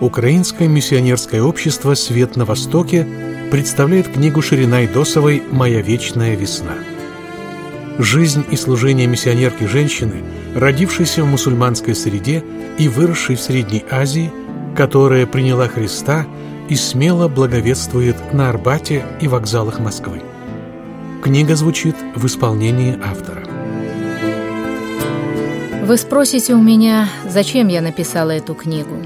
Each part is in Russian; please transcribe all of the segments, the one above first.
Украинское миссионерское общество «Свет на Востоке» представляет книгу Ширина Идосовой «Моя вечная весна». Жизнь и служение миссионерки женщины, родившейся в мусульманской среде и выросшей в Средней Азии, которая приняла Христа и смело благовествует на Арбате и вокзалах Москвы. Книга звучит в исполнении автора. Вы спросите у меня, зачем я написала эту книгу?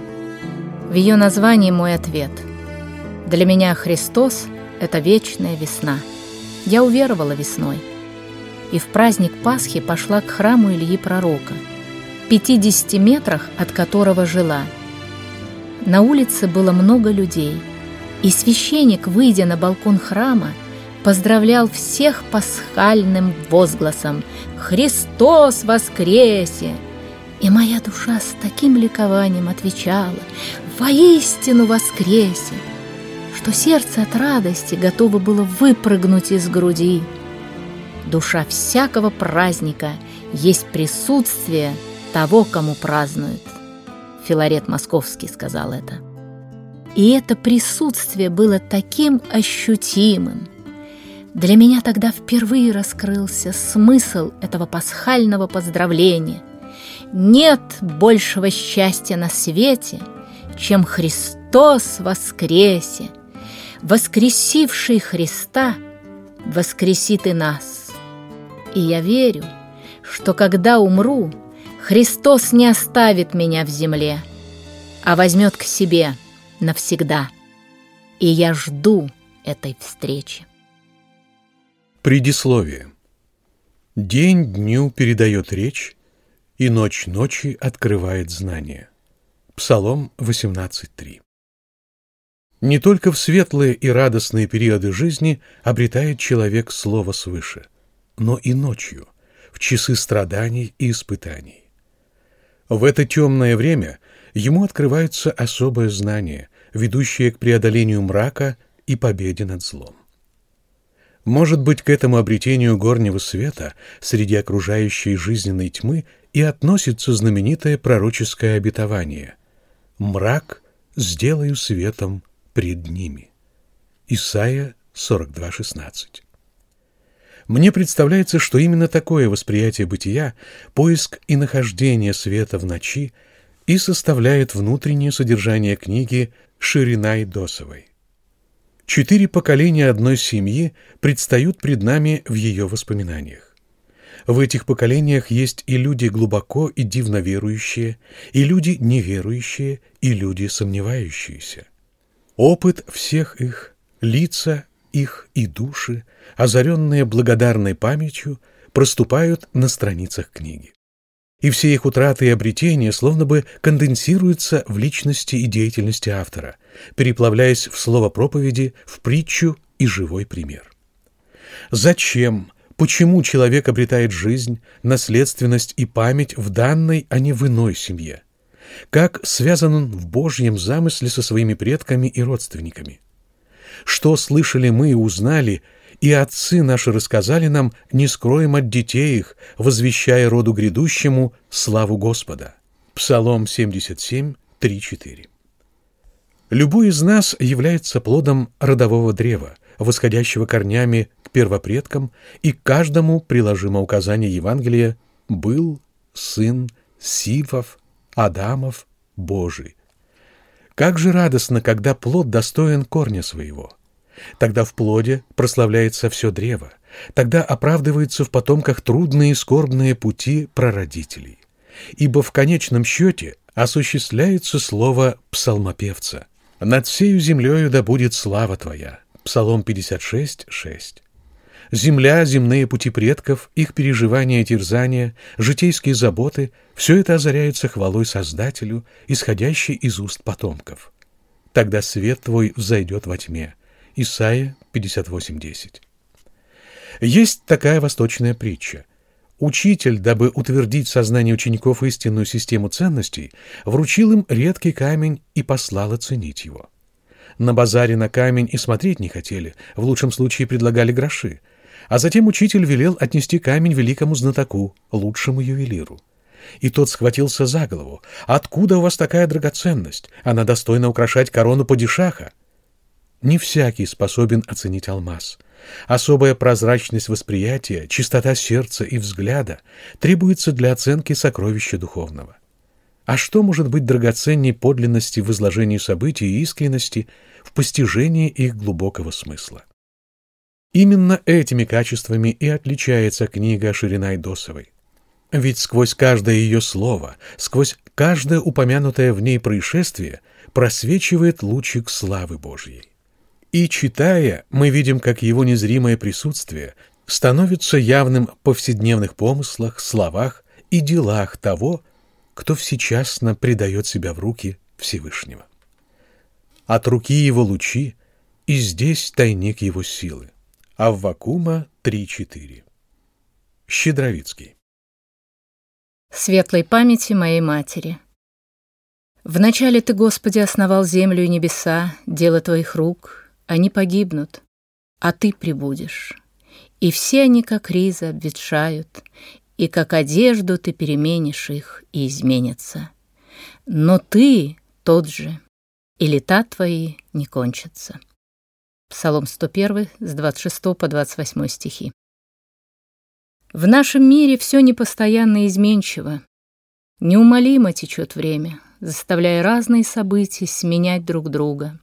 В ее названии мой ответ. Для меня Христос — это вечная весна. Я уверовала весной. И в праздник Пасхи пошла к храму Ильи Пророка, в 50 метрах от которого жила. На улице было много людей, и священник, выйдя на балкон храма, поздравлял всех пасхальным возгласом «Христос воскресе!» И моя душа с таким ликованием отвечала «Воистину воскресе!» что сердце от радости готово было выпрыгнуть из груди. Душа всякого праздника есть присутствие того, кому празднуют. Филарет Московский сказал это. И это присутствие было таким ощутимым, для меня тогда впервые раскрылся смысл этого пасхального поздравления. Нет большего счастья на свете, чем Христос воскресе. Воскресивший Христа воскресит и нас. И я верю, что когда умру, Христос не оставит меня в земле, а возьмет к себе навсегда. И я жду этой встречи. Предисловие. День дню передает речь, и ночь ночи открывает знание. Псалом 18.3. Не только в светлые и радостные периоды жизни обретает человек слово свыше, но и ночью, в часы страданий и испытаний. В это темное время ему открывается особое знание, ведущее к преодолению мрака и победе над злом. Может быть, к этому обретению горнего света среди окружающей жизненной тьмы и относится знаменитое пророческое обетование «Мрак сделаю светом пред ними». Исайя 42.16. Мне представляется, что именно такое восприятие бытия, поиск и нахождение света в ночи и составляет внутреннее содержание книги Ширина Досовой. Четыре поколения одной семьи предстают пред нами в ее воспоминаниях. В этих поколениях есть и люди глубоко и дивно верующие, и люди неверующие, и люди сомневающиеся. Опыт всех их, лица их и души, озаренные благодарной памятью, проступают на страницах книги и все их утраты и обретения словно бы конденсируются в личности и деятельности автора, переплавляясь в слово проповеди, в притчу и живой пример. Зачем, почему человек обретает жизнь, наследственность и память в данной, а не в иной семье? Как связан он в Божьем замысле со своими предками и родственниками? Что слышали мы и узнали – и отцы наши рассказали нам, не скроем от детей их, возвещая роду грядущему славу Господа. Псалом 77, 3-4. Любой из нас является плодом родового древа, восходящего корнями к первопредкам, и каждому приложимо указание Евангелия «был сын Сифов, Адамов, Божий». Как же радостно, когда плод достоин корня своего – Тогда в плоде прославляется все древо. Тогда оправдываются в потомках трудные и скорбные пути прародителей. Ибо в конечном счете осуществляется слово псалмопевца. «Над всею землею да будет слава Твоя» Псалом 56, 6. Земля, земные пути предков, их переживания и терзания, житейские заботы — все это озаряется хвалой Создателю, исходящей из уст потомков. Тогда свет твой взойдет во тьме, Исайя 58.10. Есть такая восточная притча. Учитель, дабы утвердить в сознании учеников истинную систему ценностей, вручил им редкий камень и послал оценить его. На базаре на камень и смотреть не хотели, в лучшем случае предлагали гроши. А затем учитель велел отнести камень великому знатоку, лучшему ювелиру. и тот схватился за голову. «Откуда у вас такая драгоценность? Она достойна украшать корону падишаха». Не всякий способен оценить алмаз. Особая прозрачность восприятия, чистота сердца и взгляда требуется для оценки сокровища духовного. А что может быть драгоценней подлинности в изложении событий и искренности в постижении их глубокого смысла? Именно этими качествами и отличается книга Ширинайдосовой. Ведь сквозь каждое ее слово, сквозь каждое упомянутое в ней происшествие просвечивает лучик славы Божьей. И читая, мы видим, как его незримое присутствие становится явным в повседневных помыслах, словах и делах того, кто всечасно предает себя в руки Всевышнего. От руки его лучи, и здесь тайник его силы. Аввакума 3.4. Щедровицкий. Светлой памяти моей матери. Вначале Ты, Господи, основал землю и небеса, дело Твоих рук, они погибнут, а Ты прибудешь. И все они, как ризы, обветшают, и как одежду Ты переменишь их и изменятся. Но Ты тот же, и лета Твои не кончатся. Псалом 101, с 26 по 28 стихи. В нашем мире все непостоянно изменчиво. Неумолимо течет время, заставляя разные события сменять друг друга.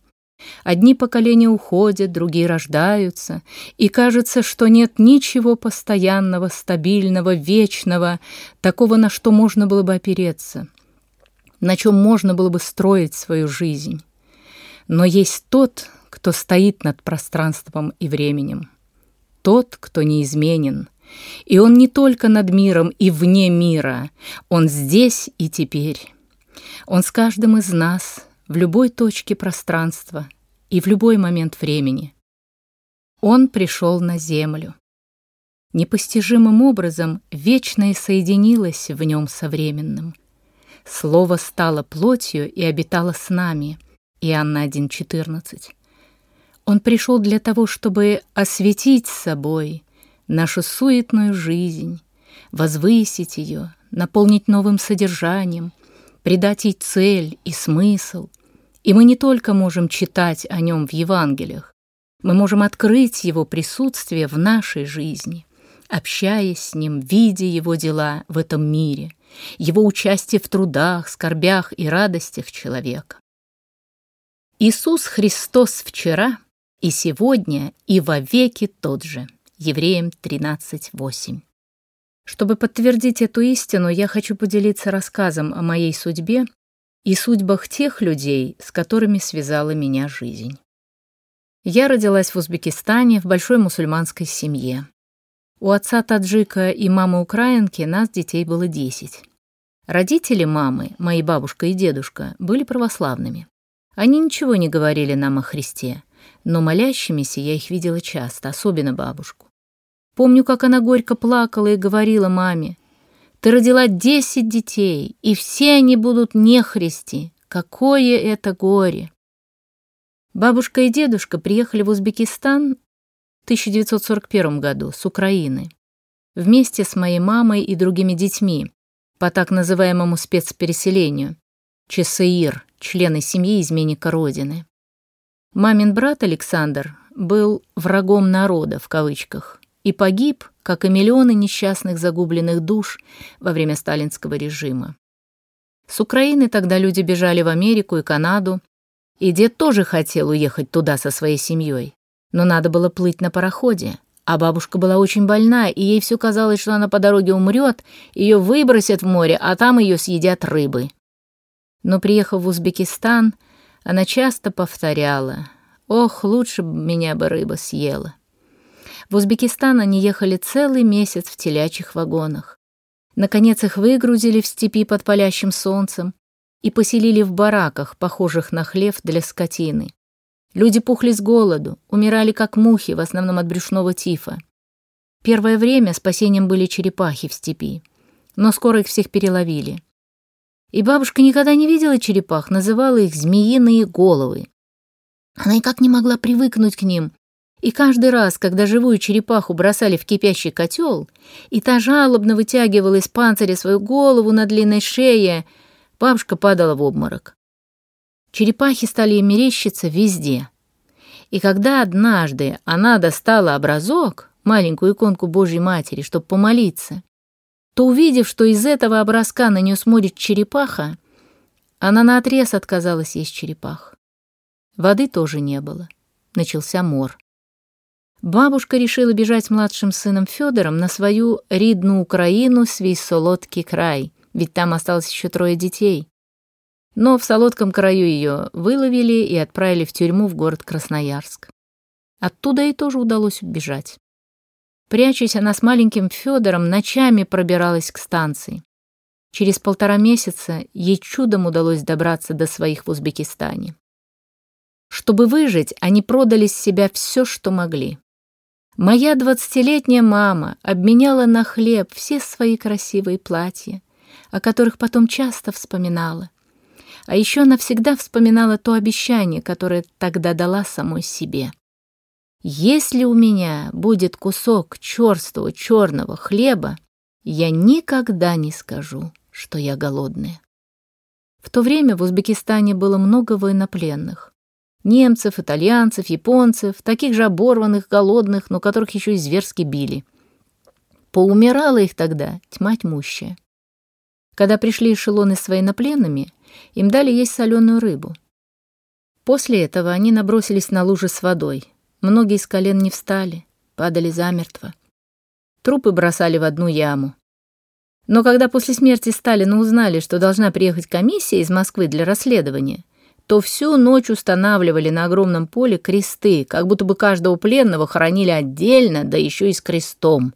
Одни поколения уходят, другие рождаются, и кажется, что нет ничего постоянного, стабильного, вечного, такого, на что можно было бы опереться, на чем можно было бы строить свою жизнь. Но есть тот, кто стоит над пространством и временем. Тот, кто неизменен. И он не только над миром и вне мира, он здесь и теперь. Он с каждым из нас в любой точке пространства и в любой момент времени. Он пришел на землю. Непостижимым образом вечное соединилось в нем со временным. Слово стало плотью и обитало с нами. Иоанна 1.14. Он пришел для того, чтобы осветить собой нашу суетную жизнь, возвысить ее, наполнить новым содержанием, придать ей цель и смысл. И мы не только можем читать о нем в Евангелиях, мы можем открыть его присутствие в нашей жизни, общаясь с ним, видя его дела в этом мире, его участие в трудах, скорбях и радостях человека. Иисус Христос вчера — и сегодня, и вовеки тот же. Евреям 13.8. Чтобы подтвердить эту истину, я хочу поделиться рассказом о моей судьбе и судьбах тех людей, с которыми связала меня жизнь. Я родилась в Узбекистане в большой мусульманской семье. У отца таджика и мамы украинки нас детей было десять. Родители мамы, мои бабушка и дедушка, были православными. Они ничего не говорили нам о Христе, но молящимися я их видела часто, особенно бабушку. Помню, как она горько плакала и говорила маме, «Ты родила десять детей, и все они будут нехристи. Какое это горе!» Бабушка и дедушка приехали в Узбекистан в 1941 году с Украины вместе с моей мамой и другими детьми по так называемому спецпереселению, ЧСИР, члены семьи изменника Родины. Мамин брат Александр был «врагом народа» в кавычках и погиб, как и миллионы несчастных загубленных душ во время сталинского режима. С Украины тогда люди бежали в Америку и Канаду, и дед тоже хотел уехать туда со своей семьей, но надо было плыть на пароходе, а бабушка была очень больна, и ей все казалось, что она по дороге умрет, ее выбросят в море, а там ее съедят рыбы. Но приехав в Узбекистан, она часто повторяла «Ох, лучше бы меня бы рыба съела». В Узбекистан они ехали целый месяц в телячьих вагонах. Наконец их выгрузили в степи под палящим солнцем и поселили в бараках, похожих на хлев для скотины. Люди пухли с голоду, умирали как мухи, в основном от брюшного тифа. Первое время спасением были черепахи в степи, но скоро их всех переловили. И бабушка никогда не видела черепах, называла их змеиные головы. Она никак не могла привыкнуть к ним И каждый раз, когда живую черепаху бросали в кипящий котел, и та жалобно вытягивала из панциря свою голову на длинной шее, бабушка падала в обморок. Черепахи стали мерещиться везде. И когда однажды она достала образок, маленькую иконку Божьей Матери, чтобы помолиться, то, увидев, что из этого образка на нее смотрит черепаха, она наотрез отказалась есть черепах. Воды тоже не было. Начался мор. Бабушка решила бежать с младшим сыном Федором на свою рідну Украину, свій солодкий край, ведь там осталось еще трое детей. Но в солодком краю ее выловили и отправили в тюрьму в город Красноярск. Оттуда ей тоже удалось убежать. Прячась, она с маленьким Федором ночами пробиралась к станции. Через полтора месяца ей чудом удалось добраться до своих в Узбекистане. Чтобы выжить, они продали с себя все, что могли. Моя двадцатилетняя мама обменяла на хлеб все свои красивые платья, о которых потом часто вспоминала. А еще она всегда вспоминала то обещание, которое тогда дала самой себе. Если у меня будет кусок черстого черного хлеба, я никогда не скажу, что я голодная. В то время в Узбекистане было много военнопленных. Немцев, итальянцев, японцев, таких же оборванных, голодных, но которых еще и зверски били. Поумирала их тогда тьма тьмущая. Когда пришли эшелоны с военнопленными, им дали есть соленую рыбу. После этого они набросились на лужи с водой. Многие с колен не встали, падали замертво. Трупы бросали в одну яму. Но когда после смерти Сталина узнали, что должна приехать комиссия из Москвы для расследования, то всю ночь устанавливали на огромном поле кресты, как будто бы каждого пленного хоронили отдельно, да еще и с крестом.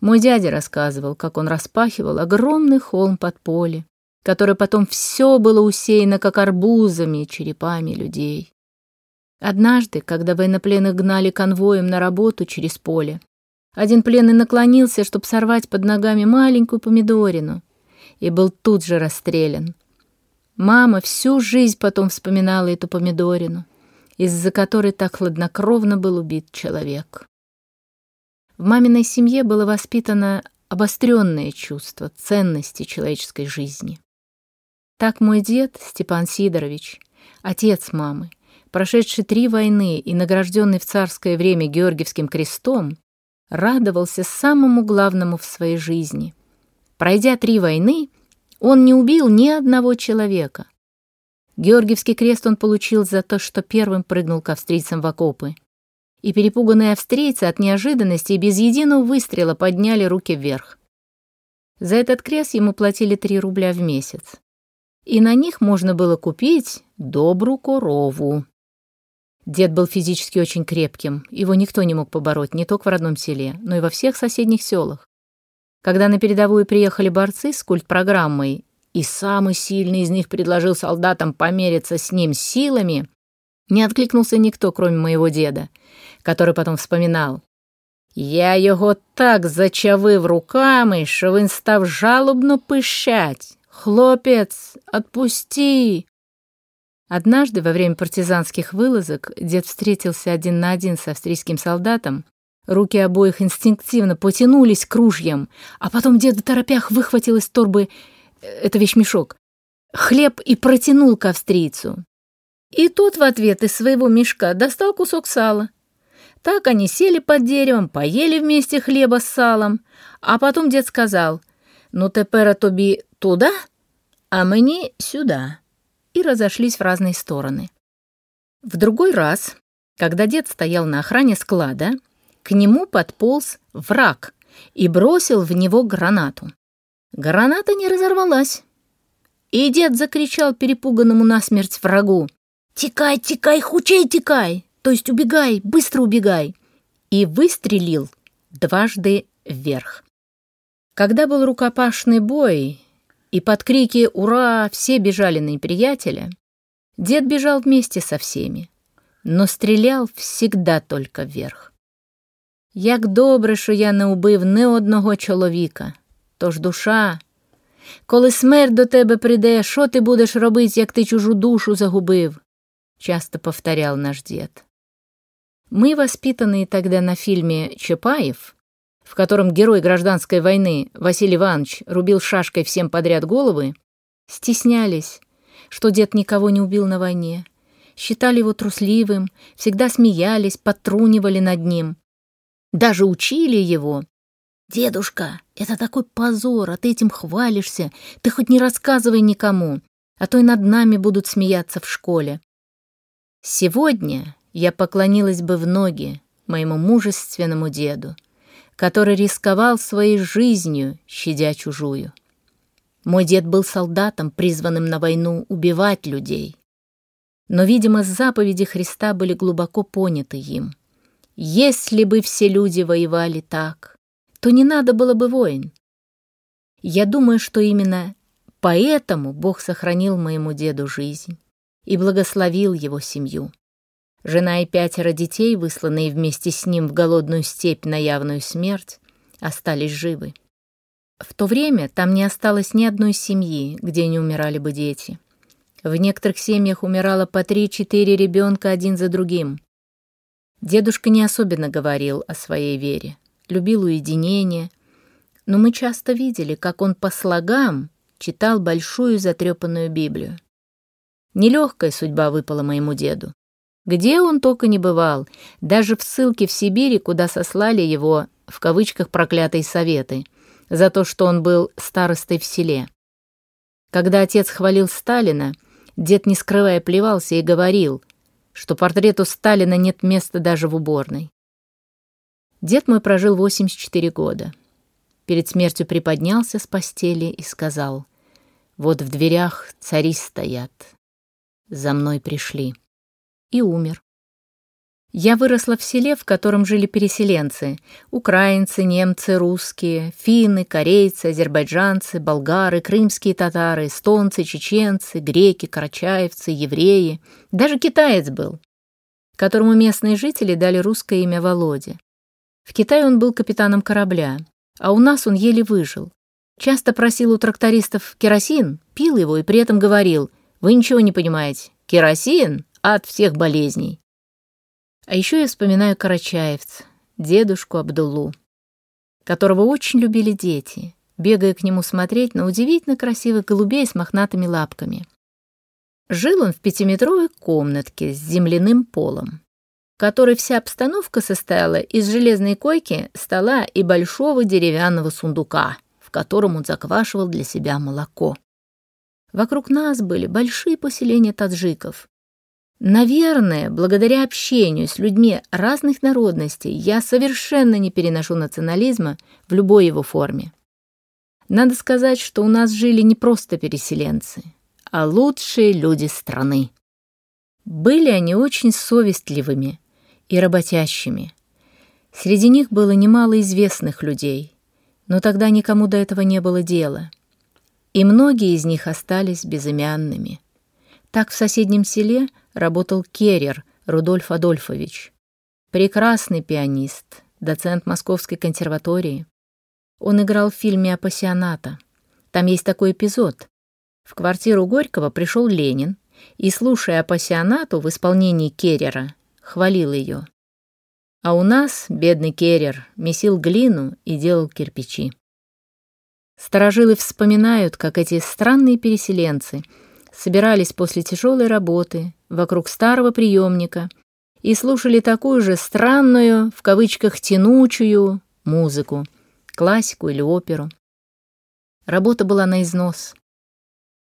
Мой дядя рассказывал, как он распахивал огромный холм под поле, которое потом все было усеяно, как арбузами, черепами людей. Однажды, когда военнопленных гнали конвоем на работу через поле, один пленный наклонился, чтобы сорвать под ногами маленькую помидорину, и был тут же расстрелян. Мама всю жизнь потом вспоминала эту помидорину, из-за которой так хладнокровно был убит человек. В маминой семье было воспитано обостренное чувство ценности человеческой жизни. Так мой дед, Степан Сидорович, отец мамы, прошедший три войны и награжденный в царское время Георгиевским крестом, радовался самому главному в своей жизни. Пройдя три войны, он не убил ни одного человека. Георгиевский крест он получил за то, что первым прыгнул к австрийцам в окопы. И перепуганные австрийцы от неожиданности и без единого выстрела подняли руки вверх. За этот крест ему платили 3 рубля в месяц. И на них можно было купить добрую корову. Дед был физически очень крепким, его никто не мог побороть не только в родном селе, но и во всех соседних селах. Когда на передовую приехали борцы с культпрограммой, и самый сильный из них предложил солдатам помериться с ним силами, не откликнулся никто, кроме моего деда, который потом вспоминал. Я його так зачавив руками, що він став жалобно пищать. «Хлопец, отпусти!» Однажды во время партизанских вылазок дед встретился один на один с австрийским солдатом, Руки обоих инстинктивно потянулись к ружьям, а потом дед в торопях выхватил из торбы э, это вещмешок, хлеб и протянул к австрийцу. И тот в ответ из своего мешка достал кусок сала. Так они сели под деревом, поели вместе хлеба с салом, а потом дед сказал, «Ну, тепер тобі туда, а мне сюда», и разошлись в разные стороны. В другой раз, когда дед стоял на охране склада, к нему подполз враг и бросил в него гранату. Граната не разорвалась. И дед закричал перепуганному насмерть врагу. «Текай, текай, хучей текай! То есть убегай, быстро убегай!» И выстрелил дважды вверх. Когда был рукопашный бой, и под крики «Ура!» все бежали на неприятеля, дед бежал вместе со всеми, но стрелял всегда только вверх. Як добре, що я не убив ні одного чоловіка. Тож душа, коли смерть до тебе прийде, що ти будеш робити, як ти чужу душу загубив? часто повторял наш дед. Мы, воспитанные тогда на фильме «Чапаев», в котором герой гражданской войны Василий Иванович рубил шашкой всем подряд головы, стеснялись, что дед никого не убил на войне, считали его трусливым, всегда смеялись, подтрунивали над ним. Даже учили его. «Дедушка, это такой позор, а ты этим хвалишься, ты хоть не рассказывай никому, а то и над нами будут смеяться в школе». Сегодня я поклонилась бы в ноги моему мужественному деду, который рисковал своей жизнью, щадя чужую. Мой дед был солдатом, призванным на войну убивать людей. Но, видимо, заповеди Христа были глубоко поняты им. Если бы все люди воевали так, то не надо было бы войн. Я думаю, что именно поэтому Бог сохранил моему деду жизнь и благословил его семью. Жена и пятеро детей, высланные вместе с ним в голодную степь на явную смерть, остались живы. В то время там не осталось ни одной семьи, где не умирали бы дети. В некоторых семьях умирало по три-четыре ребенка один за другим. Дедушка не особенно говорил о своей вере, любил уединение, но мы часто видели, как он по слогам читал большую затрепанную Библию. Нелегкая судьба выпала моему деду. Где он только не бывал, даже в ссылке в Сибири, куда сослали его, в кавычках, проклятые советы — за то, что он был старостой в селе. Когда отец хвалил Сталина, дед, не скрывая, плевался и говорил, что портрету Сталина нет места даже в уборной. Дед мой прожил 84 года. Перед смертью приподнялся с постели и сказал, «Вот в дверях цари стоят, за мной пришли». И умер. Я выросла в селе, в котором жили переселенцы – украинцы, немцы, русские, финны, корейцы, азербайджанцы, болгары, крымские татары, эстонцы, чеченцы, греки, карачаевцы, евреи. Даже китаец был, которому местные жители дали русское имя Володя. В Китае он был капитаном корабля, а у нас он еле выжил. Часто просил у трактористов керосин, пил его и при этом говорил, «Вы ничего не понимаете, керосин – от всех болезней». А еще я вспоминаю карачаевца, дедушку Абдулу, которого очень любили дети, бегая к нему смотреть на удивительно красивых голубей с мохнатыми лапками. Жил он в пятиметровой комнатке с земляным полом, в которой вся обстановка состояла из железной койки, стола и большого деревянного сундука, в котором он заквашивал для себя молоко. Вокруг нас были большие поселения таджиков, Наверное, благодаря общению с людьми разных народностей я совершенно не переношу национализма в любой его форме. Надо сказать, что у нас жили не просто переселенцы, а лучшие люди страны. Были они очень совестливыми и работящими. Среди них было немало известных людей, но тогда никому до этого не было дела. И многие из них остались безымянными. Так в соседнем селе работал Керрер Рудольф Адольфович. Прекрасный пианист, доцент Московской консерватории. Он играл в фильме «Апассионата». Там есть такой эпизод. В квартиру Горького пришел Ленин и, слушая «Апассионату» в исполнении Керрера, хвалил ее. А у нас бедный Керрер месил глину и делал кирпичи. Старожилы вспоминают, как эти странные переселенцы собирались после тяжелой работы вокруг старого приемника и слушали такую же странную, в кавычках тянучую, музыку, классику или оперу. Работа была на износ.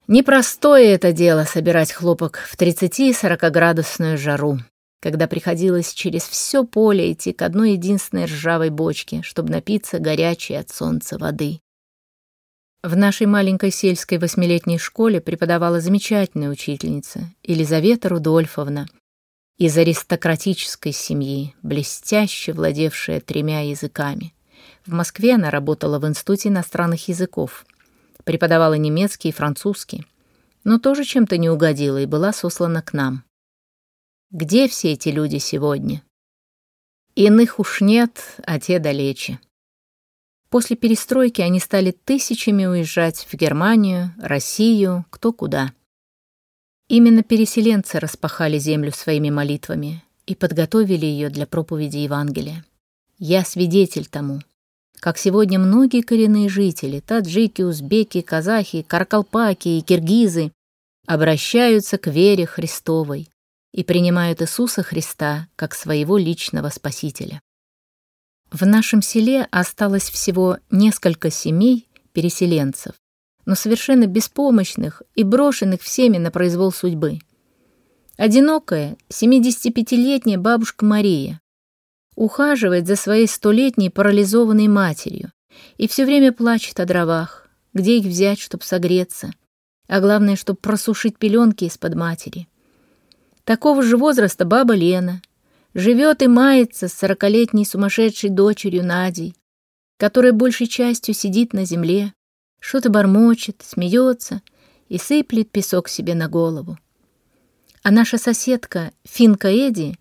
Непростое это дело собирать хлопок в 30-40 градусную жару, когда приходилось через все поле идти к одной единственной ржавой бочке, чтобы напиться горячей от солнца воды. В нашей маленькой сельской восьмилетней школе преподавала замечательная учительница Елизавета Рудольфовна из аристократической семьи, блестяще владевшая тремя языками. В Москве она работала в Институте иностранных языков, преподавала немецкий и французский, но тоже чем-то не угодила и была сослана к нам. Где все эти люди сегодня? Иных уж нет, а те далече. После перестройки они стали тысячами уезжать в Германию, Россию, кто куда. Именно переселенцы распахали землю своими молитвами, и подготовили ее для проповеди Евангелия. Я свидетель тому, как сегодня многие коренные жители, таджики, узбеки, казахи, каркалпаки и киргизы, обращаются к вере Христовой и принимают Иисуса Христа как своего личного Спасителя. В нашем селе осталось всего несколько семей переселенцев, но совершенно беспомощных и брошенных всеми на произвол судьбы. Одинокая, 75-летняя бабушка Мария ухаживает за своей столетней парализованной матерью и все время плачет о дровах, где их взять, чтобы согреться, а главное, чтобы просушить пеленки из-под матери. Такого же возраста баба Лена живет и мается с сорокалетней сумасшедшей дочерью Надей, которая большей частью сидит на земле, что-то бормочет, смеется и сыплет песок себе на голову. А наша соседка, финка Эди,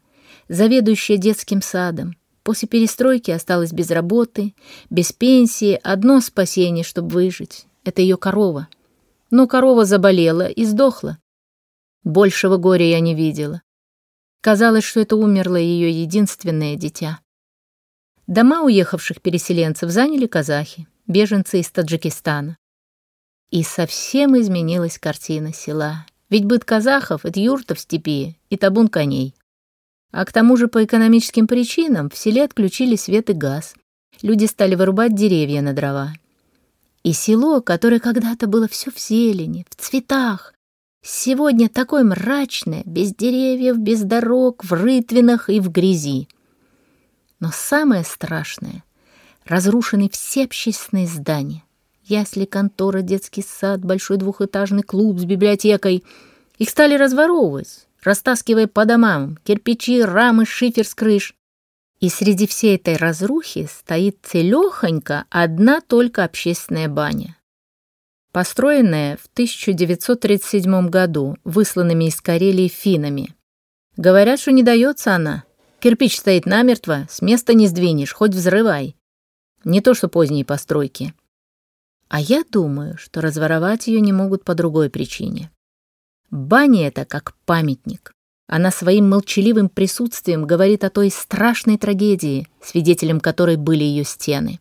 заведующая детским садом, после перестройки осталась без работы, без пенсии, одно спасение, чтобы выжить — это ее корова. Но корова заболела и сдохла. Большего горя я не видела. Казалось, что это умерло ее единственное дитя. Дома уехавших переселенцев заняли казахи, беженцы из Таджикистана. И совсем изменилась картина села. Ведь быт казахов — это юрта в степи и табун коней. А к тому же по экономическим причинам в селе отключили свет и газ. Люди стали вырубать деревья на дрова. И село, которое когда-то было все в зелени, в цветах, Сегодня такое мрачное, без деревьев, без дорог, в рытвинах и в грязи. Но самое страшное — разрушены все общественные здания. Ясли, контора, детский сад, большой двухэтажный клуб с библиотекой. Их стали разворовывать, растаскивая по домам кирпичи, рамы, шифер с крыш. И среди всей этой разрухи стоит целехонько одна только общественная баня. Построенная в 1937 году высланными из Карелии финами. Говорят, что не дается она. Кирпич стоит намертво, с места не сдвинешь, хоть взрывай. Не то что поздние постройки. А я думаю, что разворовать ее не могут по другой причине. Баня это как памятник. Она своим молчаливым присутствием говорит о той страшной трагедии, свидетелем которой были ее стены.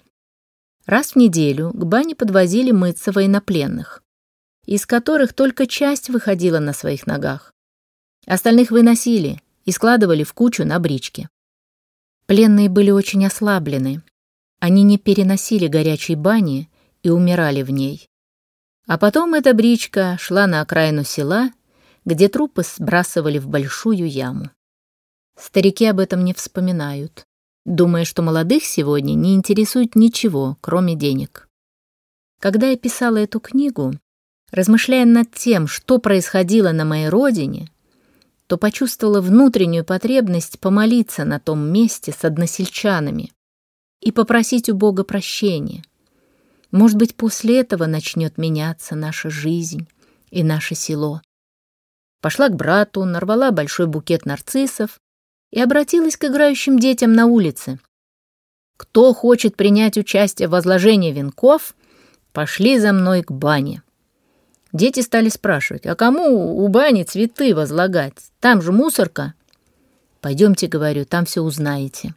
Раз в неделю к бане подвозили мыться военнопленных, из которых только часть выходила на своих ногах. Остальных выносили и складывали в кучу на бричке. Пленные были очень ослаблены. Они не переносили горячей бани и умирали в ней. А потом эта бричка шла на окраину села, где трупы сбрасывали в большую яму. Старики об этом не вспоминают думая, что молодых сегодня не интересует ничего, кроме денег. Когда я писала эту книгу, размышляя над тем, что происходило на моей родине, то почувствовала внутреннюю потребность помолиться на том месте с односельчанами и попросить у Бога прощения. Может быть, после этого начнет меняться наша жизнь и наше село. Пошла к брату, нарвала большой букет нарциссов и обратилась к играющим детям на улице. «Кто хочет принять участие в возложении венков, пошли за мной к бане». Дети стали спрашивать, а кому у бани цветы возлагать? Там же мусорка. Пойдемте, говорю, там все узнаете.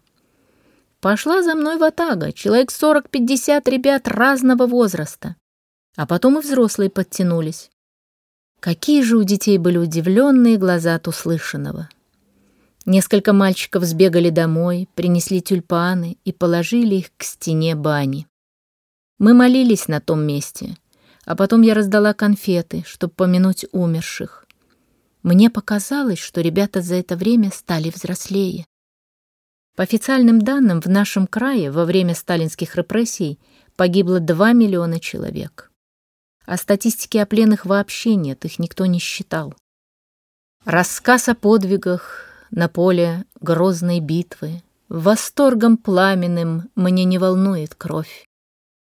Пошла за мной ватага, человек сорок-пятьдесят ребят разного возраста. А потом и взрослые подтянулись. Какие же у детей были удивленные глаза от услышанного. Несколько мальчиков сбегали домой, принесли тюльпаны и положили их к стене бани. Мы молились на том месте, а потом я раздала конфеты, чтобы помянуть умерших. Мне показалось, что ребята за это время стали взрослее. По официальным данным, в нашем крае во время сталинских репрессий погибло 2 миллиона человек. А статистики о пленных вообще нет, их никто не считал. Рассказ о подвигах на поле грозной битвы, Восторгом пламенным мне не волнует кровь.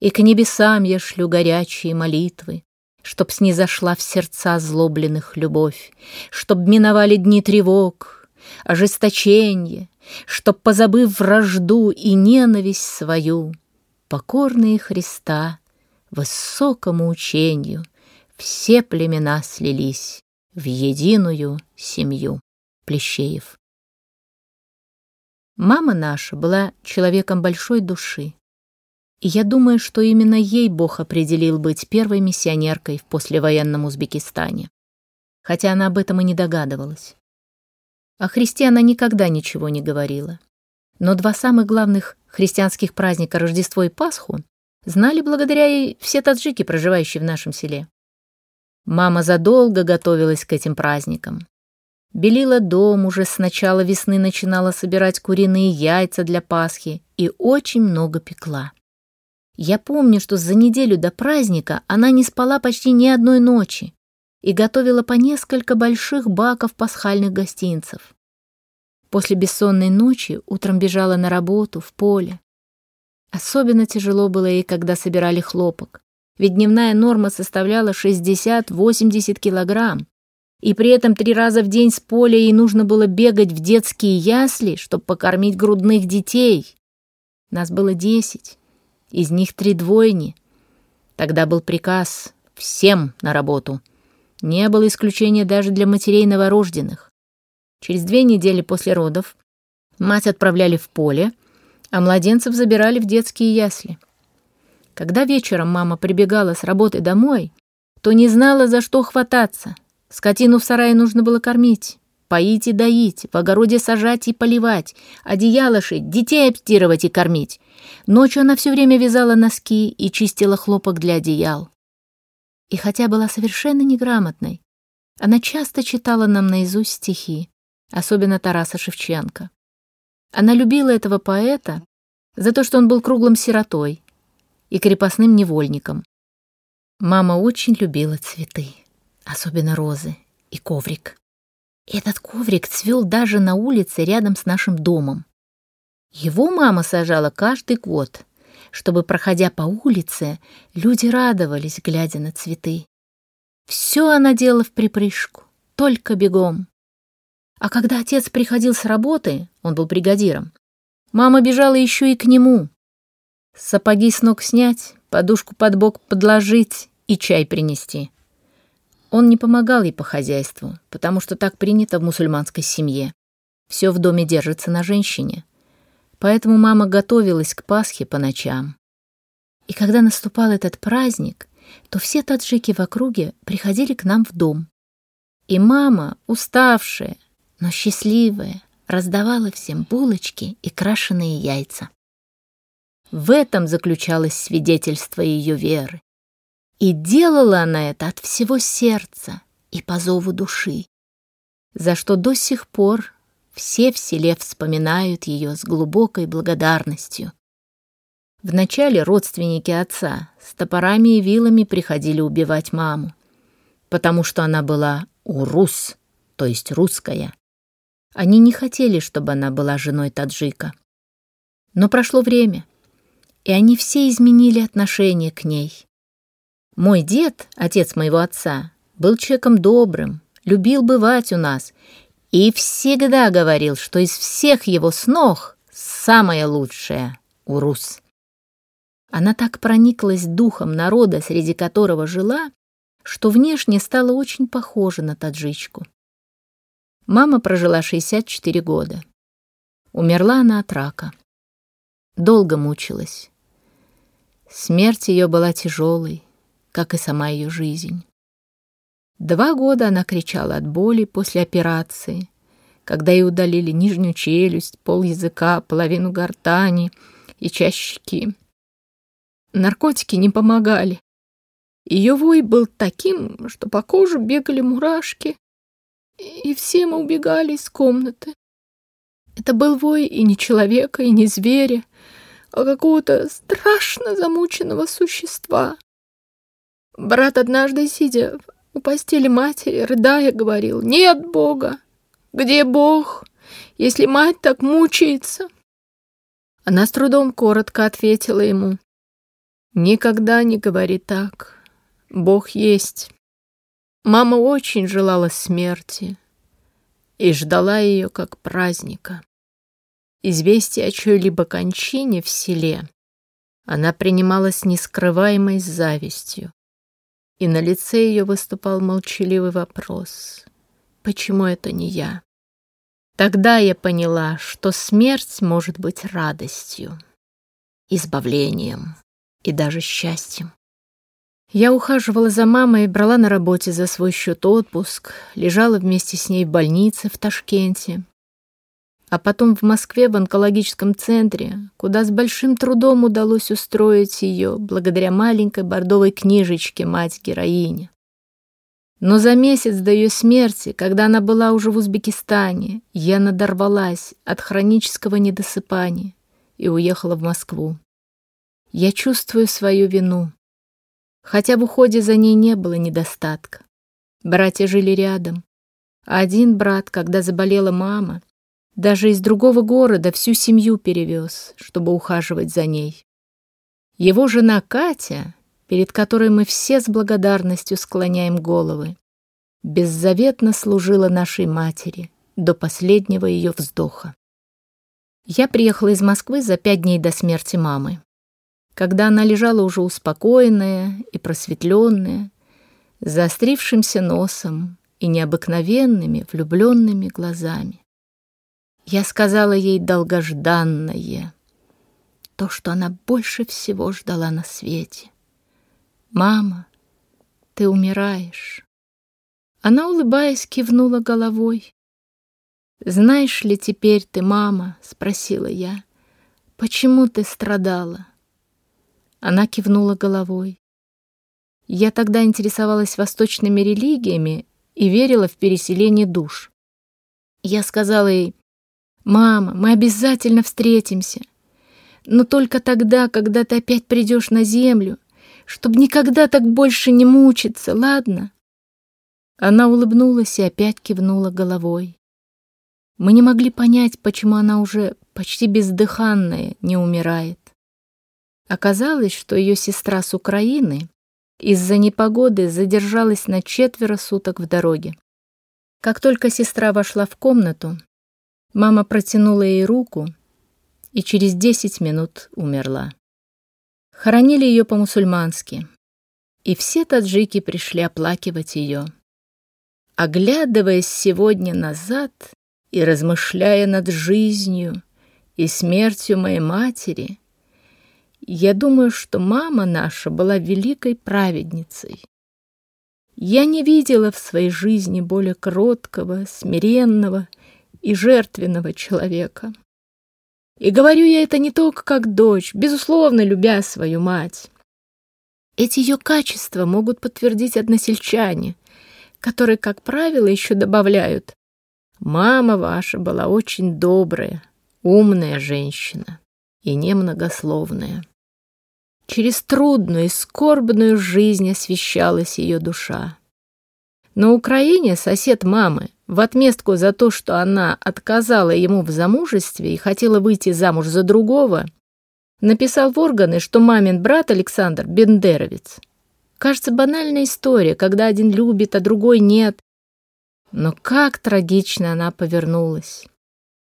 И к небесам я шлю горячие молитвы, Чтоб снизошла в сердца злобленных любовь, Чтоб миновали дни тревог, ожесточенье, Чтоб, позабыв вражду и ненависть свою, Покорные Христа высокому учению Все племена слились в единую семью. Плещеев. Мама наша была человеком большой души. И я думаю, что именно ей Бог определил быть первой миссионеркой в послевоенном Узбекистане. Хотя она об этом и не догадывалась. О Христе она никогда ничего не говорила. Но два самых главных христианских праздника Рождество и Пасху знали благодаря ей все таджики, проживающие в нашем селе. Мама задолго готовилась к этим праздникам. Белила дом, уже с начала весны начинала собирать куриные яйца для Пасхи и очень много пекла. Я помню, что за неделю до праздника она не спала почти ни одной ночи и готовила по несколько больших баков пасхальных гостинцев. После бессонной ночи утром бежала на работу, в поле. Особенно тяжело было ей, когда собирали хлопок, ведь дневная норма составляла 60-80 килограмм, и при этом три раза в день с поля ей нужно было бегать в детские ясли, чтобы покормить грудных детей. Нас было десять, из них три двойни. Тогда был приказ всем на работу. Не было исключения даже для матерей новорожденных. Через две недели после родов мать отправляли в поле, а младенцев забирали в детские ясли. Когда вечером мама прибегала с работы домой, то не знала, за что хвататься. Скотину в сарае нужно было кормить, поить и доить, в огороде сажать и поливать, одеяло шить, детей обстирывать и кормить. Ночью она все время вязала носки и чистила хлопок для одеял. И хотя была совершенно неграмотной, она часто читала нам наизусть стихи, особенно Тараса Шевченко. Она любила этого поэта за то, что он был круглым сиротой и крепостным невольником. Мама очень любила цветы, особенно розы и коврик. Этот коврик цвел даже на улице рядом с нашим домом. Его мама сажала каждый год, чтобы, проходя по улице, люди радовались, глядя на цветы. Все она делала в припрыжку, только бегом. А когда отец приходил с работы, он был бригадиром, мама бежала еще и к нему. Сапоги с ног снять, подушку под бок подложить и чай принести. Он не помогал ей по хозяйству, потому что так принято в мусульманской семье. Все в доме держится на женщине — Поэтому мама готовилась к Пасхе по ночам. И когда наступал этот праздник, то все таджики в округе приходили к нам в дом. И мама, уставшая, но счастливая, раздавала всем булочки и крашеные яйца. В этом заключалось свидетельство ее веры. И делала она это от всего сердца и по зову души, за что до сих пор все в селе вспоминают ее с глубокой благодарностью. Вначале родственники отца с топорами и вилами приходили убивать маму, потому что она была урус, то есть русская. Они не хотели, чтобы она была женой таджика. Но прошло время, и они все изменили отношение к ней. Мой дед, отец моего отца, был человеком добрым, любил бывать у нас и всегда говорил, что из всех его снов самое лучшее — Урус. Она так прониклась духом народа, среди которого жила, что внешне стала очень похожа на таджичку. Мама прожила 64 года. Умерла она от рака. Долго мучилась. Смерть ее была тяжелой, как и сама ее жизнь. Два года она кричала от боли после операции, когда ей удалили нижнюю челюсть, пол языка, половину гортани и часть щеки. Наркотики не помогали. Ее вой был таким, что по коже бегали мурашки, и все мы убегали из комнаты. Это был вой и не человека, и не зверя, а какого-то страшно замученного существа. Брат однажды, сидя у постели матери, рыдая, говорил, «Нет Бога! Где Бог, если мать так мучается?» Она с трудом коротко ответила ему, «Никогда не говори так. Бог есть». Мама очень желала смерти и ждала ее как праздника. Известие о чьей-либо кончине в селе она принимала с нескрываемой завистью и на лице ее выступал молчаливый вопрос «Почему это не я?» Тогда я поняла, что смерть может быть радостью, избавлением и даже счастьем. Я ухаживала за мамой, брала на работе за свой счет отпуск, лежала вместе с ней в больнице в Ташкенте. А потом в Москве в онкологическом центре, куда с большим трудом удалось устроить ее благодаря маленькой бордовой книжечке «Мать-героиня». Но за месяц до ее смерти, когда она была уже в Узбекистане, я надорвалась от хронического недосыпания и уехала в Москву. Я чувствую свою вину, хотя в уходе за ней не было недостатка. Братья жили рядом. Один брат, когда заболела мама, даже из другого города всю семью перевез, чтобы ухаживать за ней. Его жена Катя перед которой мы все с благодарностью склоняем головы, беззаветно служила нашей матери до последнего ее вздоха. Я приехала из Москвы за пять дней до смерти мамы, когда она лежала уже успокоенная и просветленная, заострившимся носом и необыкновенными влюбленными глазами. Я сказала ей долгожданное, то, что она больше всего ждала на свете. «Мама, ты умираешь». Она, улыбаясь, кивнула головой. «Знаешь ли теперь ты, мама?» — спросила я. «Почему ты страдала?» Она кивнула головой. Я тогда интересовалась восточными религиями и верила в переселение душ. Я сказала ей, «Мама, мы обязательно встретимся, но только тогда, когда ты опять придешь на землю, чтобы никогда так больше не мучиться, ладно?» Она улыбнулась и опять кивнула головой. Мы не могли понять, почему она уже почти бездыханная не умирает. Оказалось, что ее сестра с Украины из-за непогоды задержалась на четверо суток в дороге. Как только сестра вошла в комнату, мама протянула ей руку и через десять минут умерла. Хоронили ее по-мусульмански, и все таджики пришли оплакивать ее. Оглядываясь сегодня назад и размышляя над жизнью и смертью моей матери, я думаю, что мама наша была великой праведницей. Я не видела в своей жизни более кроткого, смиренного и жертвенного человека. И говорю я это не только как дочь, безусловно, любя свою мать. Эти ее качества могут подтвердить односельчане, которые, как правило, еще добавляют «Мама ваша была очень добрая, умная женщина и немногословная». Через трудную и скорбную жизнь освещалась ее душа. На Украине сосед мамы, в отместку за то, что она отказала ему в замужестве и хотела выйти замуж за другого, написал в органы, что мамин брат Александр — бендеровец. Кажется, банальная история, когда один любит, а другой нет. Но как трагично она повернулась.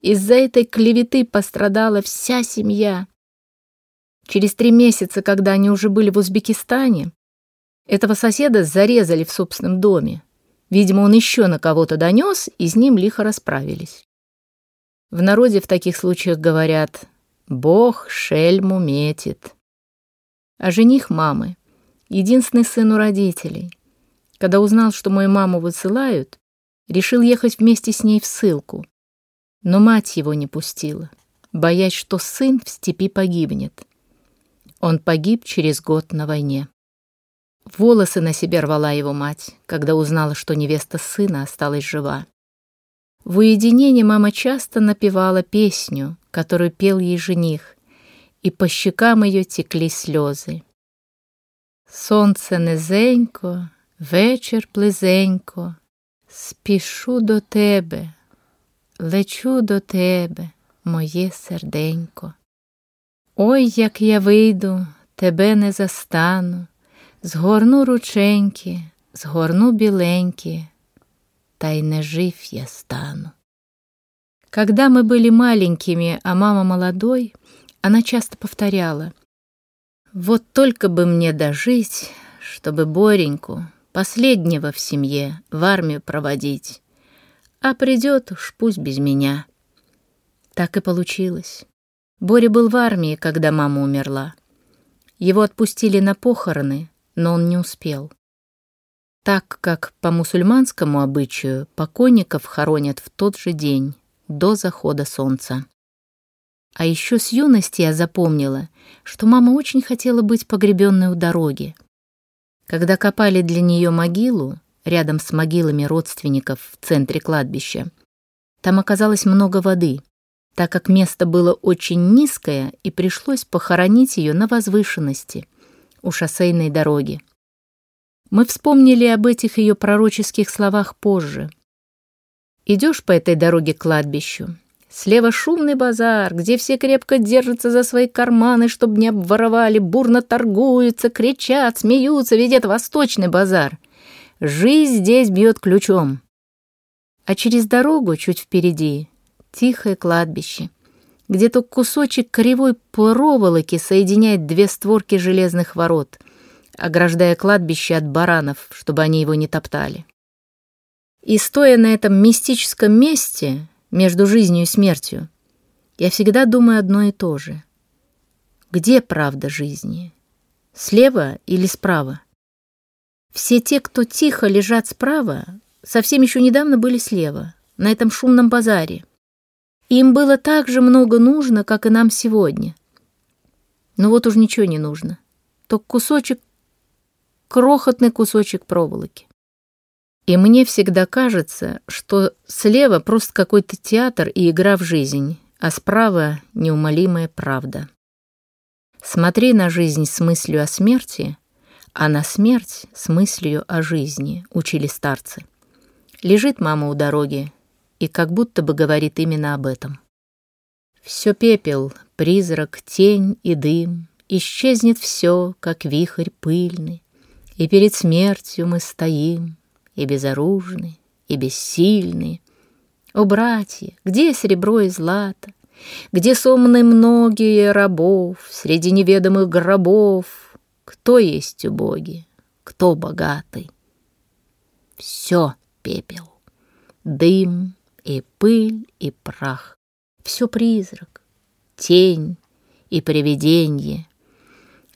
Из-за этой клеветы пострадала вся семья. Через три месяца, когда они уже были в Узбекистане, этого соседа зарезали в собственном доме. Видимо, он еще на кого-то донес, и с ним лихо расправились. В народе в таких случаях говорят «Бог шельму метит». А жених мамы, единственный сын у родителей, когда узнал, что мою маму высылают, решил ехать вместе с ней в ссылку. Но мать его не пустила, боясь, что сын в степи погибнет. Он погиб через год на войне. Волосы на себе рвала его мать, когда узнала, что невеста сына осталась жива. В уединении мама часто напевала песню, которую пел ей жених, и по щекам ее текли слезы. Сонце низенько, вечір близенько, спішу до тебе, лечу до тебе, моє серденько. Ой, як я вийду, тебе не застану. Згорну рученьки, згорну біленькі, та й не жив я стану. Когда мы были маленькими, а мама молодой, она часто повторяла, «Вот только бы мне дожить, чтобы Бореньку, последнего в семье, в армию проводить, а придет уж пусть без меня. Так и получилось. Боря был в армии, когда мама умерла. Его отпустили на похороны, но он не успел. Так как по мусульманскому обычаю покойников хоронят в тот же день, до захода солнца. А еще с юности я запомнила, что мама очень хотела быть погребенной у дороги. Когда копали для нее могилу, рядом с могилами родственников в центре кладбища, там оказалось много воды, так как место было очень низкое и пришлось похоронить ее на возвышенности, у шоссейной дороги. Мы вспомнили об этих ее пророческих словах позже. Идешь по этой дороге к кладбищу, Слева шумный базар, где все крепко держатся за свои карманы, чтобы не обворовали, бурно торгуются, кричат, смеются, ведь восточный базар. Жизнь здесь бьет ключом. А через дорогу, чуть впереди, тихое кладбище, где то кусочек кривой проволоки соединяет две створки железных ворот, ограждая кладбище от баранов, чтобы они его не топтали. И стоя на этом мистическом месте, между жизнью и смертью, я всегда думаю одно и то же. Где правда жизни? Слева или справа? Все те, кто тихо лежат справа, совсем еще недавно были слева, на этом шумном базаре. Им было так же много нужно, как и нам сегодня. Но вот уж ничего не нужно. Только кусочек, крохотный кусочек проволоки. И мне всегда кажется, что слева просто какой-то театр и игра в жизнь, а справа неумолимая правда. Смотри на жизнь с мыслью о смерти, а на смерть с мыслью о жизни, учили старцы. Лежит мама у дороги и как будто бы говорит именно об этом. Все пепел, призрак, тень и дым, исчезнет все, как вихрь пыльный, и перед смертью мы стоим, и безоружны, и бессильны. О, братья, где серебро и злато? Где сомны многие рабов среди неведомых гробов? Кто есть убогий, кто богатый? Все пепел, дым и пыль и прах. Все призрак, тень и привиденье.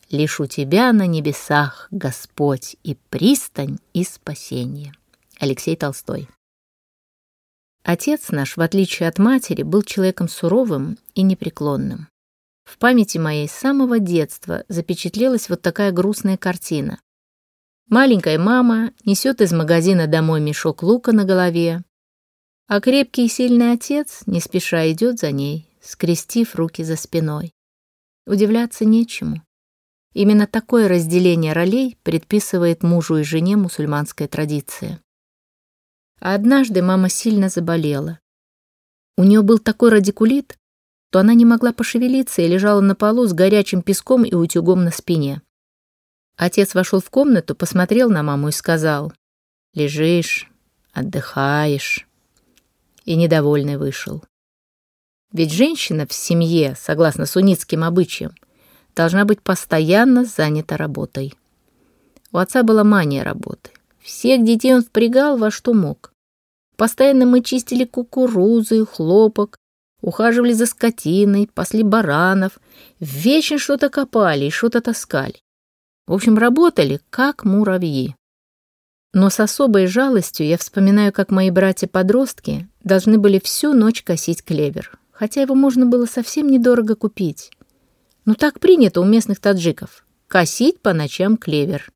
Лишь у тебя на небесах, Господь, и пристань, и спасение. Алексей Толстой. Отец наш, в отличие от матери, был человеком суровым и непреклонным. В памяти моей с самого детства запечатлелась вот такая грустная картина. Маленькая мама несет из магазина домой мешок лука на голове, а крепкий и сильный отец не спеша идет за ней, скрестив руки за спиной. Удивляться нечему. Именно такое разделение ролей предписывает мужу и жене мусульманская традиция. А однажды мама сильно заболела. У нее был такой радикулит, что она не могла пошевелиться и лежала на полу с горячим песком и утюгом на спине. Отец вошел в комнату, посмотрел на маму и сказал, «Лежишь, отдыхаешь». И недовольный вышел. Ведь женщина в семье, согласно суннитским обычаям, должна быть постоянно занята работой. У отца была мания работы. Всех детей он впрягал во что мог. Постоянно мы чистили кукурузу и хлопок, ухаживали за скотиной, пасли баранов, вечно что-то копали и что-то таскали. В общем, работали как муравьи. Но с особой жалостью я вспоминаю, как мои братья-подростки должны были всю ночь косить клевер, хотя его можно было совсем недорого купить. Ну так принято у местных таджиков — косить по ночам клевер.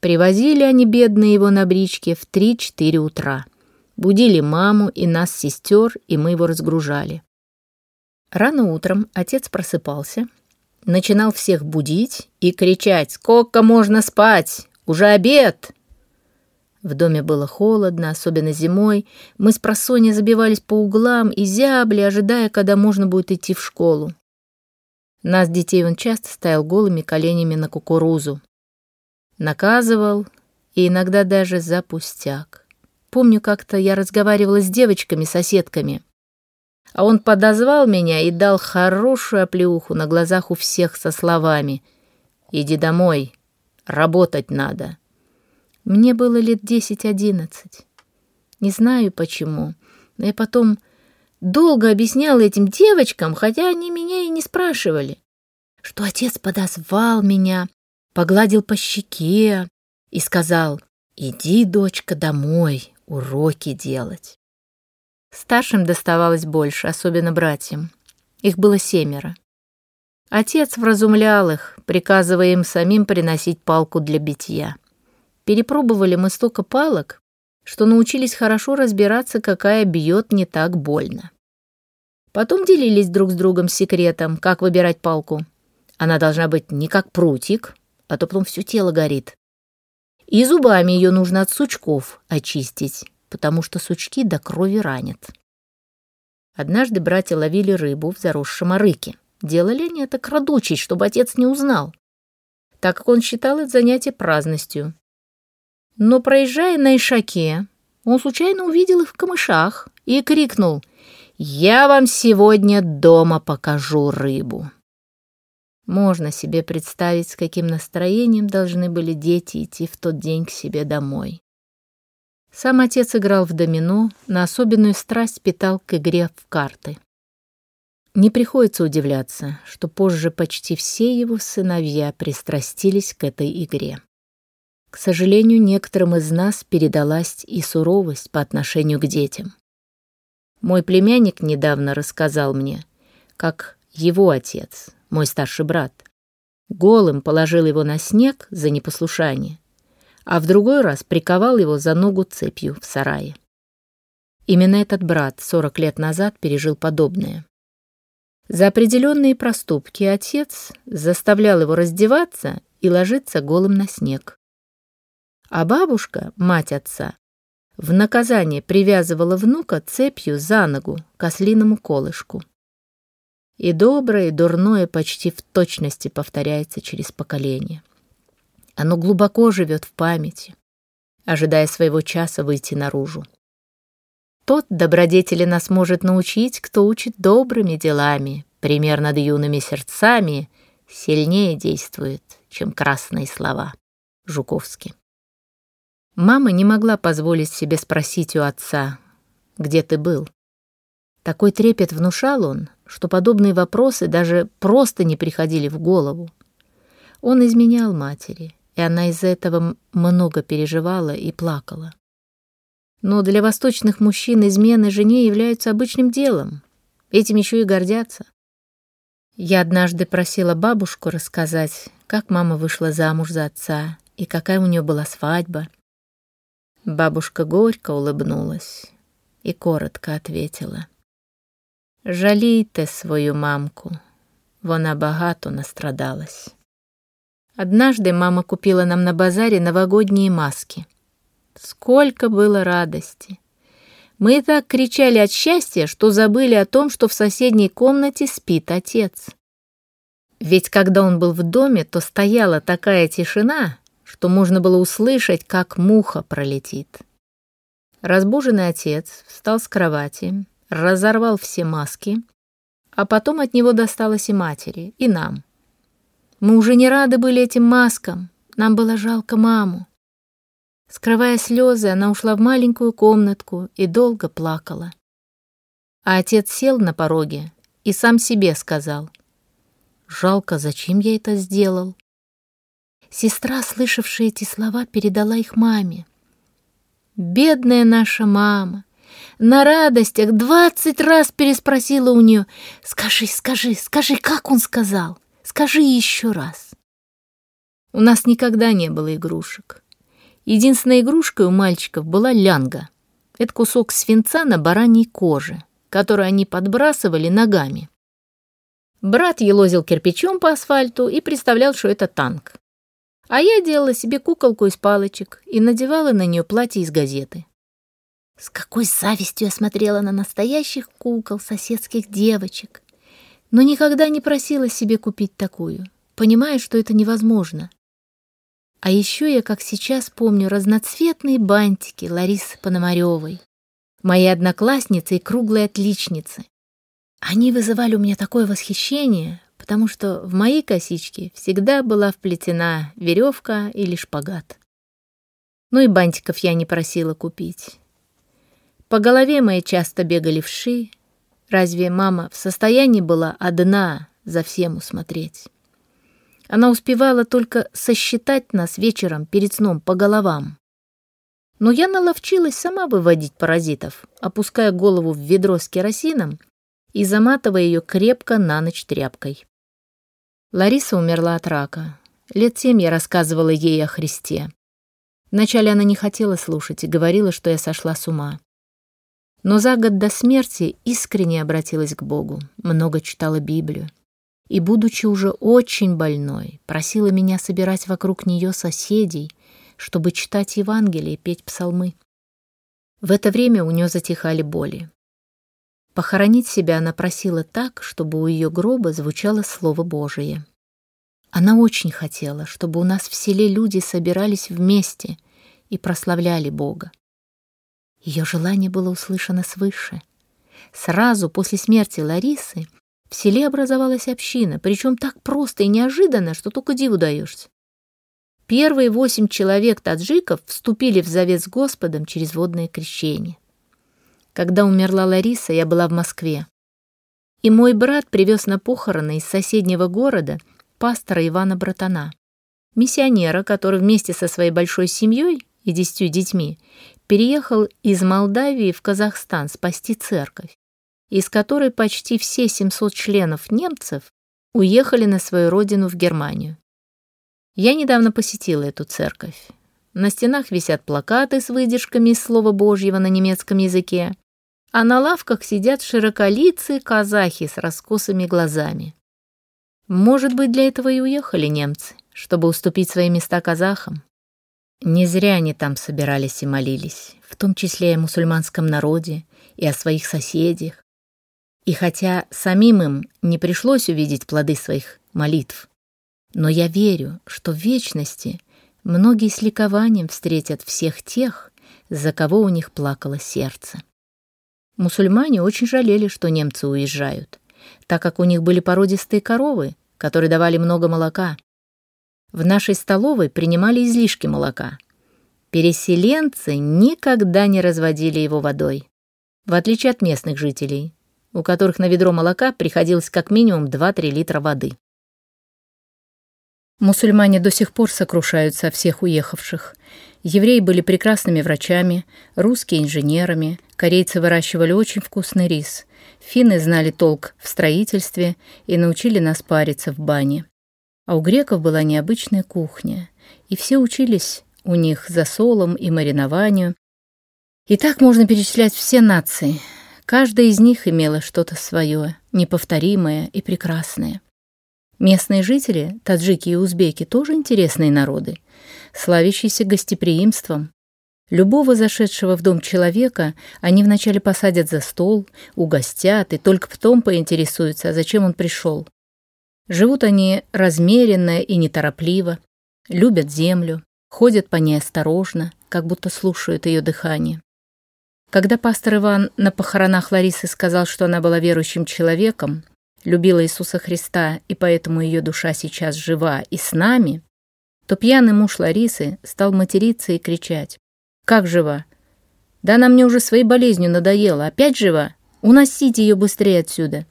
Привозили они, бедные, его на бричке в 3-4 утра. Будили маму и нас, сестер, и мы его разгружали. Рано утром отец просыпался, начинал всех будить и кричать «Сколько можно спать? Уже обед!» В доме было холодно, особенно зимой. Мы с просонья забивались по углам и зябли, ожидая, когда можно будет идти в школу. Нас, детей, он часто ставил голыми коленями на кукурузу. Наказывал и иногда даже за пустяк. Помню, как-то я разговаривала с девочками-соседками, а он подозвал меня и дал хорошую оплеуху на глазах у всех со словами «Иди домой, работать надо». Мне было лет десять-одиннадцать. Не знаю почему, я потом долго объясняла этим девочкам, хотя они меня и не спрашивали, что отец подозвал меня, погладил по щеке и сказал, «Иди, дочка, домой, уроки делать». Старшим доставалось больше, особенно братьям. Их было семеро. Отец вразумлял их, приказывая им самим приносить палку для битья. Перепробовали мы столько палок, что научились хорошо разбираться, какая бьет не так больно. Потом делились друг с другом секретом, как выбирать палку. Она должна быть не как прутик, а то потом все тело горит. И зубами ее нужно от сучков очистить, потому что сучки до крови ранят. Однажды братья ловили рыбу в заросшем арыке. Делали они это крадучись, чтобы отец не узнал, так как он считал это занятие праздностью. Но, проезжая на Ишаке, он случайно увидел их в камышах и крикнул «Я вам сегодня дома покажу рыбу». Можно себе представить, с каким настроением должны были дети идти в тот день к себе домой. Сам отец играл в домино, на особенную страсть питал к игре в карты. Не приходится удивляться, что позже почти все его сыновья пристрастились к этой игре. К сожалению, некоторым из нас передалась и суровость по отношению к детям. Мой племянник недавно рассказал мне, как его отец, мой старший брат, голым положил его на снег за непослушание, а в другой раз приковал его за ногу цепью в сарае. Именно этот брат 40 лет назад пережил подобное. За определенные проступки отец заставлял его раздеваться и ложиться голым на снег. А бабушка, мать отца, в наказание привязывала внука цепью за ногу к ослиному колышку. И доброе, и дурное почти в точности повторяется через поколение. Оно глубоко живет в памяти, ожидая своего часа выйти наружу. Тот добродетели нас может научить, кто учит добрыми делами, пример над юными сердцами, сильнее действует, чем красные слова. Жуковский. Мама не могла позволить себе спросить у отца, где ты был. Такой трепет внушал он, что подобные вопросы даже просто не приходили в голову. Он изменял матери, и она из-за этого много переживала и плакала. Но для восточных мужчин измены жене являются обычным делом. Этим еще и гордятся. Я однажды просила бабушку рассказать, как мама вышла замуж за отца и какая у нее была свадьба. Бабушка горько улыбнулась и коротко ответила. «Жалійте свою мамку, вона багато настрадалась». Однажды мама купила нам на базаре новогодние маски — Сколько было радости! Мы так кричали от счастья, что забыли о том, что в соседней комнате спит отец. Ведь когда он был в доме, то стояла такая тишина, что можно было услышать, как муха пролетит. Разбуженный отец встал с кровати, разорвал все маски, а потом от него досталось и матери, и нам. Мы уже не рады были этим маскам, нам было жалко маму. Скрывая слезы, она ушла в маленькую комнатку и долго плакала. А отец сел на пороге и сам себе сказал. «Жалко, зачем я это сделал?» Сестра, слышавшая эти слова, передала их маме. «Бедная наша мама!» На радостях двадцать раз переспросила у нее. «Скажи, скажи, скажи, как он сказал? Скажи еще раз!» У нас никогда не было игрушек. Единственной игрушкой у мальчиков была лянга. Это кусок свинца на бараньей коже, который они подбрасывали ногами. Брат елозил кирпичом по асфальту и представлял, что это танк. А я делала себе куколку из палочек и надевала на нее платье из газеты. С какой завистью я смотрела на настоящих кукол соседских девочек, но никогда не просила себе купить такую, понимая, что это невозможно. А еще я, как сейчас помню, разноцветные бантики Ларисы Пономаревой, моей одноклассницы и круглой отличницы. Они вызывали у меня такое восхищение, потому что в мои косички всегда была вплетена веревка или шпагат. Ну и бантиков я не просила купить. По голове моей часто бегали вши. Разве мама в состоянии была одна за всем усмотреть? Она успевала только сосчитать нас вечером перед сном по головам. Но я наловчилась сама выводить паразитов, опуская голову в ведро с керосином и заматывая ее крепко на ночь тряпкой. Лариса умерла от рака. Лет семь я рассказывала ей о Христе. Вначале она не хотела слушать и говорила, что я сошла с ума. Но за год до смерти искренне обратилась к Богу, много читала Библию. И, будучи уже очень больной, просила меня собирать вокруг нее соседей, чтобы читать Евангелие и петь псалмы. В это время у нее затихали боли. Похоронить себя она просила так, чтобы у ее гроба звучало Слово Божие. Она очень хотела, чтобы у нас в селе люди собирались вместе и прославляли Бога. Ее желание было услышано свыше. Сразу после смерти Ларисы в селе образовалась община, причем так просто и неожиданно, что только диву даешься. Первые восемь человек таджиков вступили в завет с Господом через водное крещение. Когда умерла Лариса, я была в Москве. И мой брат привез на похороны из соседнего города пастора Ивана Братана, миссионера, который вместе со своей большой семьей и десятью детьми переехал из Молдавии в Казахстан спасти церковь, из которой почти все 700 членов немцев уехали на свою родину в Германию. Я недавно посетила эту церковь. На стенах висят плакаты с выдержками из Слова Божьего на немецком языке, а на лавках сидят широколицые казахи с раскосыми глазами. Может быть, для этого и уехали немцы, чтобы уступить свои места казахам. Не зря они там собирались и молились, в том числе и о мусульманском народе, и о своих соседях. И хотя самим им не пришлось увидеть плоды своих молитв, но я верю, что в вечности многие с ликованием встретят всех тех, за кого у них плакало сердце. Мусульмане очень жалели, что немцы уезжают, так как у них были породистые коровы, которые давали много молока. В нашей столовой принимали излишки молока. Переселенцы никогда не разводили его водой, в отличие от местных жителей, у которых на ведро молока приходилось как минимум 2-3 литра воды. Мусульмане до сих пор сокрушаются о всех уехавших. Евреи были прекрасными врачами, русские – инженерами, корейцы выращивали очень вкусный рис, финны знали толк в строительстве и научили нас париться в бане. А у греков была необычная кухня, и все учились у них за солом и маринованию. И так можно перечислять все нации. Каждая из них имела что-то свое, неповторимое и прекрасное. Местные жители, таджики и узбеки, тоже интересные народы, славящиеся гостеприимством. Любого зашедшего в дом человека они вначале посадят за стол, угостят и только потом поинтересуются, а зачем он пришел. Живут они размеренно и неторопливо, любят землю, ходят по ней осторожно, как будто слушают ее дыхание. Когда пастор Иван на похоронах Ларисы сказал, что она была верующим человеком, любила Иисуса Христа, и поэтому ее душа сейчас жива и с нами, то пьяный муж Ларисы стал материться и кричать. «Как жива? Да она мне уже своей болезнью надоела. Опять жива? Уносите ее быстрее отсюда!»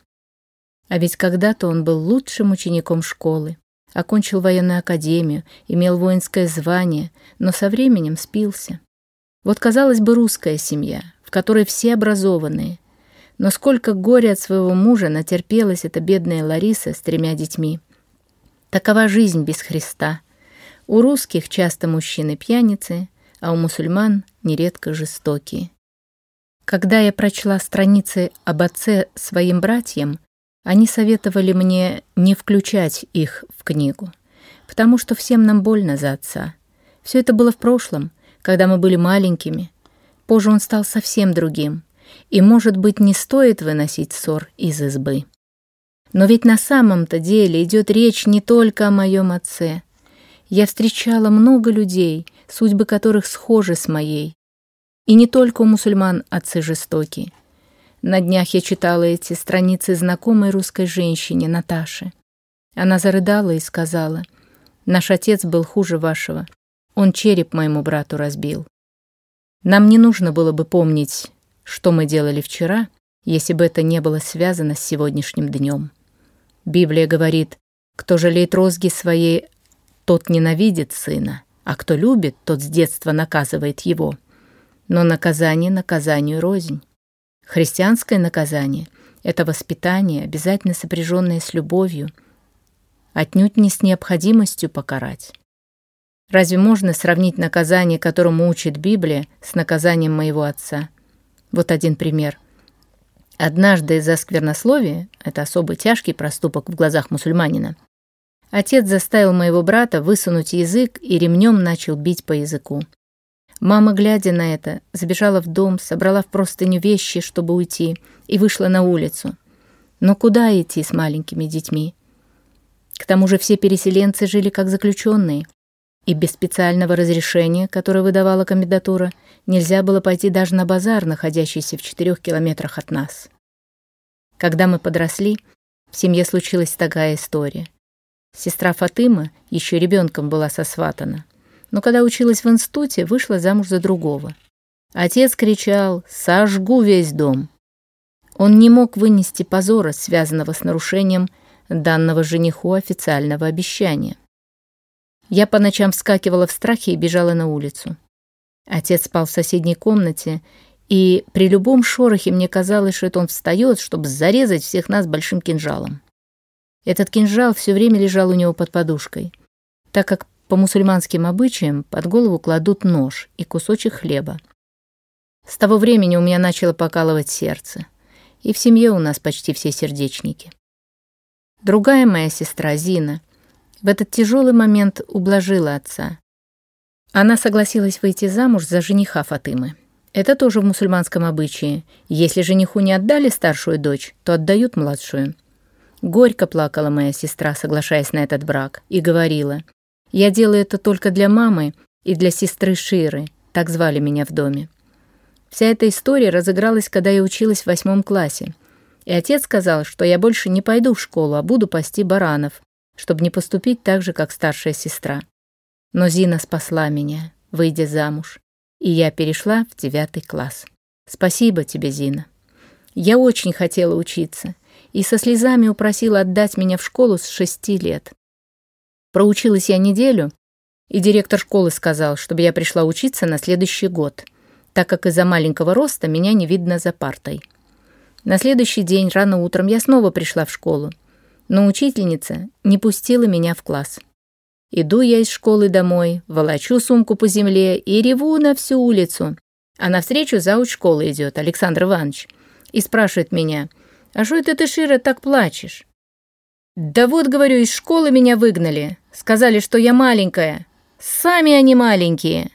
А ведь когда-то он был лучшим учеником школы, окончил военную академию, имел воинское звание, но со временем спился. Вот, казалось бы, русская семья, в которой все образованные, но сколько горя от своего мужа натерпелась эта бедная Лариса с тремя детьми. Такова жизнь без Христа. У русских часто мужчины пьяницы, а у мусульман нередко жестокие. Когда я прочла страницы об отце своим братьям, они советовали мне не включать их в книгу, потому что всем нам больно за отца. Все это было в прошлом, когда мы были маленькими. Позже он стал совсем другим — и, может быть, не стоит выносить ссор из избы. Но ведь на самом-то деле идет речь не только о моем отце. Я встречала много людей, судьбы которых схожи с моей. И не только у мусульман отцы жестокие. На днях я читала эти страницы знакомой русской женщине Наташи. Она зарыдала и сказала, «Наш отец был хуже вашего. Он череп моему брату разбил». Нам не нужно было бы помнить что мы делали вчера, если бы это не было связано с сегодняшним днем. Библия говорит, кто жалеет розги своей, тот ненавидит сына, а кто любит, тот с детства наказывает его. Но наказание наказанию рознь. Христианское наказание — это воспитание, обязательно сопряженное с любовью, отнюдь не с необходимостью покарать. Разве можно сравнить наказание, которому учит Библия, с наказанием моего отца? Вот один пример. Однажды за сквернословие, это особый тяжкий проступок в глазах мусульманина, отец заставил моего брата высунуть язык и ремнем начал бить по языку. Мама, глядя на это, забежала в дом, собрала в простыню вещи, чтобы уйти, и вышла на улицу. Но куда идти с маленькими детьми? К тому же все переселенцы жили как заключенные и без специального разрешения, которое выдавала комендатура, нельзя было пойти даже на базар, находящийся в четырех километрах от нас. Когда мы подросли, в семье случилась такая история. Сестра Фатыма еще ребенком была сосватана, но когда училась в институте, вышла замуж за другого. Отец кричал «Сожгу весь дом!». Он не мог вынести позора, связанного с нарушением данного жениху официального обещания. Я по ночам вскакивала в страхе и бежала на улицу. Отец спал в соседней комнате, и при любом шорохе мне казалось, что это он встает, чтобы зарезать всех нас большим кинжалом. Этот кинжал все время лежал у него под подушкой, так как по мусульманским обычаям под голову кладут нож и кусочек хлеба. С того времени у меня начало покалывать сердце, и в семье у нас почти все сердечники. Другая моя сестра, Зина, в этот тяжелый момент ублажила отца. Она согласилась выйти замуж за жениха Фатымы. Это тоже в мусульманском обычае. Если жениху не отдали старшую дочь, то отдают младшую. Горько плакала моя сестра, соглашаясь на этот брак, и говорила, «Я делаю это только для мамы и для сестры Ширы», так звали меня в доме. Вся эта история разыгралась, когда я училась в восьмом классе, и отец сказал, что я больше не пойду в школу, а буду пасти баранов, чтобы не поступить так же, как старшая сестра. Но Зина спасла меня, выйдя замуж, и я перешла в девятый класс. Спасибо тебе, Зина. Я очень хотела учиться и со слезами упросила отдать меня в школу с шести лет. Проучилась я неделю, и директор школы сказал, чтобы я пришла учиться на следующий год, так как из-за маленького роста меня не видно за партой. На следующий день рано утром я снова пришла в школу, но учительница не пустила меня в класс. Иду я из школы домой, волочу сумку по земле и реву на всю улицу. А навстречу зауч школы идет, Александр Иванович, и спрашивает меня, «А что это ты, Шира, так плачешь?» «Да вот, говорю, из школы меня выгнали. Сказали, что я маленькая. Сами они маленькие».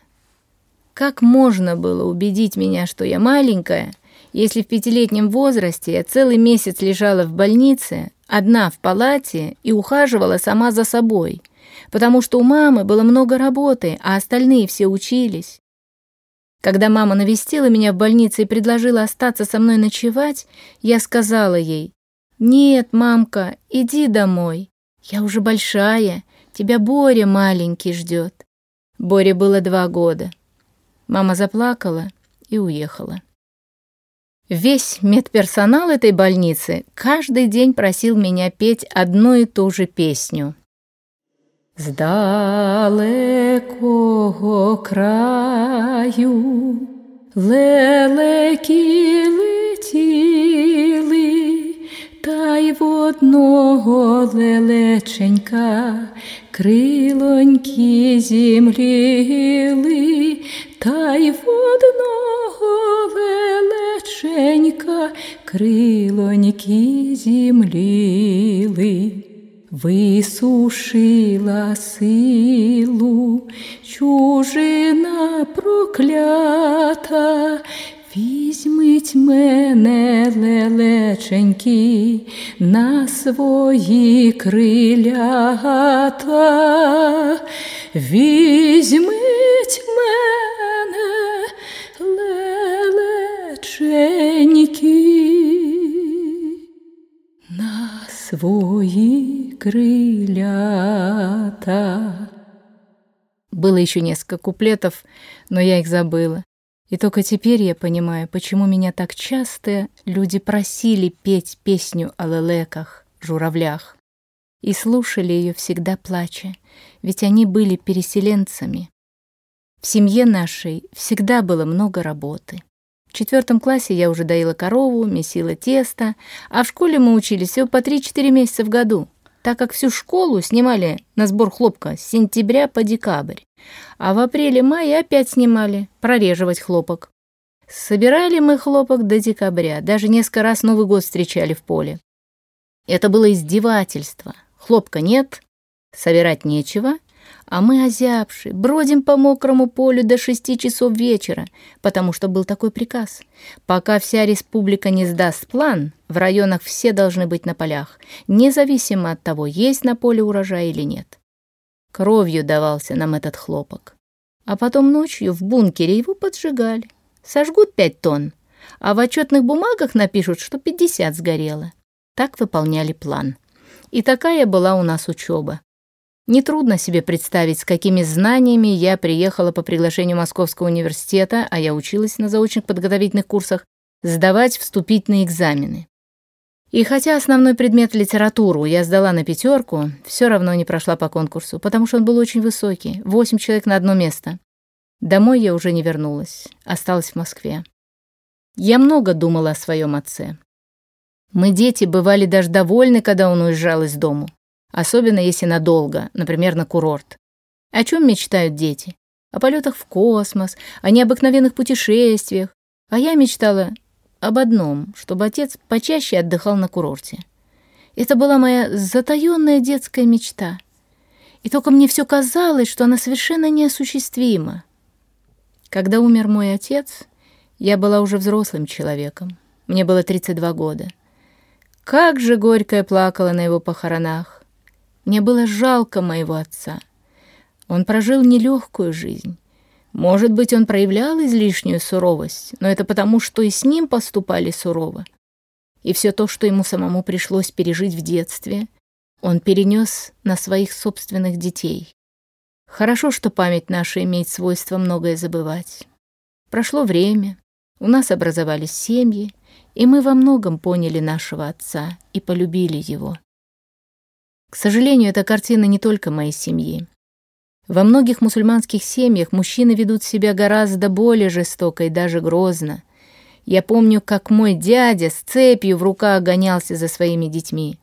Как можно было убедить меня, что я маленькая, если в пятилетнем возрасте я целый месяц лежала в больнице, одна в палате и ухаживала сама за собой, потому что у мамы было много работы, а остальные все учились. Когда мама навестила меня в больнице и предложила остаться со мной ночевать, я сказала ей, «Нет, мамка, иди домой. Я уже большая, тебя Боря маленький ждет». Боре было два года. Мама заплакала и уехала. Весь медперсонал этой больницы каждый день просил меня петь одну и ту же песню. З далекого краю лелеки летіли, та й в одного лелеченька крилоньки зімліли, та й в одного лелеченька крилоньки зімліли. Висушила силу чужина проклята, візьміть мене, лелеченьки, на свої крилята, візьміть мене, лелеченьки, на свої крылята. Было еще несколько куплетов, но я их забыла. И только теперь я понимаю, почему меня так часто люди просили петь песню о лелеках, журавлях, и слушали ее всегда плача, ведь они были переселенцами. В семье нашей всегда было много работы. В четвертом классе я уже доила корову, месила тесто, а в школе мы учились всего по 3-4 месяца в году, так как всю школу снимали на сбор хлопка с сентября по декабрь, а в апреле-мае опять снимали прореживать хлопок. Собирали мы хлопок до декабря, даже несколько раз Новый год встречали в поле. Это было издевательство. Хлопка нет, собирать нечего — а мы, озябшие, бродим по мокрому полю до шести часов вечера, потому что был такой приказ. Пока вся республика не сдаст план, в районах все должны быть на полях, независимо от того, есть на поле урожай или нет. Кровью давался нам этот хлопок. А потом ночью в бункере его поджигали. Сожгут пять тонн, а в отчетных бумагах напишут, что пятьдесят сгорело. Так выполняли план. И такая была у нас учеба. Нетрудно себе представить, с какими знаниями я приехала по приглашению Московского университета, а я училась на заочных подготовительных курсах, сдавать вступительные экзамены. И хотя основной предмет литературу я сдала на пятерку, все равно не прошла по конкурсу, потому что он был очень высокий, восемь человек на одно место. Домой я уже не вернулась, осталась в Москве. Я много думала о своем отце. Мы, дети, бывали даже довольны, когда он уезжал из дому особенно если надолго, например, на курорт. О чем мечтают дети? О полетах в космос, о необыкновенных путешествиях. А я мечтала об одном, чтобы отец почаще отдыхал на курорте. Это была моя затаённая детская мечта. И только мне все казалось, что она совершенно неосуществима. Когда умер мой отец, я была уже взрослым человеком. Мне было 32 года. Как же горько я плакала на его похоронах. Мне было жалко моего отца. Он прожил нелегкую жизнь. Может быть, он проявлял излишнюю суровость, но это потому, что и с ним поступали сурово. И все то, что ему самому пришлось пережить в детстве, он перенес на своих собственных детей. Хорошо, что память наша имеет свойство многое забывать. Прошло время, у нас образовались семьи, и мы во многом поняли нашего отца и полюбили его. К сожалению, эта картина не только моей семьи. Во многих мусульманских семьях мужчины ведут себя гораздо более жестоко и даже грозно. Я помню, как мой дядя с цепью в руках гонялся за своими детьми.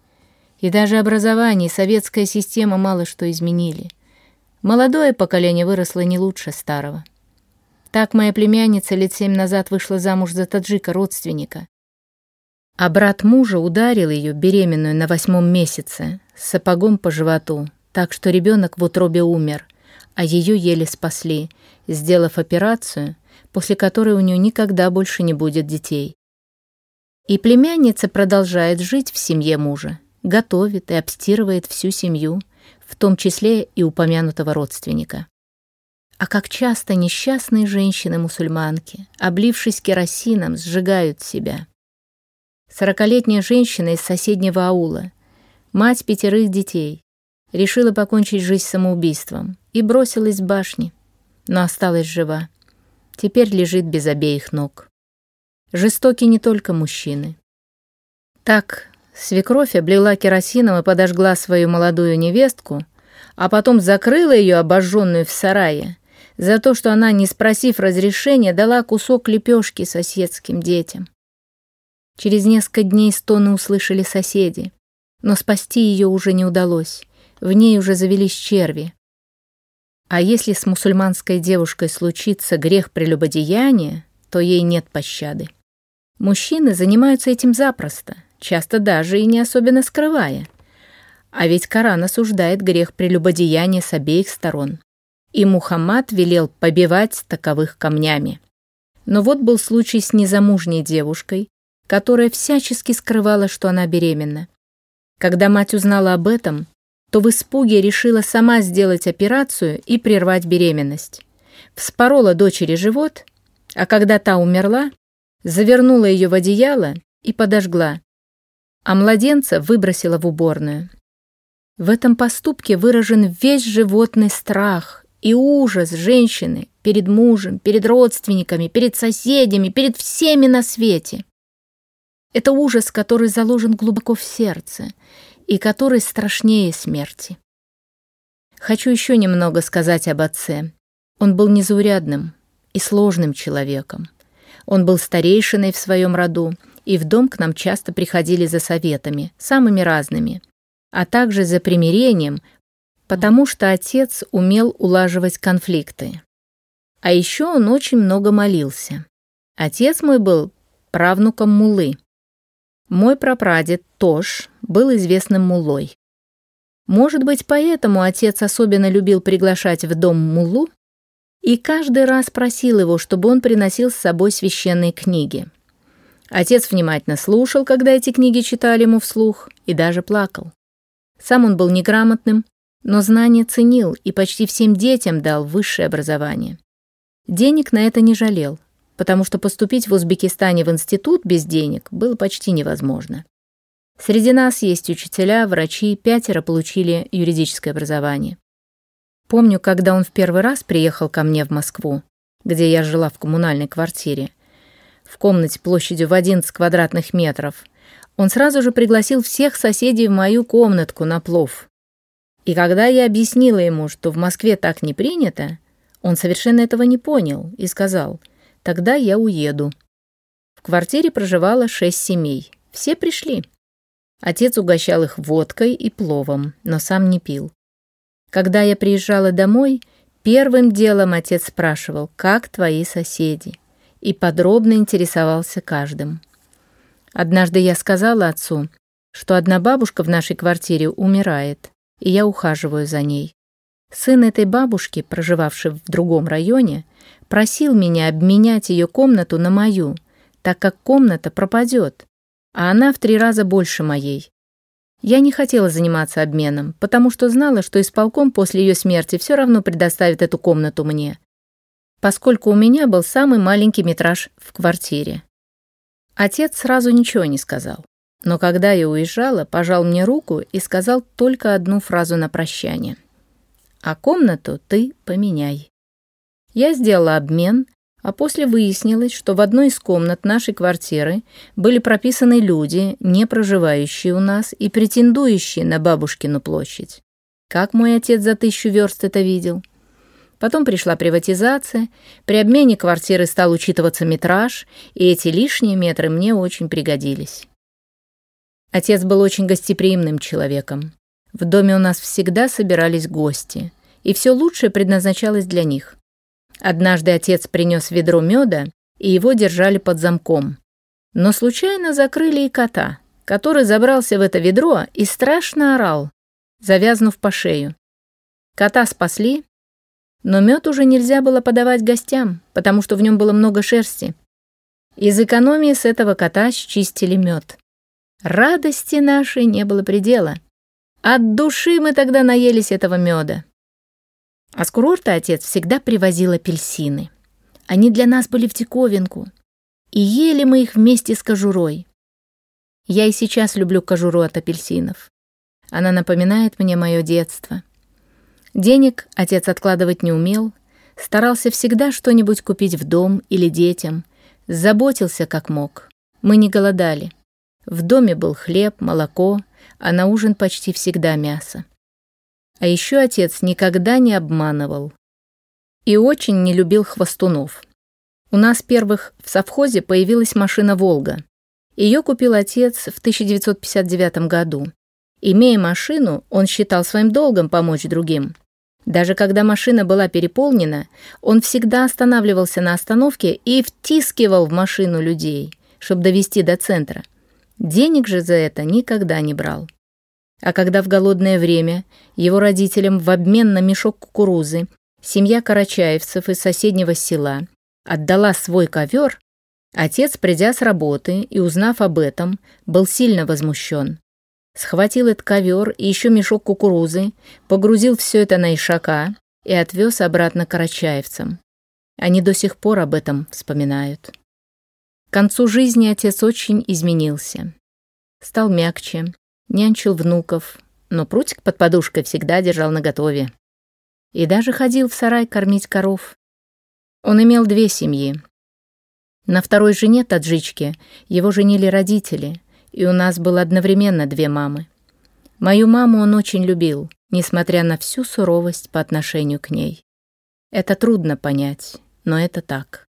И даже образование и советская система мало что изменили. Молодое поколение выросло не лучше старого. Так моя племянница лет семь назад вышла замуж за таджика, родственника. А брат мужа ударил ее, беременную, на восьмом месяце, сапогом по животу, так что ребенок в утробе умер, а ее еле спасли, сделав операцию, после которой у нее никогда больше не будет детей. И племянница продолжает жить в семье мужа, готовит и обстирывает всю семью, в том числе и упомянутого родственника. А как часто несчастные женщины-мусульманки, облившись керосином, сжигают себя. Сорокалетняя женщина из соседнего аула, мать пятерых детей, решила покончить жизнь самоубийством и бросилась с башни, но осталась жива. Теперь лежит без обеих ног. Жестоки не только мужчины. Так, свекровь облила керосином и подожгла свою молодую невестку, а потом закрыла ее обожженную в сарае за то, что она, не спросив разрешения, дала кусок лепешки соседским детям. Через несколько дней стоны услышали соседи. Но спасти ее уже не удалось. В ней уже завелись черви. А если с мусульманской девушкой случится грех прелюбодеяния, то ей нет пощады. Мужчины занимаются этим запросто, часто даже и не особенно скрывая. А ведь Коран осуждает грех прелюбодеяния с обеих сторон. И Мухаммад велел побивать таковых камнями. Но вот был случай с незамужней девушкой, которая всячески скрывала, что она беременна. Когда мать узнала об этом, то в испуге решила сама сделать операцию и прервать беременность. Вспорола дочери живот, а когда та умерла, завернула ее в одеяло и подожгла, а младенца выбросила в уборную. В этом поступке выражен весь животный страх и ужас женщины перед мужем, перед родственниками, перед соседями, перед всеми на свете. Это ужас, который заложен глубоко в сердце и который страшнее смерти. Хочу еще немного сказать об отце. Он был незаурядным и сложным человеком. Он был старейшиной в своем роду, и в дом к нам часто приходили за советами, самыми разными, а также за примирением, потому что отец умел улаживать конфликты. А еще он очень много молился. Отец мой был правнуком Мулы. Мой прапрадед Тош был известным мулой. Может быть, поэтому отец особенно любил приглашать в дом мулу и каждый раз просил его, чтобы он приносил с собой священные книги. Отец внимательно слушал, когда эти книги читали ему вслух, и даже плакал. Сам он был неграмотным, но знания ценил и почти всем детям дал высшее образование. Денег на это не жалел, потому что поступить в Узбекистане в институт без денег было почти невозможно. Среди нас есть учителя, врачи, пятеро получили юридическое образование. Помню, когда он в первый раз приехал ко мне в Москву, где я жила в коммунальной квартире, в комнате площадью в 11 квадратных метров, он сразу же пригласил всех соседей в мою комнатку на плов. И когда я объяснила ему, что в Москве так не принято, он совершенно этого не понял и сказал – Тогда я уеду. В квартире проживало шесть семей. Все пришли. Отец угощал их водкой и пловом, но сам не пил. Когда я приезжала домой, первым делом отец спрашивал, как твои соседи, и подробно интересовался каждым. Однажды я сказала отцу, что одна бабушка в нашей квартире умирает, и я ухаживаю за ней. Сын этой бабушки, проживавший в другом районе, просил меня обменять ее комнату на мою, так как комната пропадет, а она в три раза больше моей. Я не хотела заниматься обменом, потому что знала, что исполком после ее смерти все равно предоставит эту комнату мне, поскольку у меня был самый маленький метраж в квартире. Отец сразу ничего не сказал, но когда я уезжала, пожал мне руку и сказал только одну фразу на прощание – а комнату ты поменяй. Я сделала обмен, а после выяснилось, что в одной из комнат нашей квартиры были прописаны люди, не проживающие у нас и претендующие на бабушкину площадь. Как мой отец за тысячу верст это видел? Потом пришла приватизация, при обмене квартиры стал учитываться метраж, и эти лишние метры мне очень пригодились. Отец был очень гостеприимным человеком. В доме у нас всегда собирались гости, и все лучшее предназначалось для них. Однажды отец принес ведро меда, и его держали под замком. Но случайно закрыли и кота, который забрался в это ведро и страшно орал, завязнув по шею. Кота спасли, но мед уже нельзя было подавать гостям, потому что в нем было много шерсти. Из экономии с этого кота счистили мед. Радости нашей не было предела. От души мы тогда наелись этого меда. А с курорта отец всегда привозил апельсины. Они для нас были в диковинку. И ели мы их вместе с кожурой. Я и сейчас люблю кожуру от апельсинов. Она напоминает мне мое детство. Денег отец откладывать не умел, старался всегда что-нибудь купить в дом или детям, заботился как мог. Мы не голодали. В доме был хлеб, молоко, а на ужин почти всегда мясо. А еще отец никогда не обманывал. И очень не любил хвостунов. У нас первых в совхозе появилась машина «Волга». Ее купил отец в 1959 году. Имея машину, он считал своим долгом помочь другим. Даже когда машина была переполнена, он всегда останавливался на остановке и втискивал в машину людей, чтобы довести до центра. Денег же за это никогда не брал. А когда в голодное время его родителям в обмен на мешок кукурузы семья карачаевцев из соседнего села отдала свой ковер, отец, придя с работы и узнав об этом, был сильно возмущен. Схватил этот ковер и еще мешок кукурузы, погрузил все это на ишака и отвез обратно карачаевцам. Они до сих пор об этом вспоминают. К концу жизни отец очень изменился. Стал мягче, нянчил внуков, но прутик под подушкой всегда держал наготове. И даже ходил в сарай кормить коров. Он имел две семьи. На второй жене таджичке его женили родители, и у нас было одновременно две мамы. Мою маму он очень любил, несмотря на всю суровость по отношению к ней. Это трудно понять, но это так.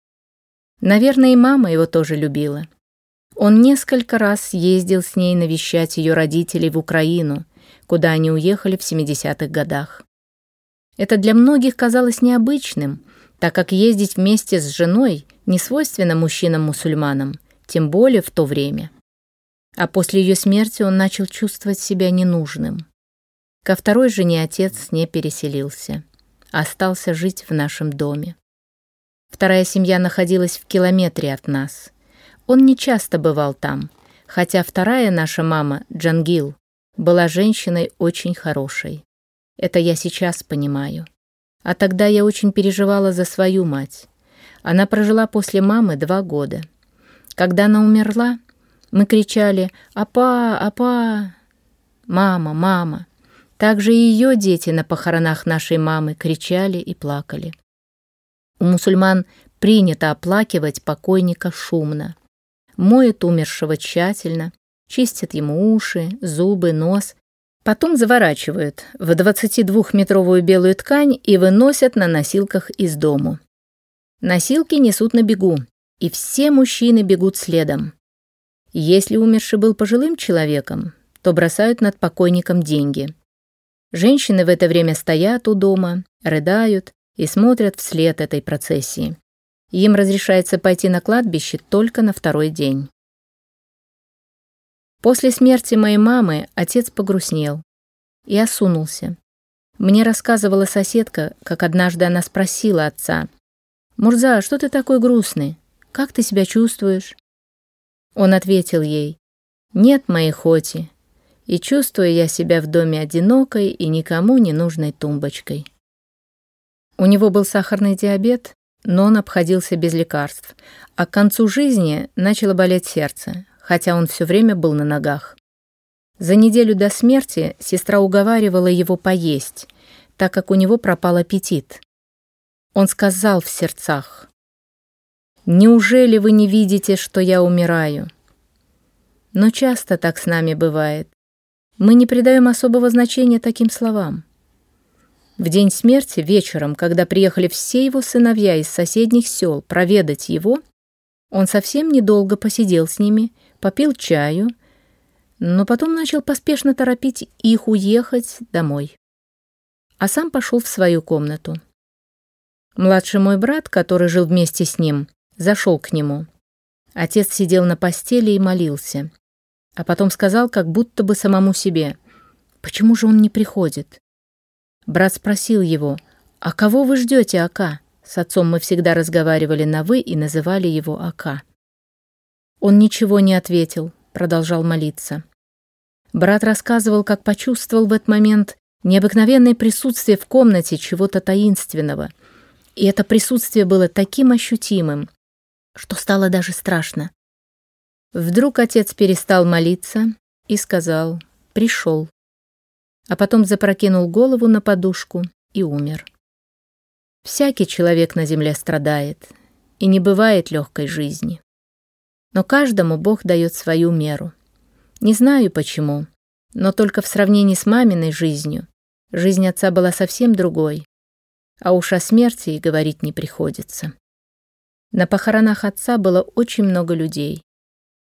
Наверное, и мама его тоже любила. Он несколько раз ездил с ней навещать ее родителей в Украину, куда они уехали в 70-х годах. Это для многих казалось необычным, так как ездить вместе с женой не свойственно мужчинам-мусульманам, тем более в то время. А после ее смерти он начал чувствовать себя ненужным. Ко второй жене отец не переселился, а остался жить в нашем доме. Вторая семья находилась в километре от нас. Он не часто бывал там, хотя вторая наша мама, Джангил, была женщиной очень хорошей. Это я сейчас понимаю. А тогда я очень переживала за свою мать. Она прожила после мамы два года. Когда она умерла, мы кричали «Апа! Апа!» «Мама! Мама!» Также и ее дети на похоронах нашей мамы кричали и плакали. У мусульман принято оплакивать покойника шумно. Моют умершего тщательно, чистят ему уши, зубы, нос Потом заворачивают в 22-метровую белую ткань и выносят на носилках из дому. Носилки несут на бегу, и все мужчины бегут следом. Если умерший был пожилым человеком, то бросают над покойником деньги. Женщины в это время стоят у дома, рыдают и смотрят вслед этой процессии. Им разрешается пойти на кладбище только на второй день. После смерти моей мамы отец погрустнел и осунулся. Мне рассказывала соседка, как однажды она спросила отца, «Мурза, что ты такой грустный? Как ты себя чувствуешь?» Он ответил ей, «Нет моей хоти, и чувствую я себя в доме одинокой и никому не нужной тумбочкой». У него был сахарный диабет, но он обходился без лекарств, а к концу жизни начало болеть сердце, хотя он все время был на ногах. За неделю до смерти сестра уговаривала его поесть, так как у него пропал аппетит. Он сказал в сердцах, «Неужели вы не видите, что я умираю?» Но часто так с нами бывает. Мы не придаем особого значения таким словам. В день смерти, вечером, когда приехали все его сыновья из соседних сел проведать его, он совсем недолго посидел с ними попил чаю, но потом начал поспешно торопить их уехать домой. А сам пошел в свою комнату. Младший мой брат, который жил вместе с ним, зашел к нему. Отец сидел на постели и молился, а потом сказал, как будто бы самому себе, «Почему же он не приходит?» Брат спросил его, «А кого вы ждете, Ака?» С отцом мы всегда разговаривали на «вы» и называли его Ака. Он ничего не ответил, продолжал молиться. Брат рассказывал, как почувствовал в этот момент необыкновенное присутствие в комнате чего-то таинственного. И это присутствие было таким ощутимым, что стало даже страшно. Вдруг отец перестал молиться и сказал «пришел», а потом запрокинул голову на подушку и умер. Всякий человек на земле страдает, и не бывает легкой жизни. Но каждому Бог дает свою меру. Не знаю почему, но только в сравнении с маминой жизнью жизнь отца была совсем другой, а уж о смерти и говорить не приходится. На похоронах отца было очень много людей.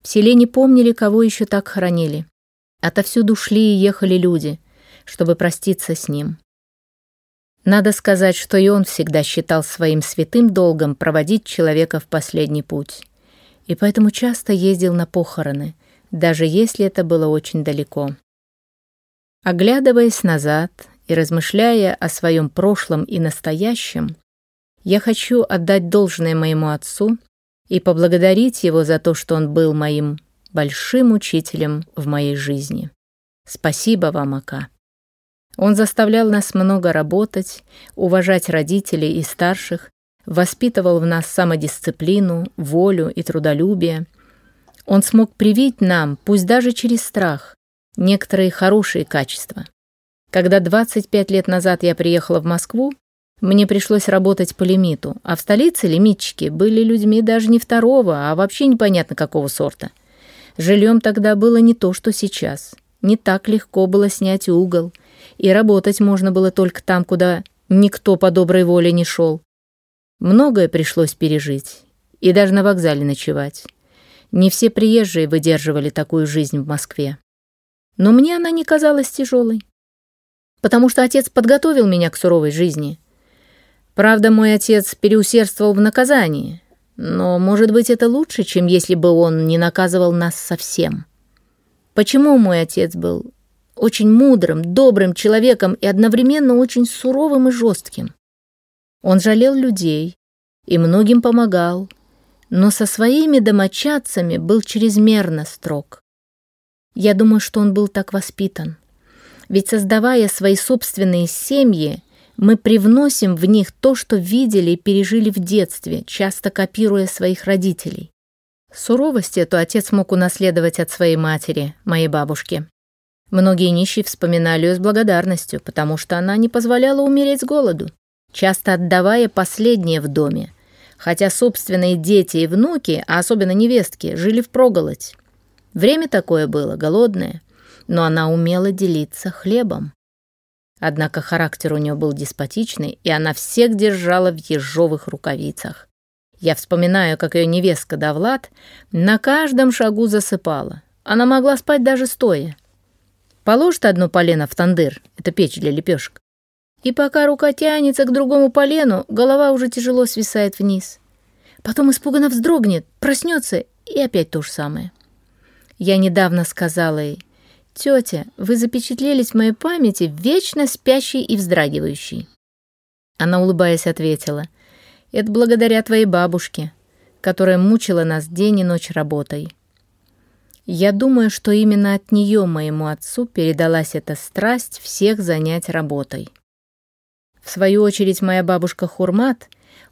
В селе не помнили, кого еще так хоронили. Отовсюду шли и ехали люди, чтобы проститься с ним. Надо сказать, что и он всегда считал своим святым долгом проводить человека в последний путь и поэтому часто ездил на похороны, даже если это было очень далеко. Оглядываясь назад и размышляя о своем прошлом и настоящем, я хочу отдать должное моему отцу и поблагодарить его за то, что он был моим большим учителем в моей жизни. Спасибо вам, Ака. Он заставлял нас много работать, уважать родителей и старших воспитывал в нас самодисциплину, волю и трудолюбие. Он смог привить нам, пусть даже через страх, некоторые хорошие качества. Когда 25 лет назад я приехала в Москву, Мне пришлось работать по лимиту, а в столице лимитчики были людьми даже не второго, а вообще непонятно какого сорта. Жильем тогда было не то, что сейчас. Не так легко было снять угол, и работать можно было только там, куда никто по доброй воле не шел. Многое пришлось пережить, и даже на вокзале ночевать. Не все приезжие выдерживали такую жизнь в Москве. Но мне она не казалась тяжелой, потому что отец подготовил меня к суровой жизни. Правда, мой отец переусердствовал в наказании, но, может быть, это лучше, чем если бы он не наказывал нас совсем. Почему мой отец был очень мудрым, добрым человеком и одновременно очень суровым и жестким? Он жалел людей и многим помогал, но со своими домочадцами был чрезмерно строг. Я думаю, что он был так воспитан. Ведь создавая свои собственные семьи, мы привносим в них то, что видели и пережили в детстве, часто копируя своих родителей. Суровость эту отец мог унаследовать от своей матери, моей бабушки. Многие нищие вспоминали ее с благодарностью, потому что она не позволяла умереть с голоду, часто отдавая последнее в доме, хотя собственные дети и внуки, а особенно невестки, жили впроголодь. Время такое было, голодное, но она умела делиться хлебом. Однако характер у нее был деспотичный, и она всех держала в ежовых рукавицах. Я вспоминаю, как ее невестка Давлад на каждом шагу засыпала. Она могла спать даже стоя. Положит одно полено в тандыр, это печь для лепешек, и пока рука тянется к другому полену, голова уже тяжело свисает вниз. Потом испуганно вздрогнет, проснется, и опять то же самое. Я недавно сказала ей, «Тетя, вы запечатлелись в моей памяти вечно спящей и вздрагивающей». Она, улыбаясь, ответила, «Это благодаря твоей бабушке, которая мучила нас день и ночь работой». Я думаю, что именно от нее моему отцу передалась эта страсть всех занять работой. В свою очередь, моя бабушка Хурмат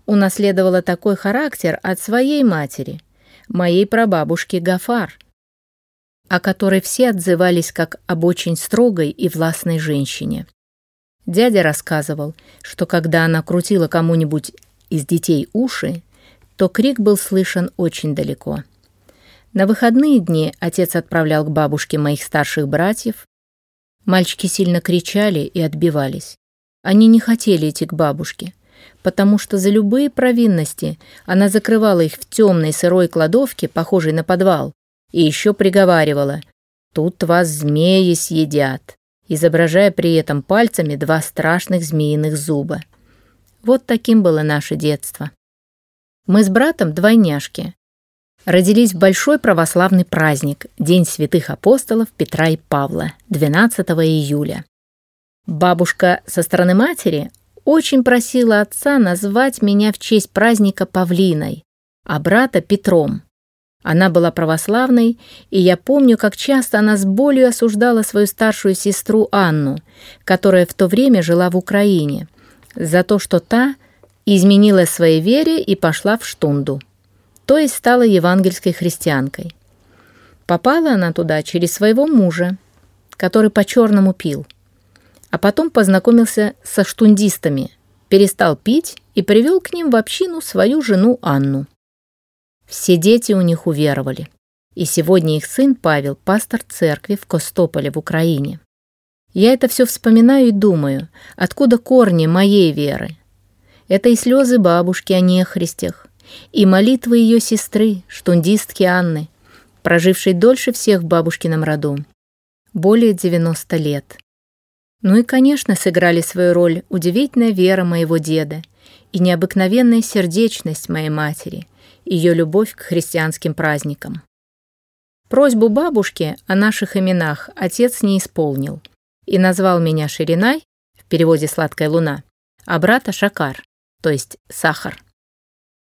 унаследовала такой характер от своей матери, моей прабабушки Гафар, о которой все отзывались как об очень строгой и властной женщине. Дядя рассказывал, что когда она крутила кому-нибудь из детей уши, то крик был слышен очень далеко. На выходные дни отец отправлял к бабушке моих старших братьев. Мальчики сильно кричали и отбивались. Они не хотели идти к бабушке, потому что за любые провинности она закрывала их в темной сырой кладовке, похожей на подвал, и еще приговаривала «Тут вас змеи съедят», изображая при этом пальцами два страшных змеиных зуба. Вот таким было наше детство. Мы с братом двойняшки. Родились в большой православный праздник, День святых апостолов Петра и Павла, 12 июля. Бабушка со стороны матери очень просила отца назвать меня в честь праздника Павлиной, а брата Петром. Она была православной, и я помню, как часто она с болью осуждала свою старшую сестру Анну, которая в то время жила в Украине, за то, что та изменила своей вере и пошла в штунду, то есть стала евангельской христианкой. Попала она туда через своего мужа, который по-черному пил, а потом познакомился со штундистами, перестал пить и привел к ним в общину свою жену Анну. Все дети у них уверовали. И сегодня их сын Павел – пастор церкви в Костополе в Украине. Я это все вспоминаю и думаю, откуда корни моей веры. Это и слезы бабушки о нехристях, и молитвы ее сестры, штундистки Анны, прожившей дольше всех в бабушкином роду. Более 90 лет. Ну и, конечно, сыграли свою роль удивительная вера моего деда и необыкновенная сердечность моей матери – ее любовь к христианским праздникам. Просьбу бабушки о наших именах отец не исполнил и назвал меня Ширинай, в переводе «сладкая луна», а брата Шакар, то есть сахар.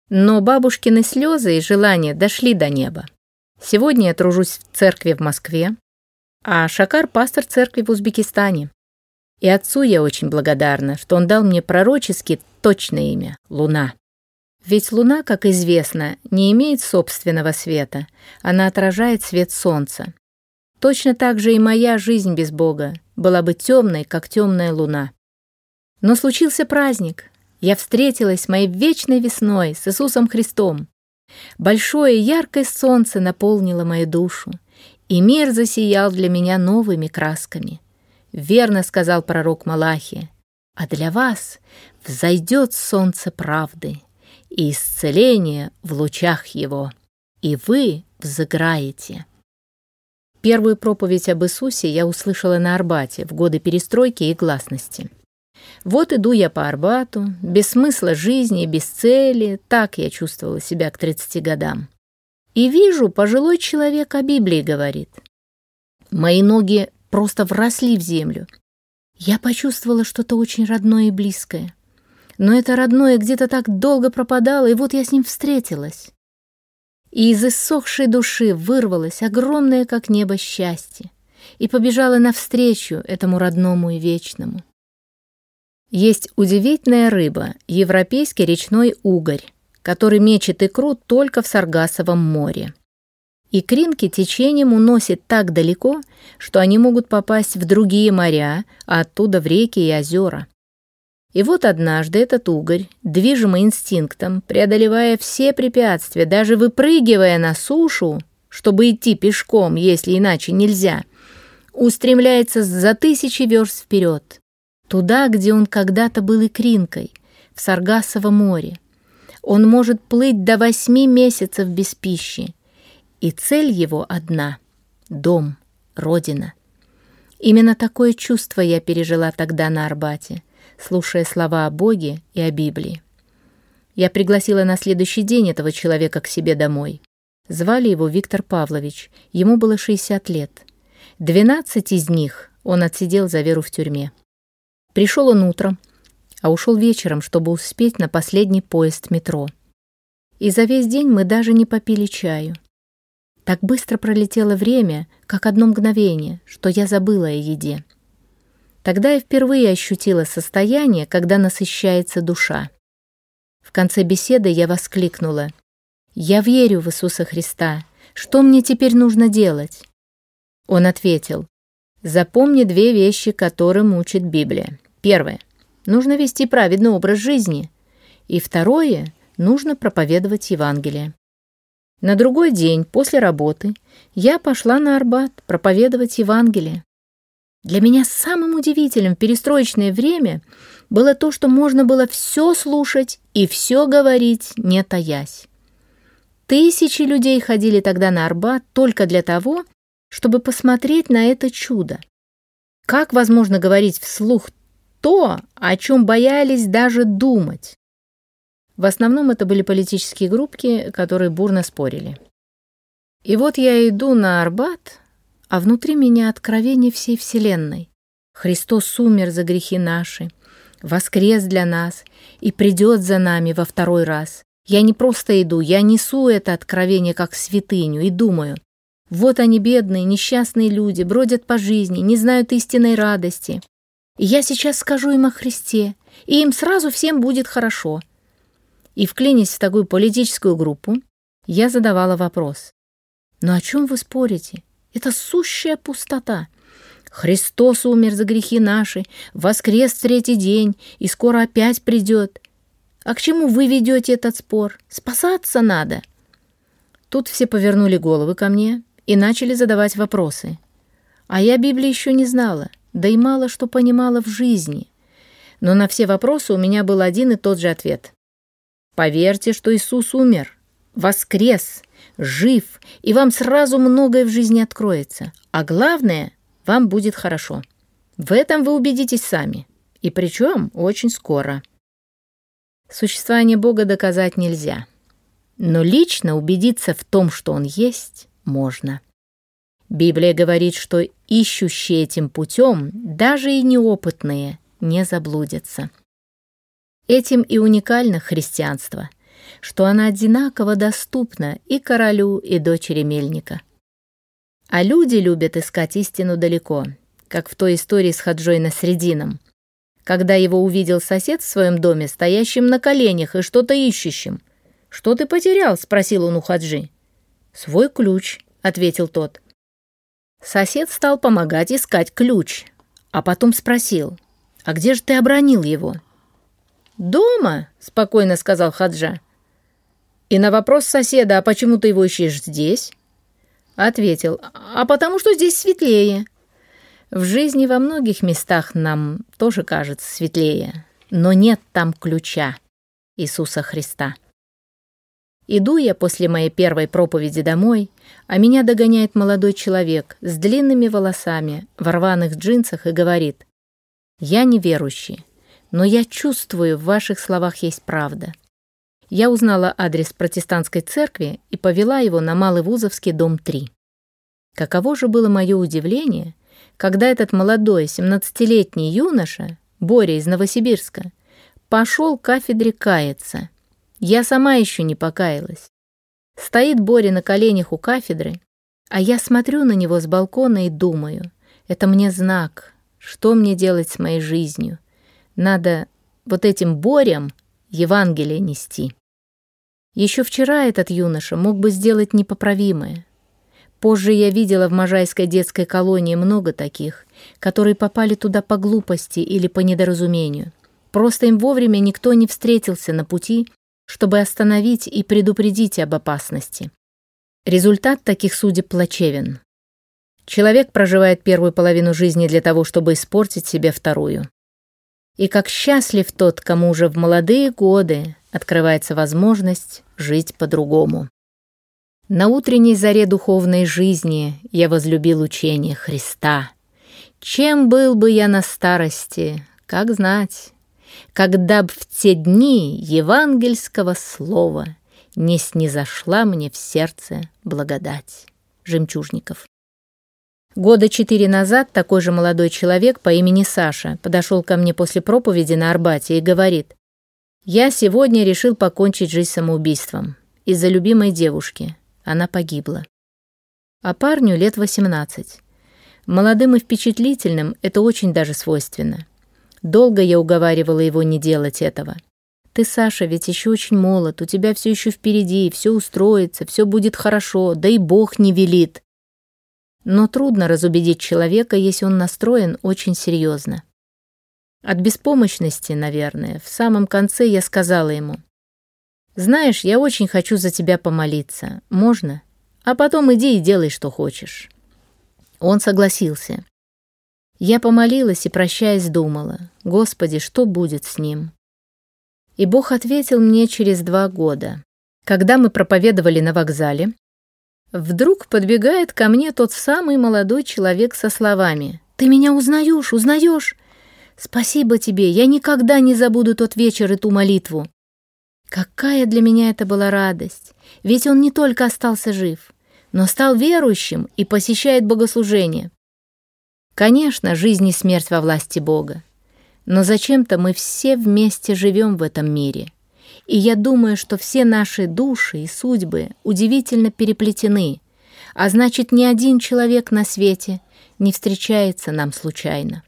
Но бабушкины слезы и желания дошли до неба. Сегодня я тружусь в церкви в Москве, а Шакар – пастор церкви в Узбекистане. И отцу я очень благодарна, что он дал мне пророчески точное имя – Луна. Ведь Луна, как известно, не имеет собственного света, она отражает свет Солнца. Точно так же и моя жизнь без Бога была бы темной, как темная Луна. Но случился праздник, Я встретилась с моей вечной весной, с Иисусом Христом. Большое яркое солнце наполнило мою душу, и мир засиял для меня новыми красками. Верно сказал пророк Малахия, а для вас взойдет солнце правды и исцеление в лучах его, и вы взыграете. Первую проповедь об Иисусе я услышала на Арбате в годы перестройки и гласности. Вот иду я по Арбату, без смысла жизни, без цели, так я чувствовала себя к 30 годам. И вижу, пожилой человек о Библии говорит. Мои ноги просто вросли в землю. Я почувствовала что-то очень родное и близкое. Но это родное где-то так долго пропадало, и вот я с ним встретилась. И из иссохшей души вырвалось огромное, как небо, счастье, и побежала навстречу этому родному и вечному. Есть удивительная рыба, европейский речной угорь, который мечет икру только в Саргасовом море. Икринки течением уносит так далеко, что они могут попасть в другие моря, а оттуда в реки и озера. И вот однажды этот угорь, движимый инстинктом, преодолевая все препятствия, даже выпрыгивая на сушу, чтобы идти пешком, если иначе нельзя, устремляется за тысячи верст вперед, туда, где он когда-то был икринкой, в Саргасово море. Он может плыть до восьми месяцев без пищи, и цель его одна — дом, родина. Именно такое чувство я пережила тогда на Арбате, слушая слова о Боге и о Библии. Я пригласила на следующий день этого человека к себе домой. Звали его Виктор Павлович, ему было 60 лет. Двенадцать из них он отсидел за веру в тюрьме. Пришел он утром, а ушел вечером, чтобы успеть на последний поезд метро. И за весь день мы даже не попили чаю. Так быстро пролетело время, как одно мгновение, что я забыла о еде. Тогда я впервые ощутила состояние, когда насыщается душа. В конце беседы я воскликнула. «Я верю в Иисуса Христа. Что мне теперь нужно делать?» Он ответил. «Запомни две вещи, которым учит Библия. Первое. Нужно вести праведный образ жизни. И второе. Нужно проповедовать Евангелие. На другой день после работы я пошла на Арбат проповедовать Евангелие. Для меня самым удивительным в перестроечное время было то, что можно было все слушать и все говорить, не таясь. Тысячи людей ходили тогда на Арбат только для того, чтобы посмотреть на это чудо. Как возможно говорить вслух то, о чем боялись даже думать? В основном это были политические группки, которые бурно спорили. И вот я иду на Арбат, а внутри меня откровение всей Вселенной. Христос умер за грехи наши, воскрес для нас и придет за нами во второй раз. Я не просто иду, я несу это откровение как святыню и думаю, вот они бедные, несчастные люди, бродят по жизни, не знают истинной радости. Я сейчас скажу им о Христе, и им сразу всем будет хорошо. И вклинясь в такую политическую группу, я задавала вопрос. «Но о чем вы спорите? Это сущая пустота. Христос умер за грехи наши, воскрес в третий день и скоро опять придет. А к чему вы ведете этот спор? Спасаться надо». Тут все повернули головы ко мне и начали задавать вопросы. А я Библии еще не знала, да и мало что понимала в жизни. Но на все вопросы у меня был один и тот же ответ. Поверьте, что Иисус умер, воскрес, жив, и вам сразу многое в жизни откроется. А главное, вам будет хорошо. В этом вы убедитесь сами. И причем очень скоро. Существование Бога доказать нельзя. Но лично убедиться в том, что Он есть, можно. Библия говорит, что ищущие этим путем, даже и неопытные, не заблудятся. Этим и уникально христианство, что оно одинаково доступно и королю, и дочери мельника. А люди любят искать истину далеко, как в той истории с Хаджой Насредином, когда его увидел сосед в своем доме, стоящим на коленях и что-то ищущим. «Что ты потерял?» — спросил он у Хаджи. «Свой ключ», — ответил тот. Сосед стал помогать искать ключ, а потом спросил, «А где же ты обронил его?» «Дома», — спокойно сказал Хаджа. И на вопрос соседа, а почему ты его ищешь здесь? Ответил, а потому что здесь светлее. В жизни во многих местах нам тоже кажется светлее, но нет там ключа Иисуса Христа. Иду я после моей первой проповеди домой, а меня догоняет молодой человек с длинными волосами, в рваных джинсах и говорит, «Я неверующий, но я чувствую, в ваших словах есть правда. Я узнала адрес протестантской церкви и повела его на Малый Вузовский, дом 3. Каково же было мое удивление, когда этот молодой 17-летний юноша, Боря из Новосибирска, пошел к кафедре каяться. Я сама еще не покаялась. Стоит Боря на коленях у кафедры, а я смотрю на него с балкона и думаю, это мне знак, что мне делать с моей жизнью. Надо вот этим Борям Евангелие нести. Еще вчера этот юноша мог бы сделать непоправимое. Позже я видела в Можайской детской колонии много таких, которые попали туда по глупости или по недоразумению. Просто им вовремя никто не встретился на пути, чтобы остановить и предупредить об опасности. Результат таких судеб плачевен. Человек проживает первую половину жизни для того, чтобы испортить себе вторую. И как счастлив тот, кому уже в молодые годы открывается возможность жить по-другому. На утренней заре духовной жизни я возлюбил учение Христа. Чем был бы я на старости, как знать, когда б в те дни евангельского слова не снизошла мне в сердце благодать. Жемчужников. Года четыре назад такой же молодой человек по имени Саша подошел ко мне после проповеди на Арбате и говорит, «Я сегодня решил покончить жизнь самоубийством из-за любимой девушки. Она погибла». А парню лет 18. Молодым и впечатлительным это очень даже свойственно. Долго я уговаривала его не делать этого. «Ты, Саша, ведь еще очень молод, у тебя все еще впереди, все устроится, все будет хорошо, да и Бог не велит». Но трудно разубедить человека, если он настроен очень серьезно. От беспомощности, наверное, в самом конце я сказала ему, «Знаешь, я очень хочу за тебя помолиться. Можно? А потом иди и делай, что хочешь». Он согласился. Я помолилась и, прощаясь, думала, «Господи, что будет с ним?» И Бог ответил мне через два года. Когда мы проповедовали на вокзале, Вдруг подбегает ко мне тот самый молодой человек со словами «Ты меня узнаешь, узнаешь? Спасибо тебе, я никогда не забуду тот вечер и ту молитву». Какая для меня это была радость, ведь он не только остался жив, но стал верующим и посещает богослужение. Конечно, жизнь и смерть во власти Бога, но зачем-то мы все вместе живем в этом мире – и я думаю, что все наши души и судьбы удивительно переплетены, а значит, ни один человек на свете не встречается нам случайно.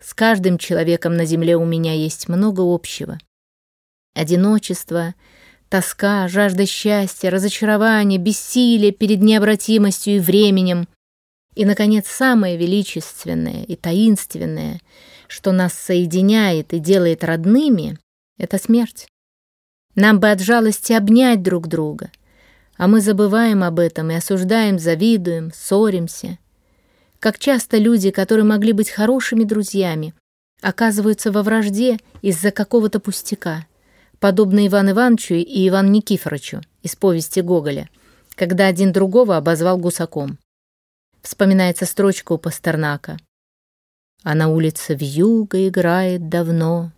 С каждым человеком на земле у меня есть много общего. Одиночество, тоска, жажда счастья, разочарование, бессилие перед необратимостью и временем. И, наконец, самое величественное и таинственное, что нас соединяет и делает родными, — это смерть. Нам бы от жалости обнять друг друга, а мы забываем об этом и осуждаем, завидуем, ссоримся. Как часто люди, которые могли быть хорошими друзьями, оказываются во вражде из-за какого-то пустяка, подобно Ивану Ивановичу и Ивану Никифоровичу из повести Гоголя, когда один другого обозвал гусаком. Вспоминается строчка у Пастернака. «А на улице вьюга играет давно,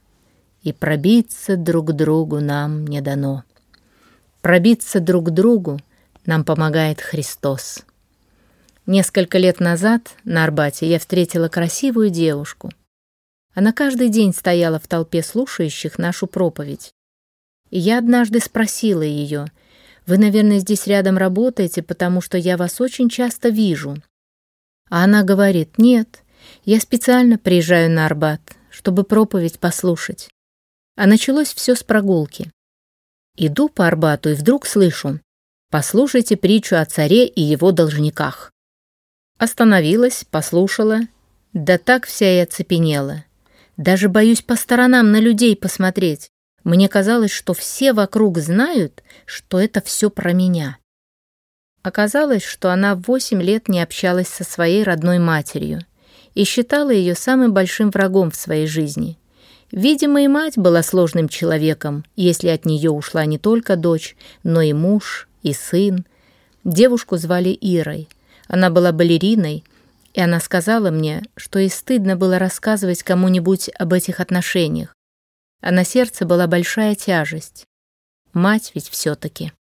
и пробиться друг другу нам не дано. Пробиться друг другу нам помогает Христос. Несколько лет назад на Арбате я встретила красивую девушку. Она каждый день стояла в толпе слушающих нашу проповедь. И я однажды спросила ее, «Вы, наверное, здесь рядом работаете, потому что я вас очень часто вижу». А она говорит, «Нет, я специально приезжаю на Арбат, чтобы проповедь послушать. А началось все с прогулки. Иду по Арбату и вдруг слышу «Послушайте притчу о царе и его должниках». Остановилась, послушала, да так вся и оцепенела. Даже боюсь по сторонам на людей посмотреть. Мне казалось, что все вокруг знают, что это все про меня. Оказалось, что она восемь лет не общалась со своей родной матерью и считала ее самым большим врагом в своей жизни. Видимо, и мать была сложным человеком, если от нее ушла не только дочь, но и муж, и сын. Девушку звали Ирой. Она была балериной, и она сказала мне, что ей стыдно было рассказывать кому-нибудь об этих отношениях. А на сердце была большая тяжесть. Мать ведь все-таки.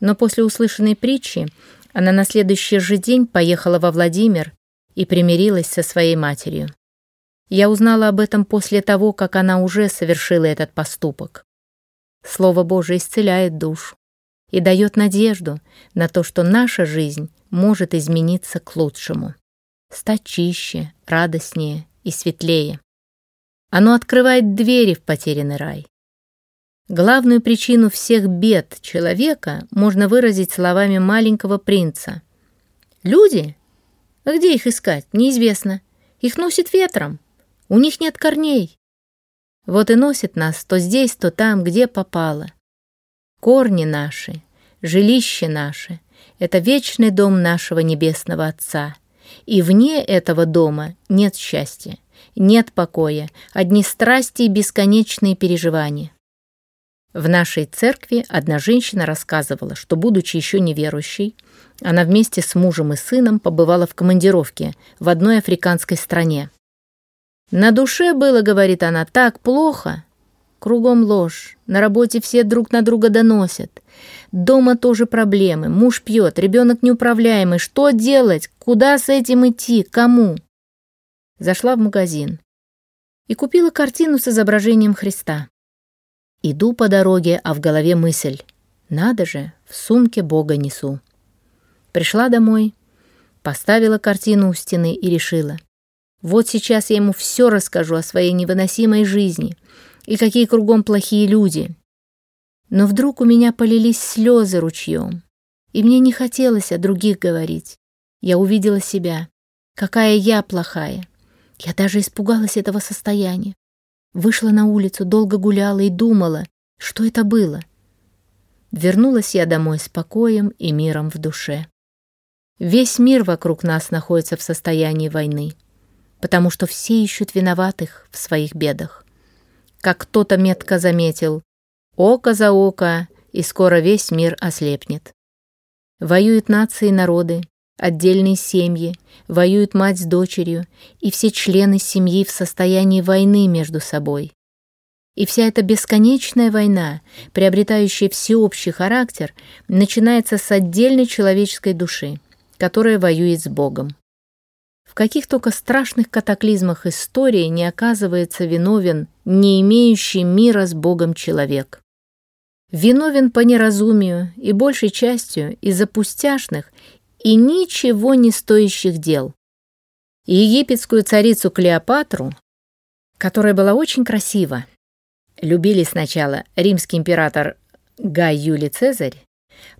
Но после услышанной притчи она на следующий же день поехала во Владимир и примирилась со своей матерью. Я узнала об этом после того, как она уже совершила этот поступок. Слово Божие исцеляет душу и дает надежду на то, что наша жизнь может измениться к лучшему, стать чище, радостнее и светлее. Оно открывает двери в потерянный рай. Главную причину всех бед человека можно выразить словами маленького принца. Люди? А где их искать, неизвестно. Их носит ветром. У них нет корней. Вот и носит нас то здесь, то там, где попало. Корни наши, жилище наше — это вечный дом нашего Небесного Отца. И вне этого дома нет счастья, нет покоя, одни страсти и бесконечные переживания. В нашей церкви одна женщина рассказывала, что, будучи еще неверующей, она вместе с мужем и сыном побывала в командировке в одной африканской стране. «На душе было, — говорит она, — так плохо. Кругом ложь, на работе все друг на друга доносят. Дома тоже проблемы, муж пьет, ребенок неуправляемый. Что делать? Куда с этим идти? Кому?» Зашла в магазин и купила картину с изображением Христа. Иду по дороге, а в голове мысль. Надо же, в сумке Бога несу. Пришла домой, поставила картину у стены и решила. Вот сейчас я ему все расскажу о своей невыносимой жизни и какие кругом плохие люди. Но вдруг у меня полились слезы ручьем, и мне не хотелось о других говорить. Я увидела себя. Какая я плохая. Я даже испугалась этого состояния. Вышла на улицу, долго гуляла и думала, что это было. Вернулась я домой с покоем и миром в душе. Весь мир вокруг нас находится в состоянии войны, потому что все ищут виноватых в своих бедах. Как кто-то метко заметил, око за око, и скоро весь мир ослепнет. Воюют нации и народы, Отдельные семьи, воюют мать с дочерью, и все члены семьи в состоянии войны между собой. И вся эта бесконечная война, приобретающая всеобщий характер, начинается с отдельной человеческой души, которая воюет с Богом. В каких только страшных катаклизмах истории не оказывается виновен не имеющий мира с Богом человек. Виновен по неразумию и большей частью из-за пустяшных и ничего не стоящих дел. Египетскую царицу Клеопатру, которая была очень красива, любили сначала римский император Гай Юлий Цезарь,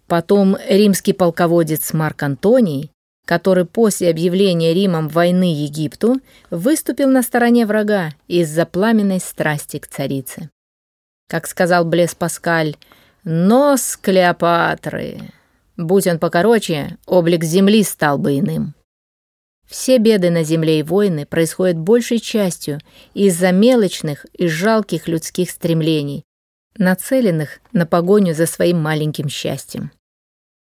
потом римский полководец Марк Антоний, который после объявления Римом войны Египту выступил на стороне врага из-за пламенной страсти к царице. Как сказал Блес Паскаль, «Нос Клеопатры!» Будь он покороче, облик земли стал бы иным. Все беды на земле и войны происходят большей частью из-за мелочных и жалких людских стремлений, нацеленных на погоню за своим маленьким счастьем.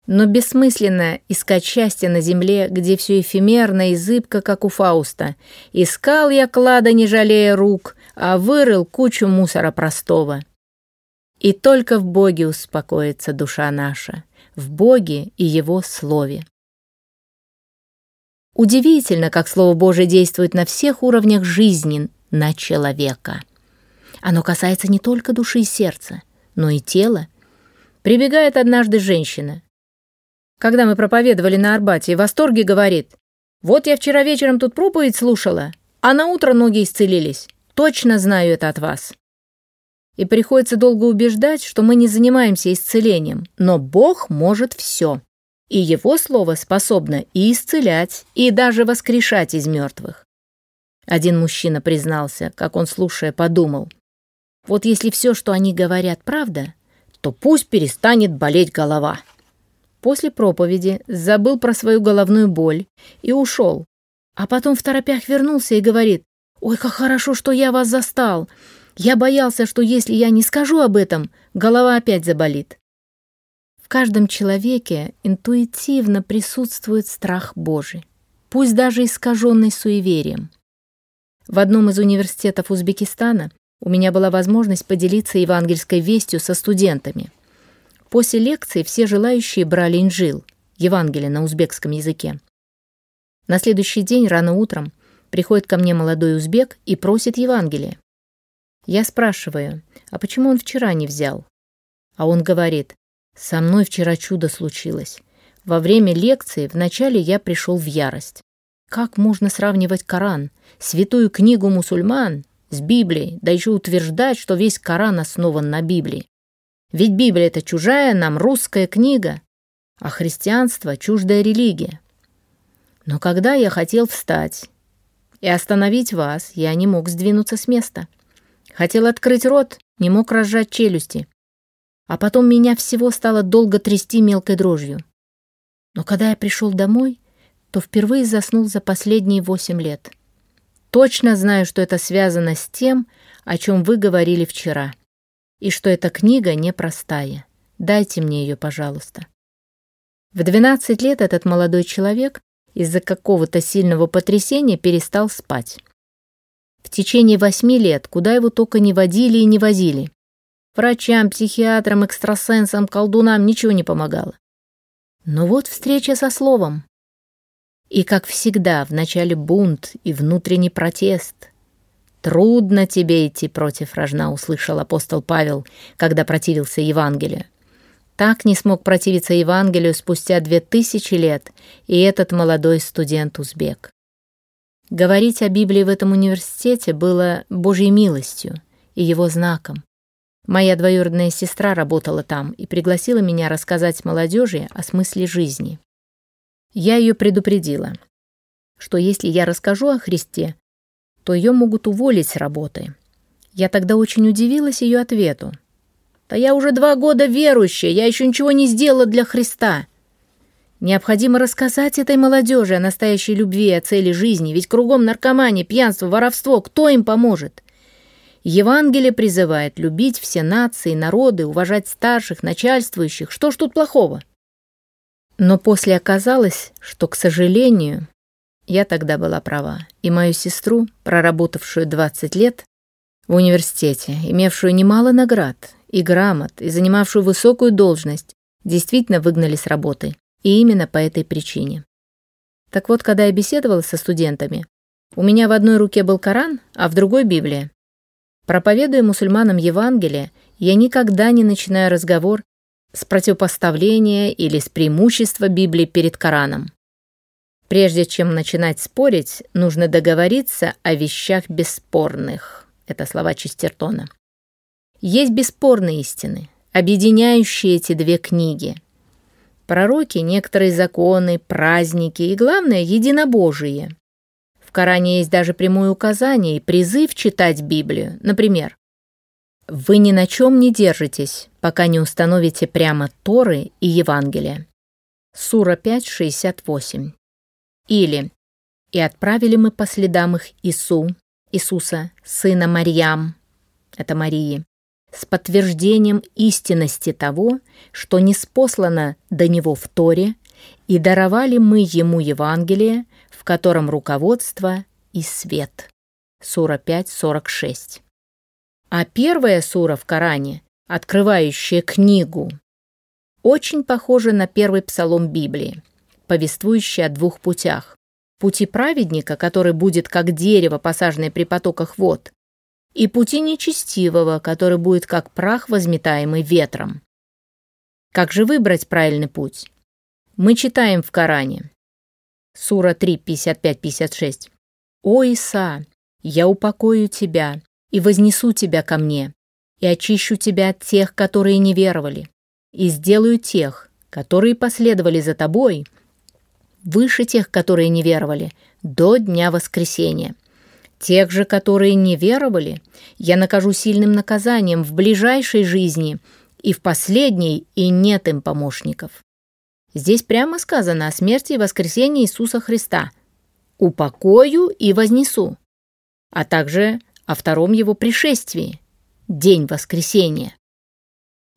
Но бессмысленно искать счастье на земле, где все эфемерно и зыбко, как у Фауста. Искал я клада, не жалея рук, а вырыл кучу мусора простого. И только в Боге успокоится душа наша в Боге и Его Слове. Удивительно, как Слово Божие действует на всех уровнях жизни на человека. Оно касается не только души и сердца, но и тела. Прибегает однажды женщина. Когда мы проповедовали на Арбате, в восторге говорит, «Вот я вчера вечером тут проповедь слушала, а на утро ноги исцелились. Точно знаю это от вас». И приходится долго убеждать, что мы не занимаемся исцелением, но Бог может все. И Его Слово способно и исцелять, и даже воскрешать из мертвых. Один мужчина признался, как он, слушая, подумал. Вот если все, что они говорят, правда, то пусть перестанет болеть голова. После проповеди забыл про свою головную боль и ушел. А потом в торопях вернулся и говорит, «Ой, как хорошо, что я вас застал. Я боялся, что если я не скажу об этом, голова опять заболит». В каждом человеке интуитивно присутствует страх Божий, пусть даже искаженный суеверием. В одном из университетов Узбекистана у меня была возможность поделиться евангельской вестью со студентами. После лекции все желающие брали инжил, Евангелие на узбекском языке. На следующий день рано утром приходит ко мне молодой узбек и просит Евангелие. Я спрашиваю, а почему он вчера не взял? А он говорит, со мной вчера чудо случилось. Во время лекции вначале я пришел в ярость. Как можно сравнивать Коран, святую книгу мусульман, с Библией, да еще утверждать, что весь Коран основан на Библии? Ведь Библия — это чужая нам русская книга, а христианство — чуждая религия. Но когда я хотел встать и остановить вас, я не мог сдвинуться с места. Хотел открыть рот, не мог разжать челюсти. А потом меня всего стало долго трясти мелкой дрожью. Но когда я пришел домой, то впервые заснул за последние восемь лет. Точно знаю, что это связано с тем, о чем вы говорили вчера, и что эта книга непростая. Дайте мне ее, пожалуйста. В 12 лет этот молодой человек из-за какого-то сильного потрясения перестал спать. В течение восьми лет, куда его только не водили и не возили. Врачам, психиатрам, экстрасенсам, колдунам ничего не помогало. Но вот встреча со словом. И, как всегда, вначале бунт и внутренний протест. «Трудно тебе идти против рожна», — услышал апостол Павел, когда противился Евангелию. Так не смог противиться Евангелию спустя две тысячи лет и этот молодой студент-узбек. Говорить о Библии в этом университете было Божьей милостью и его знаком. Моя двоюродная сестра работала там и пригласила меня рассказать молодежи о смысле жизни. Я ее предупредила, что если я расскажу о Христе, то ее могут уволить с работы. Я тогда очень удивилась ее ответу. «Да я уже два года верующая, я еще ничего не сделала для Христа». Необходимо рассказать этой молодежи о настоящей любви, о цели жизни, ведь кругом наркомания, пьянство, воровство, кто им поможет? Евангелие призывает любить все нации, народы, уважать старших, начальствующих. Что ж тут плохого? Но после оказалось, что, к сожалению, я тогда была права, и мою сестру, проработавшую 20 лет в университете, имевшую немало наград и грамот, и занимавшую высокую должность, действительно выгнали с работы, и именно по этой причине. Так вот, когда я беседовала со студентами, у меня в одной руке был Коран, а в другой — Библия. Проповедуя мусульманам Евангелие, я никогда не начинаю разговор с противопоставления или с преимущества Библии перед Кораном. Прежде чем начинать спорить, нужно договориться о вещах бесспорных. Это слова Честертона. Есть бесспорные истины, объединяющие эти две книги. Пророки, некоторые законы, праздники и, главное, единобожие. В Коране есть даже прямое указание и призыв читать Библию. Например, «Вы ни на чем не держитесь, пока не установите прямо Торы и Евангелия». Сура 5, 68. Или «И отправили мы по следам их Ису, Иисуса, сына Марьям, это Марии, с подтверждением истинности того, что не спослано до него в Торе, и даровали мы ему Евангелие, в котором руководство и свет». Сура 5, 46. А первая сура в Коране, открывающая книгу, очень похожа на первый псалом Библии – повествующий о двух путях. Пути праведника, который будет как дерево, посаженное при потоках вод, и пути нечестивого, который будет как прах, возметаемый ветром. Как же выбрать правильный путь? Мы читаем в Коране. Сура 3, 55-56. «О, Иса, я упокою тебя и вознесу тебя ко мне, и очищу тебя от тех, которые не веровали, и сделаю тех, которые последовали за тобой, выше тех, которые не веровали, до дня воскресения. Тех же, которые не веровали, я накажу сильным наказанием в ближайшей жизни, и в последней и нет им помощников. Здесь прямо сказано о смерти и воскресении Иисуса Христа. «Упокою и вознесу», а также о втором его пришествии, день воскресения.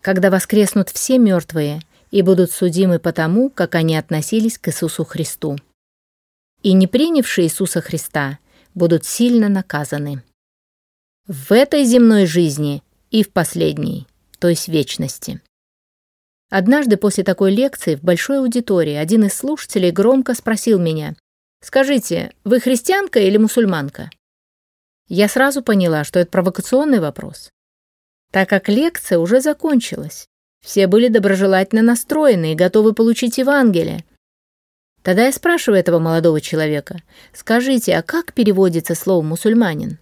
Когда воскреснут все мертвые и будут судимы по тому, как они относились к Иисусу Христу. И не принявшие Иисуса Христа будут сильно наказаны. В этой земной жизни и в последней то есть вечности. Однажды после такой лекции в большой аудитории один из слушателей громко спросил меня, «Скажите, вы христианка или мусульманка?» Я сразу поняла, что это провокационный вопрос. Так как лекция уже закончилась, все были доброжелательно настроены и готовы получить Евангелие. Тогда я спрашиваю этого молодого человека, «Скажите, а как переводится слово «мусульманин»?»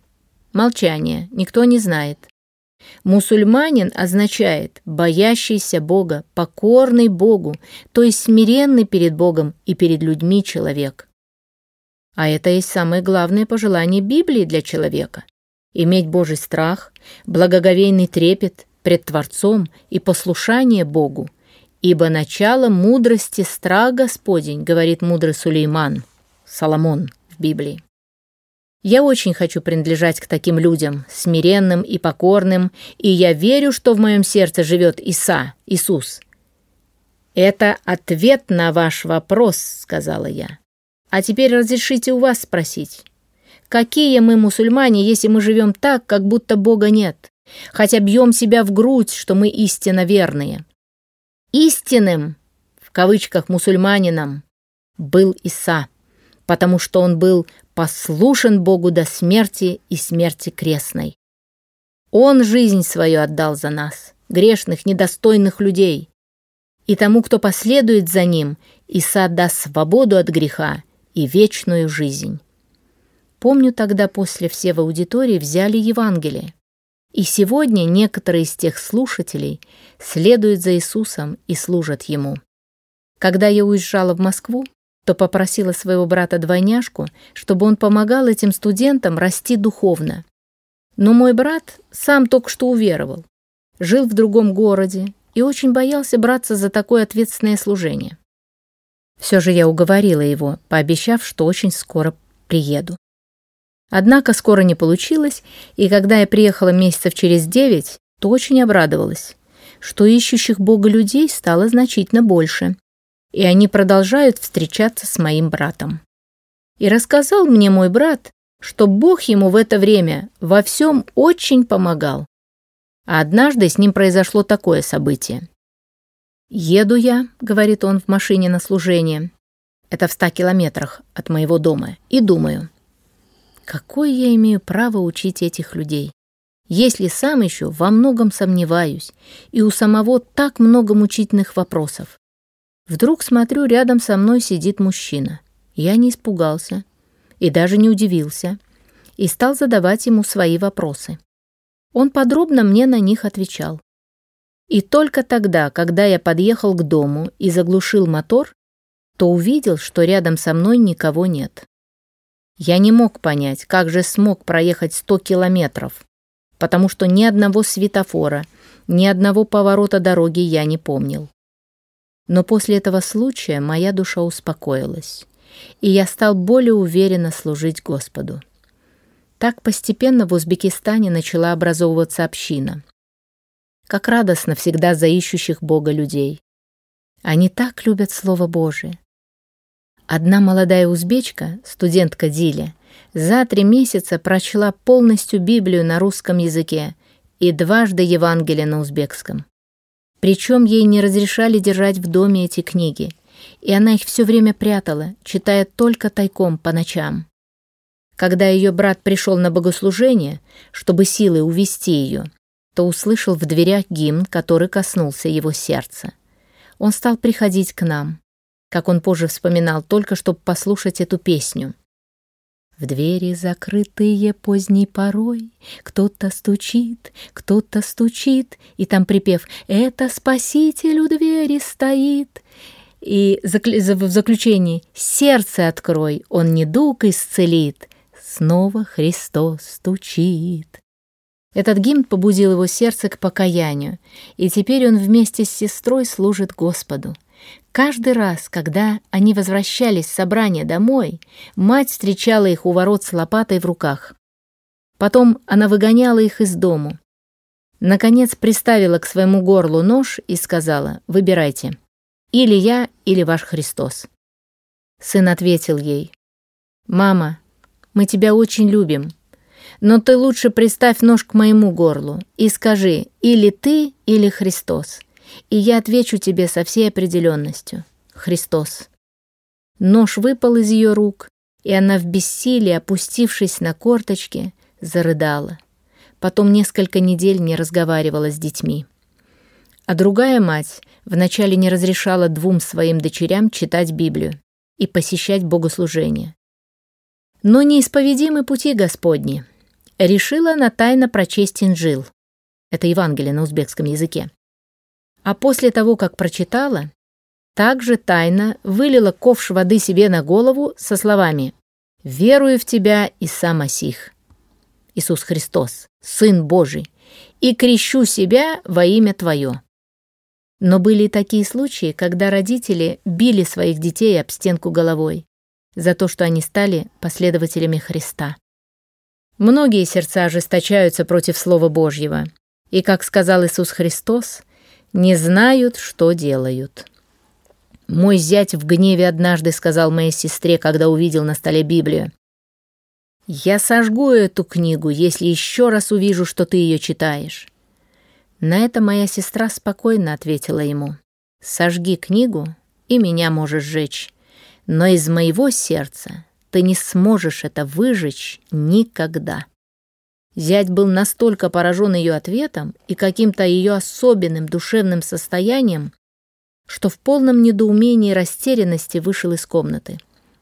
Молчание, никто не знает. Мусульманин означает боящийся Бога, покорный Богу, то есть смиренный перед Богом и перед людьми человек. А это есть самое главное пожелание Библии для человека. Иметь Божий страх, благоговейный трепет пред Творцом и послушание Богу, ибо начало мудрости страх Господень, говорит мудрый Сулейман, Соломон в Библии. Я очень хочу принадлежать к таким людям, смиренным и покорным, и я верю, что в моем сердце живет Иса, Иисус. «Это ответ на ваш вопрос», — сказала я. «А теперь разрешите у вас спросить. Какие мы мусульмане, если мы живем так, как будто Бога нет, хотя бьем себя в грудь, что мы истинно верные?» «Истинным», в кавычках мусульманином, был Иса, потому что он был послушен Богу до смерти и смерти крестной. Он жизнь свою отдал за нас, грешных, недостойных людей. И тому, кто последует за ним, Иса даст свободу от греха и вечную жизнь. Помню, тогда после все в аудитории взяли Евангелие. И сегодня некоторые из тех слушателей следуют за Иисусом и служат Ему. Когда я уезжала в Москву, то попросила своего брата-двойняшку, чтобы он помогал этим студентам расти духовно. Но мой брат сам только что уверовал, жил в другом городе и очень боялся браться за такое ответственное служение. Все же я уговорила его, пообещав, что очень скоро приеду. Однако скоро не получилось, и когда я приехала месяцев через девять, то очень обрадовалась, что ищущих Бога людей стало значительно больше, и они продолжают встречаться с моим братом. И рассказал мне мой брат, что Бог ему в это время во всем очень помогал. А однажды с ним произошло такое событие. «Еду я», — говорит он в машине на служение, это в ста километрах от моего дома, и думаю, какое я имею право учить этих людей, если сам еще во многом сомневаюсь, и у самого так много мучительных вопросов. Вдруг смотрю, рядом со мной сидит мужчина. Я не испугался и даже не удивился, и стал задавать ему свои вопросы. Он подробно мне на них отвечал. И только тогда, когда я подъехал к дому и заглушил мотор, то увидел, что рядом со мной никого нет. Я не мог понять, как же смог проехать сто километров, потому что ни одного светофора, ни одного поворота дороги я не помнил. Но после этого случая моя душа успокоилась, и я стал более уверенно служить Господу. Так постепенно в Узбекистане начала образовываться община. Как радостно всегда за ищущих Бога людей. Они так любят Слово Божие. Одна молодая узбечка, студентка Диля, за три месяца прочла полностью Библию на русском языке и дважды Евангелие на узбекском. Причем ей не разрешали держать в доме эти книги, и она их все время прятала, читая только тайком по ночам. Когда ее брат пришел на богослужение, чтобы силой увести ее, то услышал в дверях гимн, который коснулся его сердца. Он стал приходить к нам, как он позже вспоминал, только чтобы послушать эту песню. В двери закрытые поздней порой Кто-то стучит, кто-то стучит, И там припев «Это спаситель у двери стоит». И в заключении «Сердце открой, он недуг исцелит, снова Христос стучит. Этот гимн побудил его сердце к покаянию, и теперь он вместе с сестрой служит Господу. Каждый раз, когда они возвращались с собрания домой, мать встречала их у ворот с лопатой в руках. Потом она выгоняла их из дому. Наконец приставила к своему горлу нож и сказала «Выбирайте, или я, или ваш Христос». Сын ответил ей «Мама, мы тебя очень любим, но ты лучше приставь нож к моему горлу и скажи или ты, или Христос, и я отвечу тебе со всей определенностью Христос». Нож выпал из ее рук, и она в бессилии, опустившись на корточки, зарыдала. Потом несколько недель не разговаривала с детьми. А другая мать вначале не разрешала двум своим дочерям читать Библию и посещать богослужения. Но неисповедимы пути Господни. Решила она тайно прочесть Инжил. Это Евангелие на узбекском языке. А после того, как прочитала, также тайно вылила ковш воды себе на голову со словами «Верую в тебя, Иса Масих». Иисус Христос, Сын Божий, и крещу себя во имя Твое». Но были и такие случаи, когда родители били своих детей об стенку головой за то, что они стали последователями Христа. Многие сердца ожесточаются против Слова Божьего, и, как сказал Иисус Христос, не знают, что делают. Мой зять в гневе однажды сказал моей сестре, когда увидел на столе Библию, я сожгу эту книгу, если еще раз увижу, что ты ее читаешь. На это моя сестра спокойно ответила ему. Сожги книгу, и меня можешь сжечь. Но из моего сердца ты не сможешь это выжечь никогда. Зять был настолько поражен ее ответом и каким-то ее особенным душевным состоянием, что в полном недоумении и растерянности вышел из комнаты,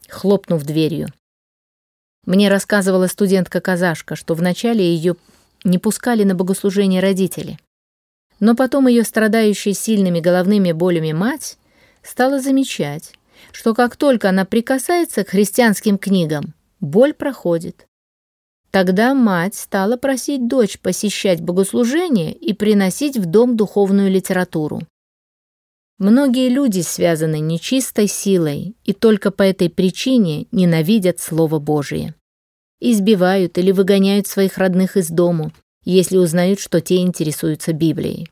хлопнув дверью. Мне рассказывала студентка-казашка, что вначале ее не пускали на богослужение родители. Но потом ее страдающая сильными головными болями мать стала замечать, что как только она прикасается к христианским книгам, боль проходит. Тогда мать стала просить дочь посещать богослужение и приносить в дом духовную литературу. Многие люди связаны нечистой силой и только по этой причине ненавидят Слово Божие. Избивают или выгоняют своих родных из дому, если узнают, что те интересуются Библией.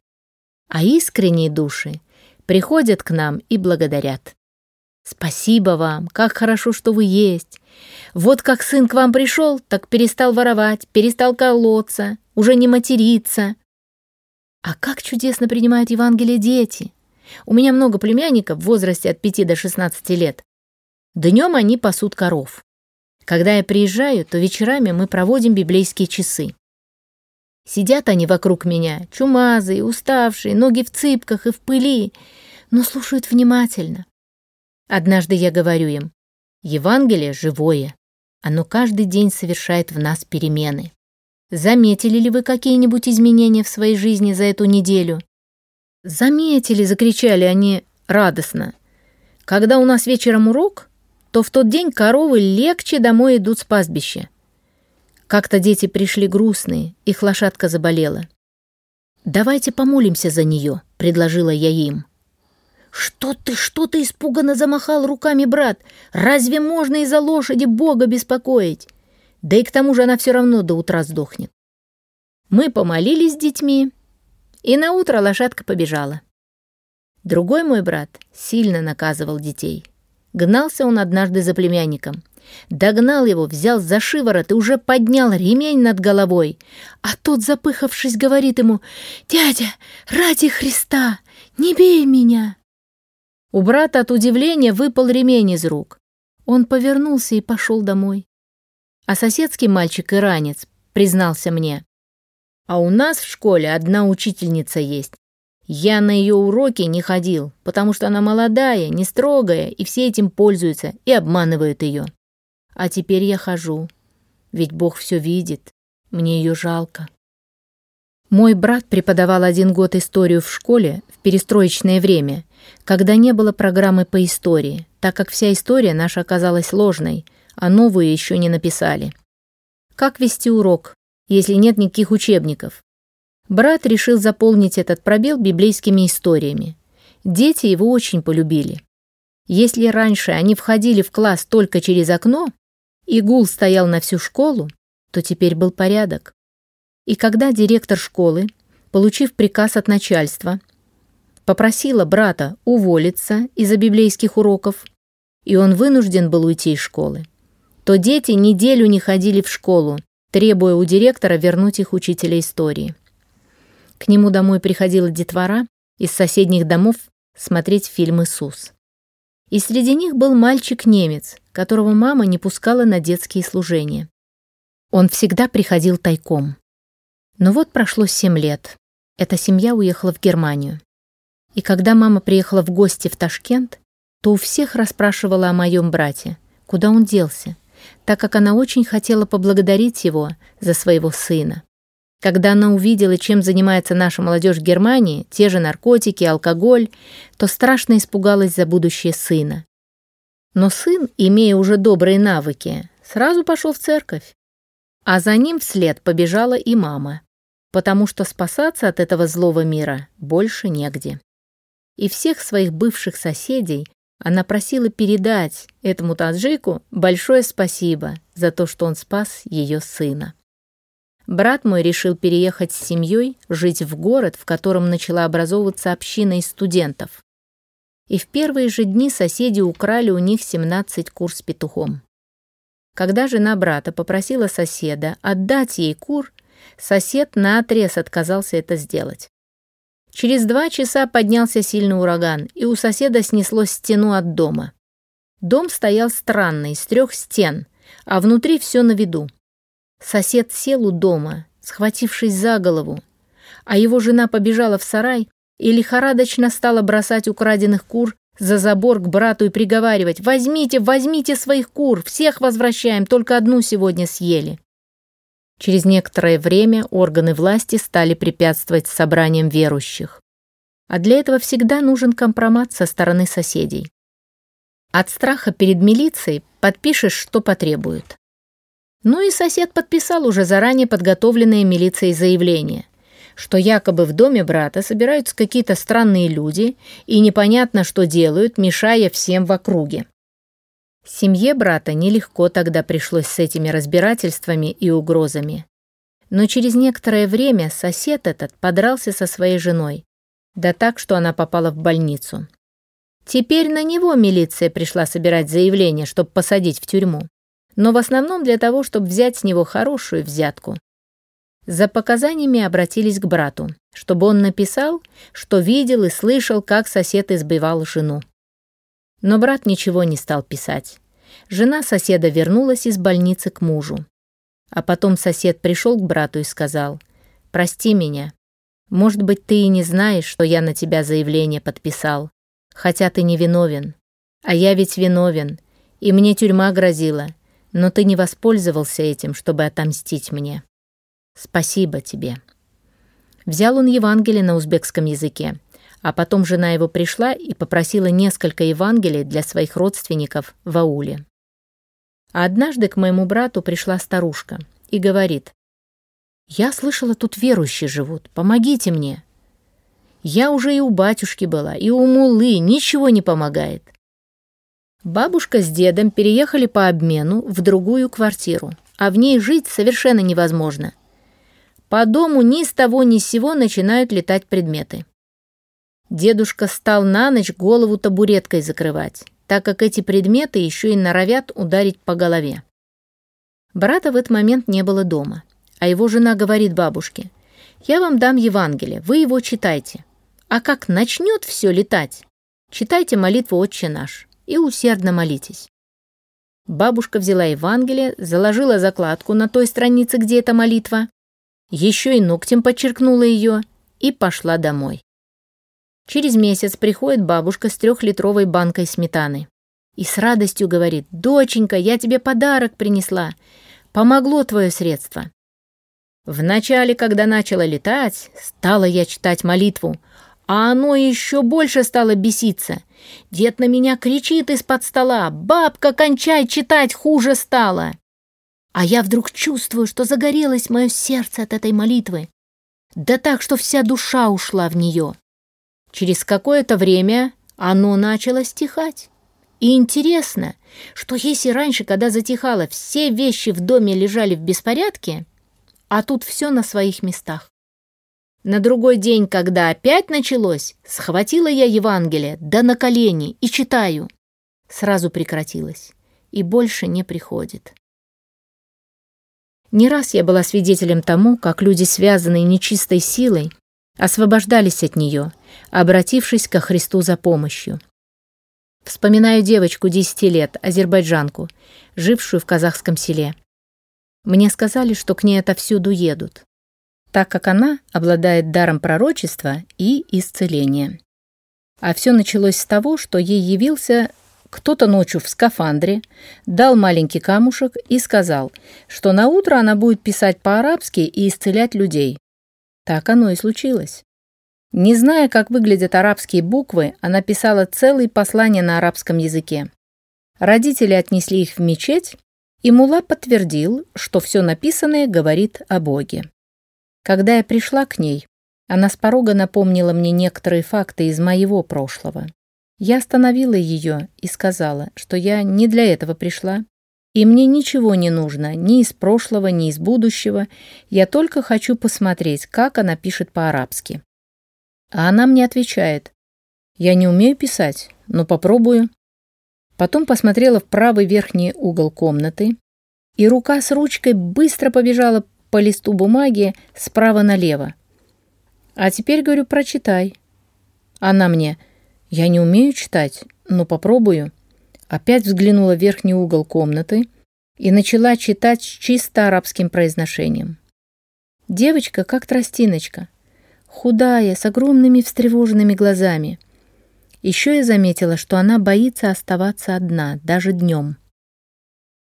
А искренние души приходят к нам и благодарят. «Спасибо вам, как хорошо, что вы есть. Вот как сын к вам пришел, так перестал воровать, перестал колоться, уже не материться. А как чудесно принимают Евангелие дети!» У меня много племянников в возрасте от 5 до 16 лет. Днем они пасут коров. Когда я приезжаю, то вечерами мы проводим библейские часы. Сидят они вокруг меня, чумазые, уставшие, ноги в цыпках и в пыли, но слушают внимательно. Однажды я говорю им, Евангелие живое, оно каждый день совершает в нас перемены. Заметили ли вы какие-нибудь изменения в своей жизни за эту неделю? «Заметили!» — закричали они радостно. «Когда у нас вечером урок, то в тот день коровы легче домой идут с пастбища. Как-то дети пришли грустные, их лошадка заболела. «Давайте помолимся за нее», — предложила я им. «Что ты, что ты испуганно замахал руками, брат? Разве можно из-за лошади Бога беспокоить? Да и к тому же она все равно до утра сдохнет». Мы помолились с детьми, и на утро лошадка побежала. Другой мой брат сильно наказывал детей. Гнался он однажды за племянником. Догнал его, взял за шиворот и уже поднял ремень над головой. А тот, запыхавшись, говорит ему, «Дядя, ради Христа, не бей меня!» У брата от удивления выпал ремень из рук. Он повернулся и пошел домой. А соседский мальчик-иранец признался мне, а у нас в школе одна учительница есть. Я на ее уроки не ходил, потому что она молодая, не строгая, и все этим пользуются и обманывают ее. А теперь я хожу, ведь Бог все видит, мне ее жалко. Мой брат преподавал один год историю в школе в перестроечное время, когда не было программы по истории, так как вся история наша оказалась ложной, а новую еще не написали. как вести урок, если нет никаких учебников. Брат решил заполнить этот пробел библейскими историями. Дети его очень полюбили. Если раньше они входили в класс только через окно, и гул стоял на всю школу, то теперь был порядок. И когда директор школы, получив приказ от начальства, попросила брата уволиться из-за библейских уроков, и он вынужден был уйти из школы, то дети неделю не ходили в школу, требуя у директора вернуть их учителя истории. К нему домой приходила детвора из соседних домов смотреть фильм «Иисус». И среди них был мальчик-немец, которого мама не пускала на детские служения. Он всегда приходил тайком. Но вот прошло семь лет. Эта семья уехала в Германию. И когда мама приехала в гости в Ташкент, то у всех расспрашивала о моем брате, куда он делся, так как она очень хотела поблагодарить его за своего сына. Когда она увидела, чем занимается наша молодежь в Германии, те же наркотики, алкоголь, то страшно испугалась за будущее сына. Но сын, имея уже добрые навыки, сразу пошел в церковь. А за ним вслед побежала и мама, потому что спасаться от этого злого мира больше негде. И всех своих бывших соседей она просила передать этому таджику большое спасибо за то, что он спас ее сына. Брат мой решил переехать с семьей, жить в город, в котором начала образовываться община из студентов. И в первые же дни соседи украли у них 17 кур с петухом. Когда жена брата попросила соседа отдать ей кур, сосед наотрез отказался это сделать. Через два часа поднялся сильный ураган, и у соседа снесло стену от дома. Дом стоял странный, с трех стен, а внутри все на виду. Сосед сел у дома, схватившись за голову, а его жена побежала в сарай и лихорадочно стала бросать украденных кур за забор к брату и приговаривать «Возьмите, возьмите своих кур, всех возвращаем, только одну сегодня съели». Через некоторое время органы власти стали препятствовать собраниям верующих. А для этого всегда нужен компромат со стороны соседей. От страха перед милицией подпишешь, что потребуют. Ну и сосед подписал уже заранее подготовленное милицией заявление, что якобы в доме брата собираются какие-то странные люди и непонятно, что делают, мешая всем в округе. Семье брата нелегко тогда пришлось с этими разбирательствами и угрозами. Но через некоторое время сосед этот подрался со своей женой, да так, что она попала в больницу. Теперь на него милиция пришла собирать заявление, чтобы посадить в тюрьму, но в основном для того, чтобы взять с него хорошую взятку. За показаниями обратились к брату, чтобы он написал, что видел и слышал, как сосед избивал жену. Но брат ничего не стал писать. Жена соседа вернулась из больницы к мужу. А потом сосед пришел к брату и сказал, «Прости меня. Может быть, ты и не знаешь, что я на тебя заявление подписал, хотя ты не виновен. А я ведь виновен, и мне тюрьма грозила, но ты не воспользовался этим, чтобы отомстить мне. Спасибо тебе». Взял он Евангелие на узбекском языке, а потом жена его пришла и попросила несколько Евангелий для своих родственников в ауле. А однажды к моему брату пришла старушка и говорит, «Я слышала, тут верующие живут, помогите мне». Я уже и у батюшки была, и у мулы, ничего не помогает. Бабушка с дедом переехали по обмену в другую квартиру, а в ней жить совершенно невозможно. По дому ни с того ни с сего начинают летать предметы. Дедушка стал на ночь голову табуреткой закрывать, так как эти предметы еще и норовят ударить по голове. Брата в этот момент не было дома, а его жена говорит бабушке, «Я вам дам Евангелие, вы его читайте. А как начнет все летать, читайте молитву «Отче наш» и усердно молитесь». Бабушка взяла Евангелие, заложила закладку на той странице, где эта молитва, еще и ногтем подчеркнула ее и пошла домой. Через месяц приходит бабушка с трехлитровой банкой сметаны. И с радостью говорит, «Доченька, я тебе подарок принесла. Помогло твое средство». Вначале, когда начала летать, стала я читать молитву, а оно еще больше стало беситься. Дед на меня кричит из-под стола, «Бабка, кончай читать, хуже стало!» А я вдруг чувствую, что загорелось мое сердце от этой молитвы. Да так, что вся душа ушла в нее. Через какое-то время оно начало стихать. И интересно, что если раньше, когда затихало, все вещи в доме лежали в беспорядке, а тут все на своих местах. На другой день, когда опять началось, схватила я Евангелие, да на колени, и читаю. Сразу прекратилось, и больше не приходит. Не раз я была свидетелем тому, как люди, связанные нечистой силой, освобождались от нее, обратившись ко Христу за помощью. Вспоминаю девочку 10 лет, азербайджанку, жившую в казахском селе. Мне сказали, что к ней отовсюду едут, так как она обладает даром пророчества и исцеления. А все началось с того, что ей явился кто-то ночью в скафандре дал маленький камушек и сказал, что на утро она будет писать по-арабски и исцелять людей. Так оно и случилось. Не зная, как выглядят арабские буквы, она писала целые послания на арабском языке. Родители отнесли их в мечеть, и Мула подтвердил, что все написанное говорит о Боге. Когда я пришла к ней, она с порога напомнила мне некоторые факты из моего прошлого. Я остановила ее и сказала, что я не для этого пришла, и мне ничего не нужно, ни из прошлого, ни из будущего, я только хочу посмотреть, как она пишет по-арабски. А она мне отвечает, я не умею писать, но попробую. Потом посмотрела в правый верхний угол комнаты, и рука с ручкой быстро побежала по листу бумаги справа налево. А теперь, говорю, прочитай. Она мне – я не умею читать, но попробую. Опять взглянула в верхний угол комнаты и начала читать с чисто арабским произношением. Девочка как тростиночка, худая, с огромными встревоженными глазами. Еще я заметила, что она боится оставаться одна, даже днем.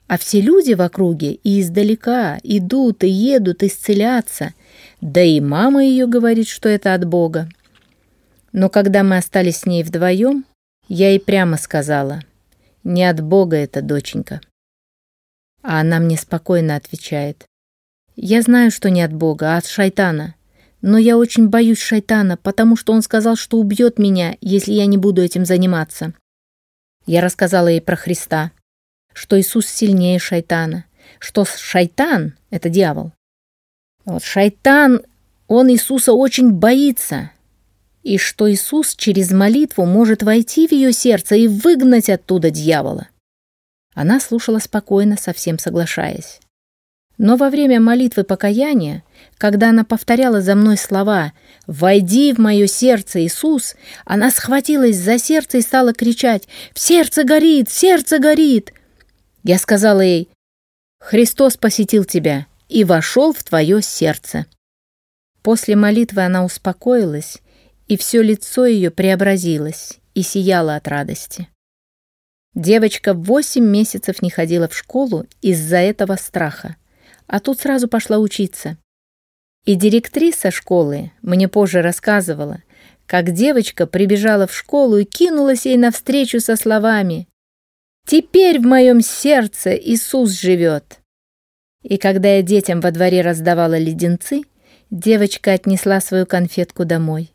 А все люди в округе и издалека идут и едут исцеляться, да и мама ее говорит, что это от Бога. Но когда мы остались с ней вдвоем, я ей прямо сказала, «Не от Бога это, доченька». А она мне спокойно отвечает, «Я знаю, что не от Бога, а от шайтана. Но я очень боюсь шайтана, потому что он сказал, что убьет меня, если я не буду этим заниматься». Я рассказала ей про Христа, что Иисус сильнее шайтана, что шайтан — это дьявол. Вот шайтан, он Иисуса очень боится, и что Иисус через молитву может войти в ее сердце и выгнать оттуда дьявола. Она слушала спокойно, совсем соглашаясь. Но во время молитвы покаяния, когда она повторяла за мной слова «Войди в мое сердце, Иисус», она схватилась за сердце и стала кричать «В сердце горит! Сердце горит!» Я сказала ей «Христос посетил тебя и вошел в твое сердце». После молитвы она успокоилась и все лицо ее преобразилось и сияло от радости. Девочка восемь месяцев не ходила в школу из-за этого страха, а тут сразу пошла учиться. И директриса школы мне позже рассказывала, как девочка прибежала в школу и кинулась ей навстречу со словами «Теперь в моем сердце Иисус живет». И когда я детям во дворе раздавала леденцы, девочка отнесла свою конфетку домой.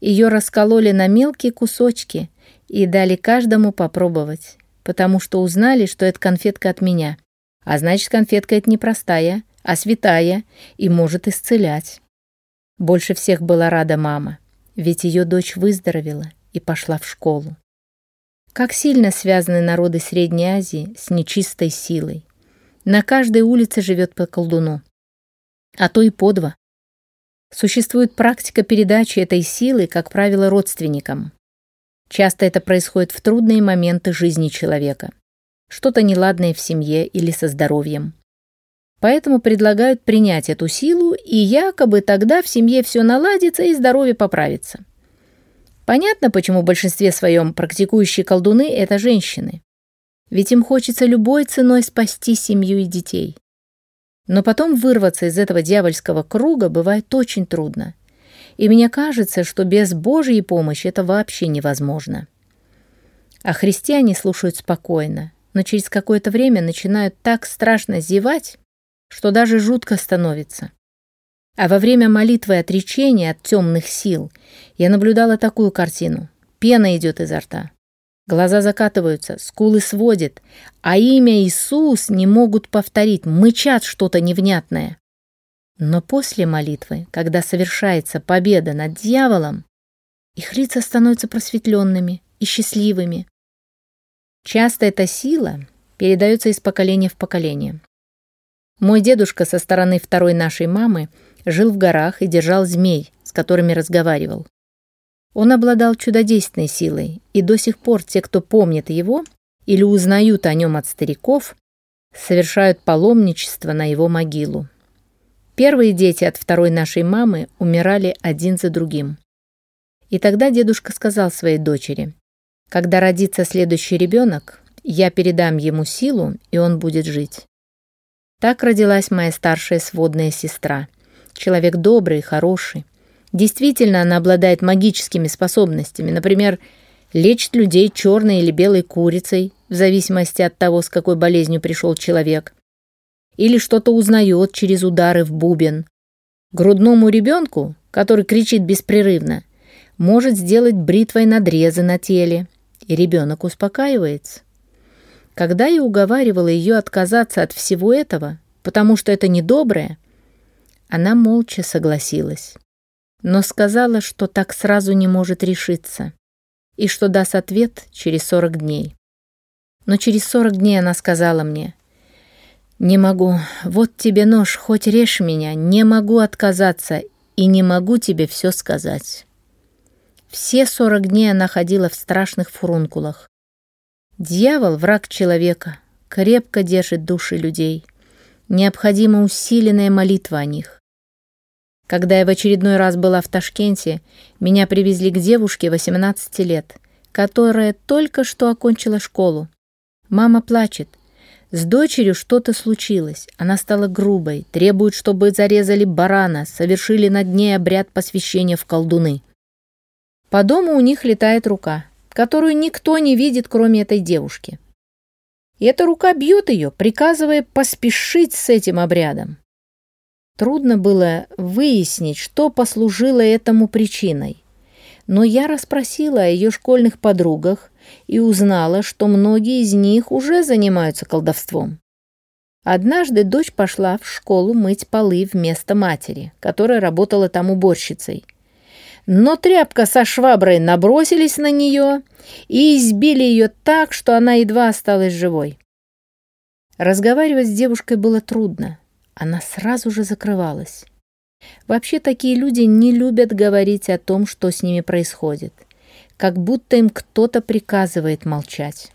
Ее раскололи на мелкие кусочки и дали каждому попробовать, потому что узнали, что это конфетка от меня. А значит, конфетка это не простая, а святая и может исцелять. Больше всех была рада мама, ведь ее дочь выздоровела и пошла в школу. Как сильно связаны народы Средней Азии с нечистой силой. На каждой улице живет по колдуну, а то и по два. Существует практика передачи этой силы, как правило, родственникам. Часто это происходит в трудные моменты жизни человека. Что-то неладное в семье или со здоровьем. Поэтому предлагают принять эту силу, и якобы тогда в семье все наладится и здоровье поправится. Понятно, почему в большинстве своем практикующие колдуны – это женщины. Ведь им хочется любой ценой спасти семью и детей. Но потом вырваться из этого дьявольского круга бывает очень трудно. И мне кажется, что без Божьей помощи это вообще невозможно. А христиане слушают спокойно, но через какое-то время начинают так страшно зевать, что даже жутко становится. А во время молитвы отречения от темных сил я наблюдала такую картину. Пена идет изо рта. Глаза закатываются, скулы сводит, а имя Иисус не могут повторить, мычат что-то невнятное. Но после молитвы, когда совершается победа над дьяволом, их лица становятся просветленными и счастливыми. Часто эта сила передается из поколения в поколение. Мой дедушка со стороны второй нашей мамы жил в горах и держал змей, с которыми разговаривал. Он обладал чудодейственной силой, и до сих пор те, кто помнит его или узнают о нем от стариков, совершают паломничество на его могилу. Первые дети от второй нашей мамы умирали один за другим. И тогда дедушка сказал своей дочери, «Когда родится следующий ребенок, я передам ему силу, и он будет жить». Так родилась моя старшая сводная сестра. Человек добрый, хороший, Действительно, она обладает магическими способностями, например, лечит людей черной или белой курицей, в зависимости от того, с какой болезнью пришел человек. Или что-то узнает через удары в бубен. Грудному ребенку, который кричит беспрерывно, может сделать бритвой надрезы на теле, и ребенок успокаивается. Когда я уговаривала ее отказаться от всего этого, потому что это недоброе, она молча согласилась но сказала, что так сразу не может решиться и что даст ответ через 40 дней. Но через 40 дней она сказала мне, «Не могу, вот тебе нож, хоть режь меня, не могу отказаться и не могу тебе все сказать». Все 40 дней она ходила в страшных фурункулах. Дьявол — враг человека, крепко держит души людей. Необходима усиленная молитва о них. Когда я в очередной раз была в Ташкенте, меня привезли к девушке 18 лет, которая только что окончила школу. Мама плачет. С дочерью что-то случилось. Она стала грубой, требует, чтобы зарезали барана, совершили над ней обряд посвящения в колдуны. По дому у них летает рука, которую никто не видит, кроме этой девушки. И эта рука бьет ее, приказывая поспешить с этим обрядом. Трудно было выяснить, что послужило этому причиной. Но я расспросила о ее школьных подругах и узнала, что многие из них уже занимаются колдовством. Однажды дочь пошла в школу мыть полы вместо матери, которая работала там уборщицей. Но тряпка со шваброй набросились на нее и избили ее так, что она едва осталась живой. Разговаривать с девушкой было трудно она сразу же закрывалась. Вообще такие люди не любят говорить о том, что с ними происходит, как будто им кто-то приказывает молчать.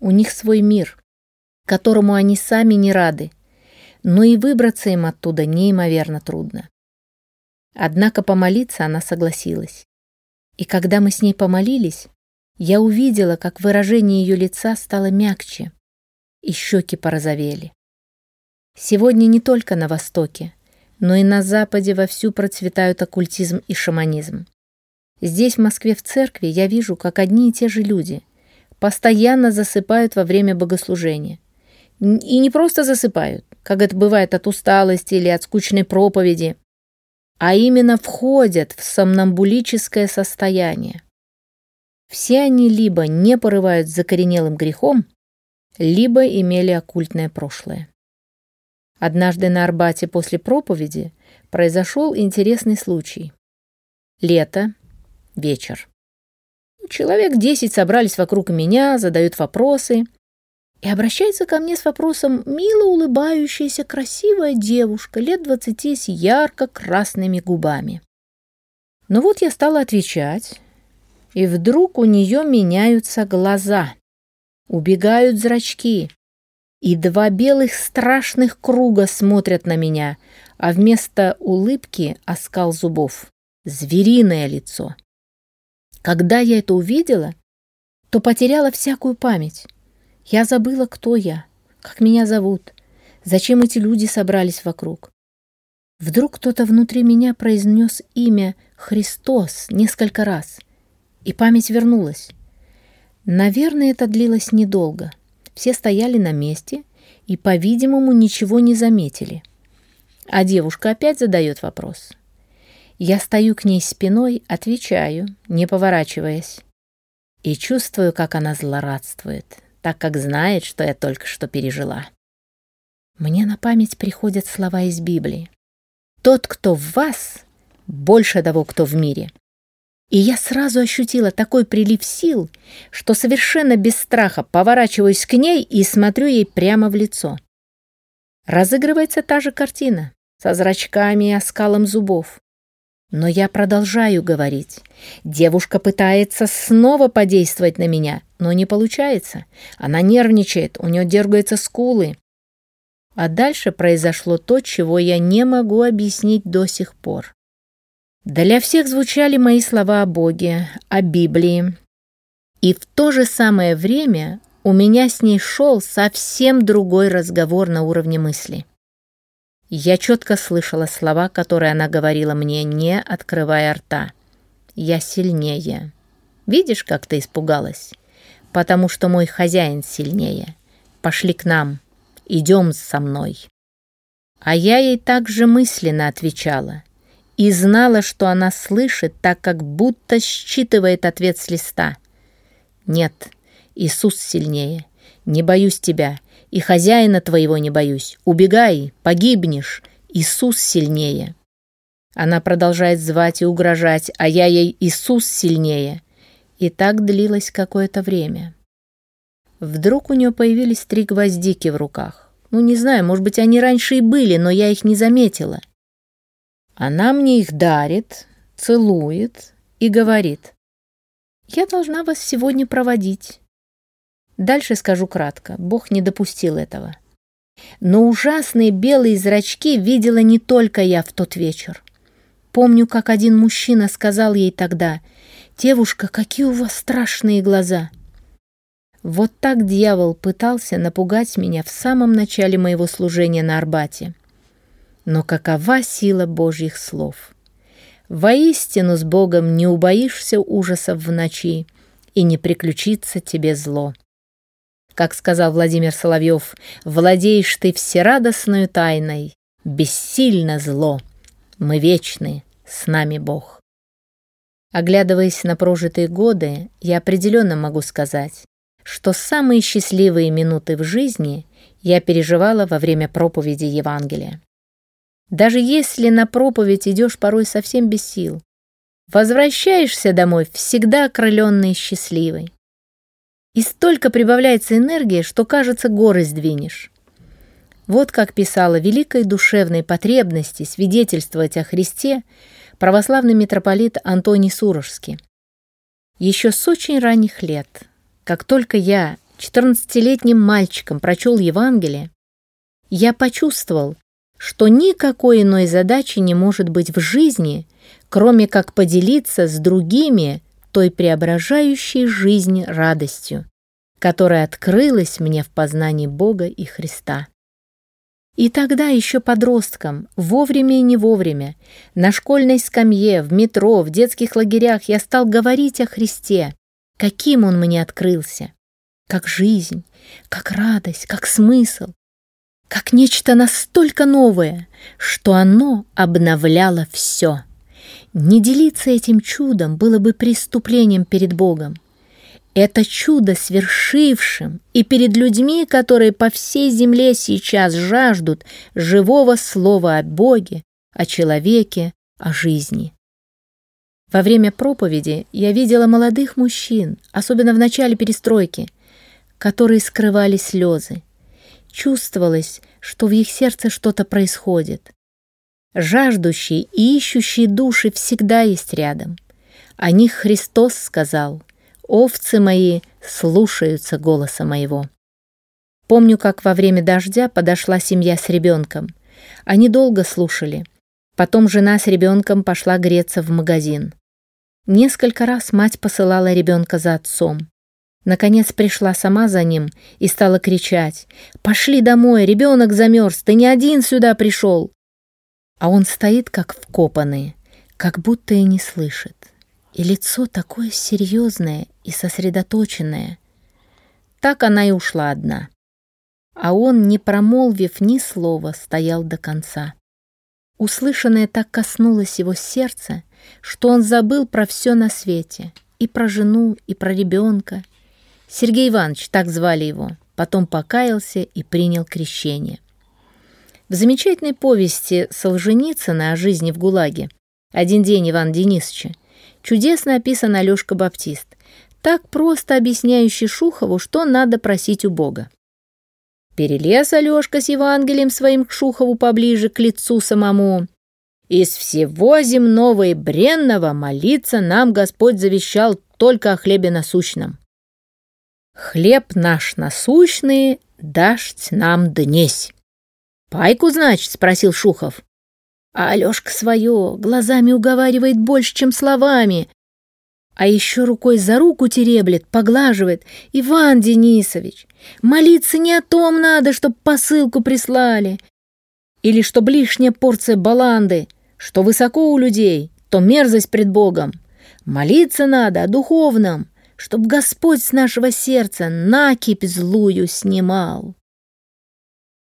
У них свой мир, которому они сами не рады, но и выбраться им оттуда неимоверно трудно. Однако помолиться она согласилась. И когда мы с ней помолились, я увидела, как выражение ее лица стало мягче, и щеки порозовели. Сегодня не только на Востоке, но и на Западе вовсю процветают оккультизм и шаманизм. Здесь, в Москве, в церкви, я вижу, как одни и те же люди постоянно засыпают во время богослужения. И не просто засыпают, как это бывает от усталости или от скучной проповеди, а именно входят в сомнамбулическое состояние. Все они либо не порывают закоренелым грехом, либо имели оккультное прошлое. Однажды на Арбате после проповеди произошел интересный случай. Лето, вечер. Человек десять собрались вокруг меня, задают вопросы. И обращается ко мне с вопросом мило улыбающаяся красивая девушка лет двадцати с ярко-красными губами. Но вот я стала отвечать, и вдруг у нее меняются глаза, убегают зрачки, и два белых страшных круга смотрят на меня, а вместо улыбки оскал зубов. Звериное лицо. Когда я это увидела, то потеряла всякую память. Я забыла, кто я, как меня зовут, зачем эти люди собрались вокруг. Вдруг кто-то внутри меня произнес имя Христос несколько раз, и память вернулась. Наверное, это длилось недолго. Все стояли на месте и, по-видимому, ничего не заметили. А девушка опять задает вопрос. Я стою к ней спиной, отвечаю, не поворачиваясь. И чувствую, как она злорадствует, так как знает, что я только что пережила. Мне на память приходят слова из Библии. «Тот, кто в вас, больше того, кто в мире». И я сразу ощутила такой прилив сил, что совершенно без страха поворачиваюсь к ней и смотрю ей прямо в лицо. Разыгрывается та же картина со зрачками и оскалом зубов. Но я продолжаю говорить. Девушка пытается снова подействовать на меня, но не получается. Она нервничает, у нее дергаются скулы. А дальше произошло то, чего я не могу объяснить до сих пор. Для всех звучали мои слова о Боге, о Библии. И в то же самое время у меня с ней шел совсем другой разговор на уровне мысли. Я четко слышала слова, которые она говорила мне, не открывая рта. «Я сильнее». «Видишь, как ты испугалась?» «Потому что мой хозяин сильнее. Пошли к нам. Идем со мной». А я ей также мысленно отвечала и знала, что она слышит, так как будто считывает ответ с листа. «Нет, Иисус сильнее. Не боюсь тебя, и хозяина твоего не боюсь. Убегай, погибнешь. Иисус сильнее». Она продолжает звать и угрожать, а я ей «Иисус сильнее». И так длилось какое-то время. Вдруг у нее появились три гвоздики в руках. Ну, не знаю, может быть, они раньше и были, но я их не заметила. Она мне их дарит, целует и говорит. «Я должна вас сегодня проводить». Дальше скажу кратко. Бог не допустил этого. Но ужасные белые зрачки видела не только я в тот вечер. Помню, как один мужчина сказал ей тогда, «Девушка, какие у вас страшные глаза!» Вот так дьявол пытался напугать меня в самом начале моего служения на Арбате. Но какова сила Божьих слов? Воистину с Богом не убоишься ужасов в ночи, и не приключится тебе зло. Как сказал Владимир Соловьев, «Владеешь ты всерадостную тайной, бессильно зло. Мы вечны, с нами Бог». Оглядываясь на прожитые годы, я определенно могу сказать, что самые счастливые минуты в жизни я переживала во время проповеди Евангелия. Даже если на проповедь идешь порой совсем без сил, возвращаешься домой всегда окрыленный и счастливый. И столько прибавляется энергии, что, кажется, горы сдвинешь. Вот как писала великой душевной потребности свидетельствовать о Христе православный митрополит Антоний Сурожский. Еще с очень ранних лет, как только я, 14-летним мальчиком, прочел Евангелие, я почувствовал, что никакой иной задачи не может быть в жизни, кроме как поделиться с другими той преображающей жизнь радостью, которая открылась мне в познании Бога и Христа. И тогда еще подростком, вовремя и не вовремя, на школьной скамье, в метро, в детских лагерях я стал говорить о Христе, каким Он мне открылся, как жизнь, как радость, как смысл, как нечто настолько новое, что оно обновляло все. Не делиться этим чудом было бы преступлением перед Богом. Это чудо свершившим и перед людьми, которые по всей земле сейчас жаждут живого слова о Боге, о человеке, о жизни. Во время проповеди я видела молодых мужчин, особенно в начале перестройки, которые скрывали слезы, Чувствовалось, что в их сердце что-то происходит. Жаждущие и ищущие души всегда есть рядом. О них Христос сказал, «Овцы мои слушаются голоса моего». Помню, как во время дождя подошла семья с ребенком. Они долго слушали. Потом жена с ребенком пошла греться в магазин. Несколько раз мать посылала ребенка за отцом. Наконец пришла сама за ним и стала кричать. «Пошли домой, ребенок замерз, ты не один сюда пришел!» А он стоит как вкопанный, как будто и не слышит. И лицо такое серьезное и сосредоточенное. Так она и ушла одна. А он, не промолвив ни слова, стоял до конца. Услышанное так коснулось его сердца, что он забыл про все на свете, и про жену, и про ребенка. Сергей Иванович, так звали его, потом покаялся и принял крещение. В замечательной повести Солженицына о жизни в ГУЛАГе «Один день Ивана Денисовича» чудесно описан Алешка Баптист, так просто объясняющий Шухову, что надо просить у Бога. Перелез Алешка с Евангелием своим к Шухову поближе, к лицу самому. «Из всего земного и бренного молиться нам Господь завещал только о хлебе насущном. Хлеб наш насущный дашь нам днесь». «Пайку, значит?» — спросил Шухов. А Алешка свое глазами уговаривает больше, чем словами. А еще рукой за руку тереблет, поглаживает. Иван Денисович, молиться не о том надо, чтоб посылку прислали. Или чтоб лишняя порция баланды, что высоко у людей, то мерзость пред Богом. Молиться надо о духовном, чтоб Господь с нашего сердца накипь злую снимал.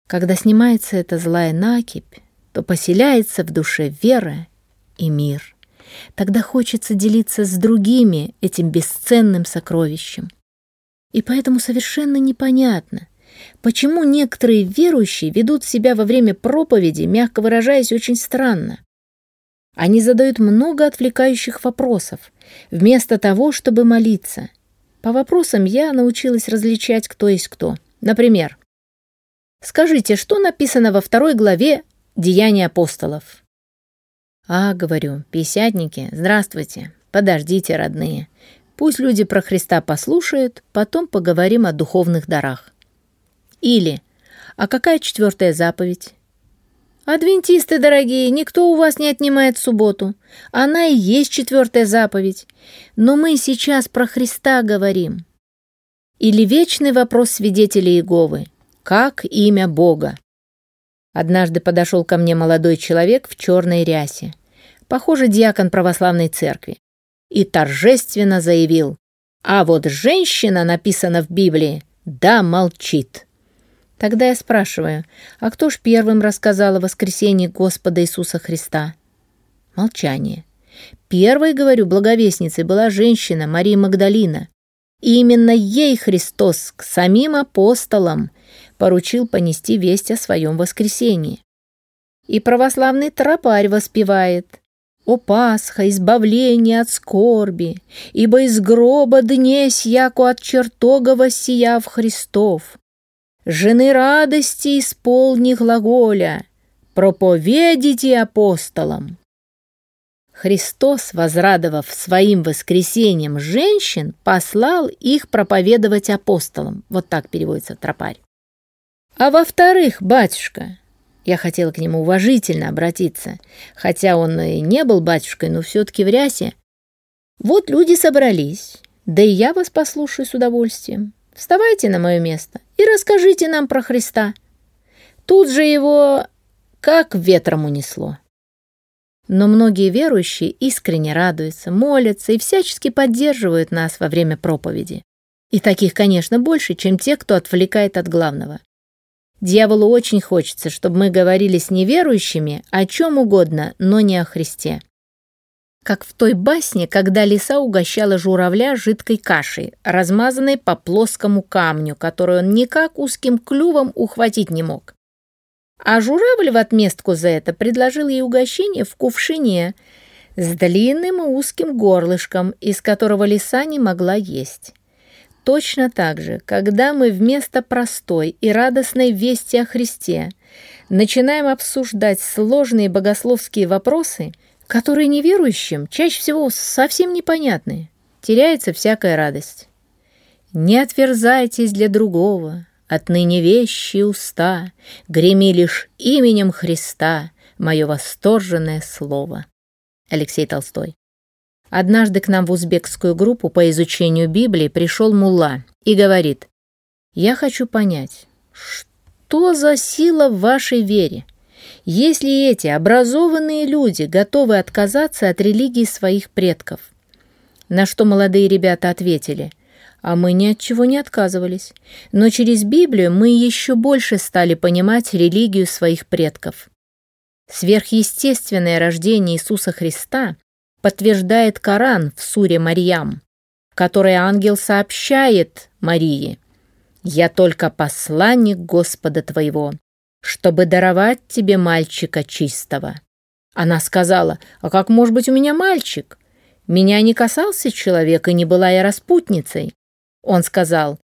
Когда снимается эта злая накипь, то поселяется в душе вера и мир. Тогда хочется делиться с другими этим бесценным сокровищем. И поэтому совершенно непонятно, почему некоторые верующие ведут себя во время проповеди, мягко выражаясь, очень странно. Они задают много отвлекающих вопросов, вместо того, чтобы молиться. По вопросам я научилась различать, кто есть кто. Например, «Скажите, что написано во второй главе «Деяния апостолов»?» «А, — говорю, — писятники, здравствуйте, подождите, родные. Пусть люди про Христа послушают, потом поговорим о духовных дарах». Или «А какая четвертая заповедь?» «Адвентисты, дорогие, никто у вас не отнимает субботу. Она и есть четвертая заповедь. Но мы сейчас про Христа говорим». Или вечный вопрос свидетелей Иеговы. Как имя Бога? Однажды подошел ко мне молодой человек в черной рясе, похоже, диакон православной церкви, и торжественно заявил, «А вот женщина, написана в Библии, да молчит». Тогда я спрашиваю, а кто ж первым рассказал о воскресении Господа Иисуса Христа? Молчание. Первой, говорю, благовестницей была женщина Мария Магдалина. И именно ей Христос к самим апостолам поручил понести весть о своем воскресении. И православный тропарь воспевает «О Пасха, избавление от скорби, ибо из гроба днесь, яко от чертога воссияв Христов. Жены радости исполни глаголя, проповедите апостолам». Христос, возрадовав своим воскресением женщин, послал их проповедовать апостолам. Вот так переводится тропарь. А во-вторых, батюшка, я хотела к нему уважительно обратиться, хотя он и не был батюшкой, но все-таки в рясе. Вот люди собрались, да и я вас послушаю с удовольствием. Вставайте на мое место и расскажите нам про Христа. Тут же его как ветром унесло. Но многие верующие искренне радуются, молятся и всячески поддерживают нас во время проповеди. И таких, конечно, больше, чем те, кто отвлекает от главного. Дьяволу очень хочется, чтобы мы говорили с неверующими о чем угодно, но не о Христе. Как в той басне, когда лиса угощала журавля жидкой кашей, размазанной по плоскому камню, которую он никак узким клювом ухватить не мог. А журавль в отместку за это предложил ей угощение в кувшине с длинным и узким горлышком, из которого лиса не могла есть. Точно так же, когда мы вместо простой и радостной вести о Христе начинаем обсуждать сложные богословские вопросы, которые неверующим чаще всего совсем непонятны, теряется всякая радость. Не отверзайтесь для другого, отныне вещи уста, греми лишь именем Христа мое восторженное слово. Алексей Толстой Однажды к нам в узбекскую группу по изучению Библии пришел мулла и говорит, «Я хочу понять, что за сила в вашей вере? Если эти образованные люди готовы отказаться от религии своих предков?» На что молодые ребята ответили, «А мы ни от чего не отказывались, но через Библию мы еще больше стали понимать религию своих предков». Сверхъестественное рождение Иисуса Христа подтверждает Коран в суре Марьям, в которой ангел сообщает Марии «Я только посланник Господа твоего, чтобы даровать тебе мальчика чистого». Она сказала, «А как может быть у меня мальчик? Меня не касался человек, и не была я распутницей». Он сказал,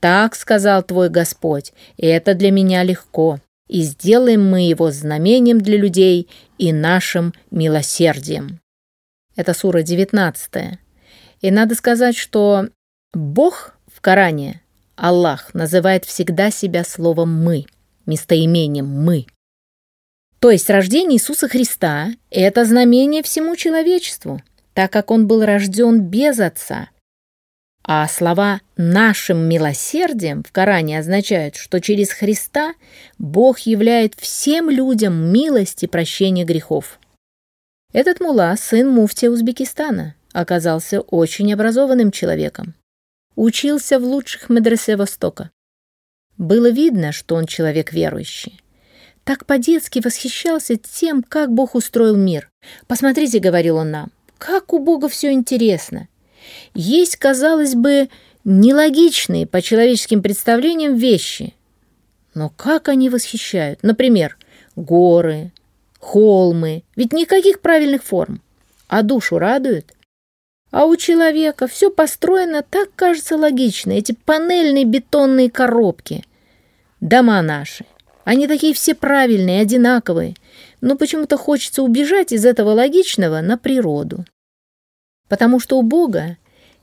«Так сказал твой Господь, и это для меня легко, и сделаем мы его знамением для людей и нашим милосердием». Это сура 19. И надо сказать, что Бог в Коране, Аллах, называет всегда себя словом «мы», местоимением «мы». То есть рождение Иисуса Христа – это знамение всему человечеству, так как Он был рожден без Отца. А слова «нашим милосердием» в Коране означают, что через Христа Бог являет всем людям милость и прощение грехов. Этот мула, сын муфтия Узбекистана, оказался очень образованным человеком. Учился в лучших медресе Востока. Было видно, что он человек верующий так по-детски восхищался тем, как Бог устроил мир. «Посмотрите», — говорил он нам, — «как у Бога все интересно. Есть, казалось бы, нелогичные по человеческим представлениям вещи. Но как они восхищают? Например, горы, холмы. Ведь никаких правильных форм. А душу радуют. А у человека все построено так, кажется, логично. Эти панельные бетонные коробки. Дома наши. Они такие все правильные, одинаковые, но почему-то хочется убежать из этого логичного на природу. Потому что у Бога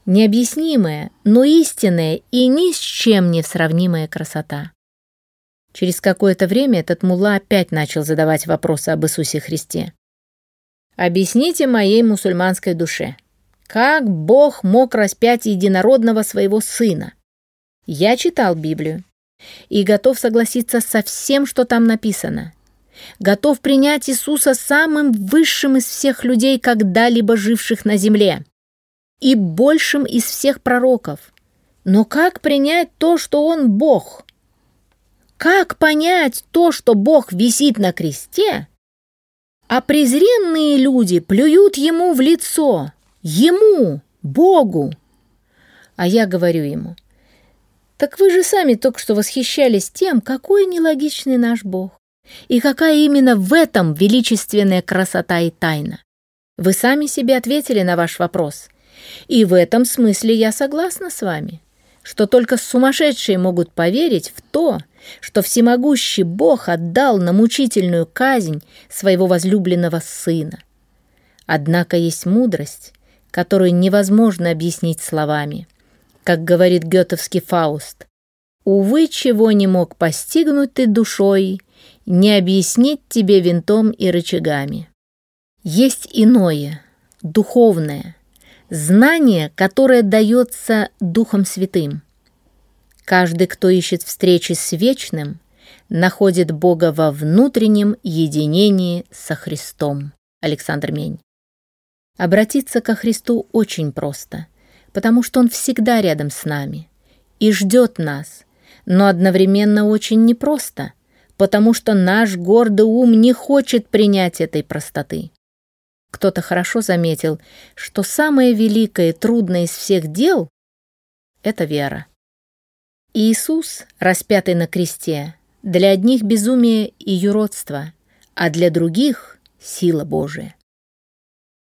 необъяснимая, но истинная и ни с чем не сравнимая красота. Через какое-то время этот мулла опять начал задавать вопросы об Иисусе Христе. «Объясните моей мусульманской душе, как Бог мог распять единородного своего сына? Я читал Библию и готов согласиться со всем, что там написано. Готов принять Иисуса самым высшим из всех людей, когда-либо живших на земле, и большим из всех пророков. Но как принять то, что Он Бог? Как понять то, что Бог висит на кресте, а презренные люди плюют Ему в лицо? Ему, Богу! А я говорю ему – так вы же сами только что восхищались тем, какой нелогичный наш Бог. И какая именно в этом величественная красота и тайна. Вы сами себе ответили на ваш вопрос. И в этом смысле я согласна с вами, что только сумасшедшие могут поверить в то, что всемогущий Бог отдал на мучительную казнь своего возлюбленного сына. Однако есть мудрость, которую невозможно объяснить словами – как говорит гетовский Фауст. «Увы, чего не мог постигнуть ты душой, не объяснить тебе винтом и рычагами». Есть иное, духовное, знание, которое дается Духом Святым. Каждый, кто ищет встречи с Вечным, находит Бога во внутреннем единении со Христом. Александр Мень. Обратиться ко Христу очень просто – потому что Он всегда рядом с нами и ждет нас, но одновременно очень непросто, потому что наш гордый ум не хочет принять этой простоты. Кто-то хорошо заметил, что самое великое и трудное из всех дел — это вера. Иисус, распятый на кресте, для одних безумие и юродство, а для других — сила Божия.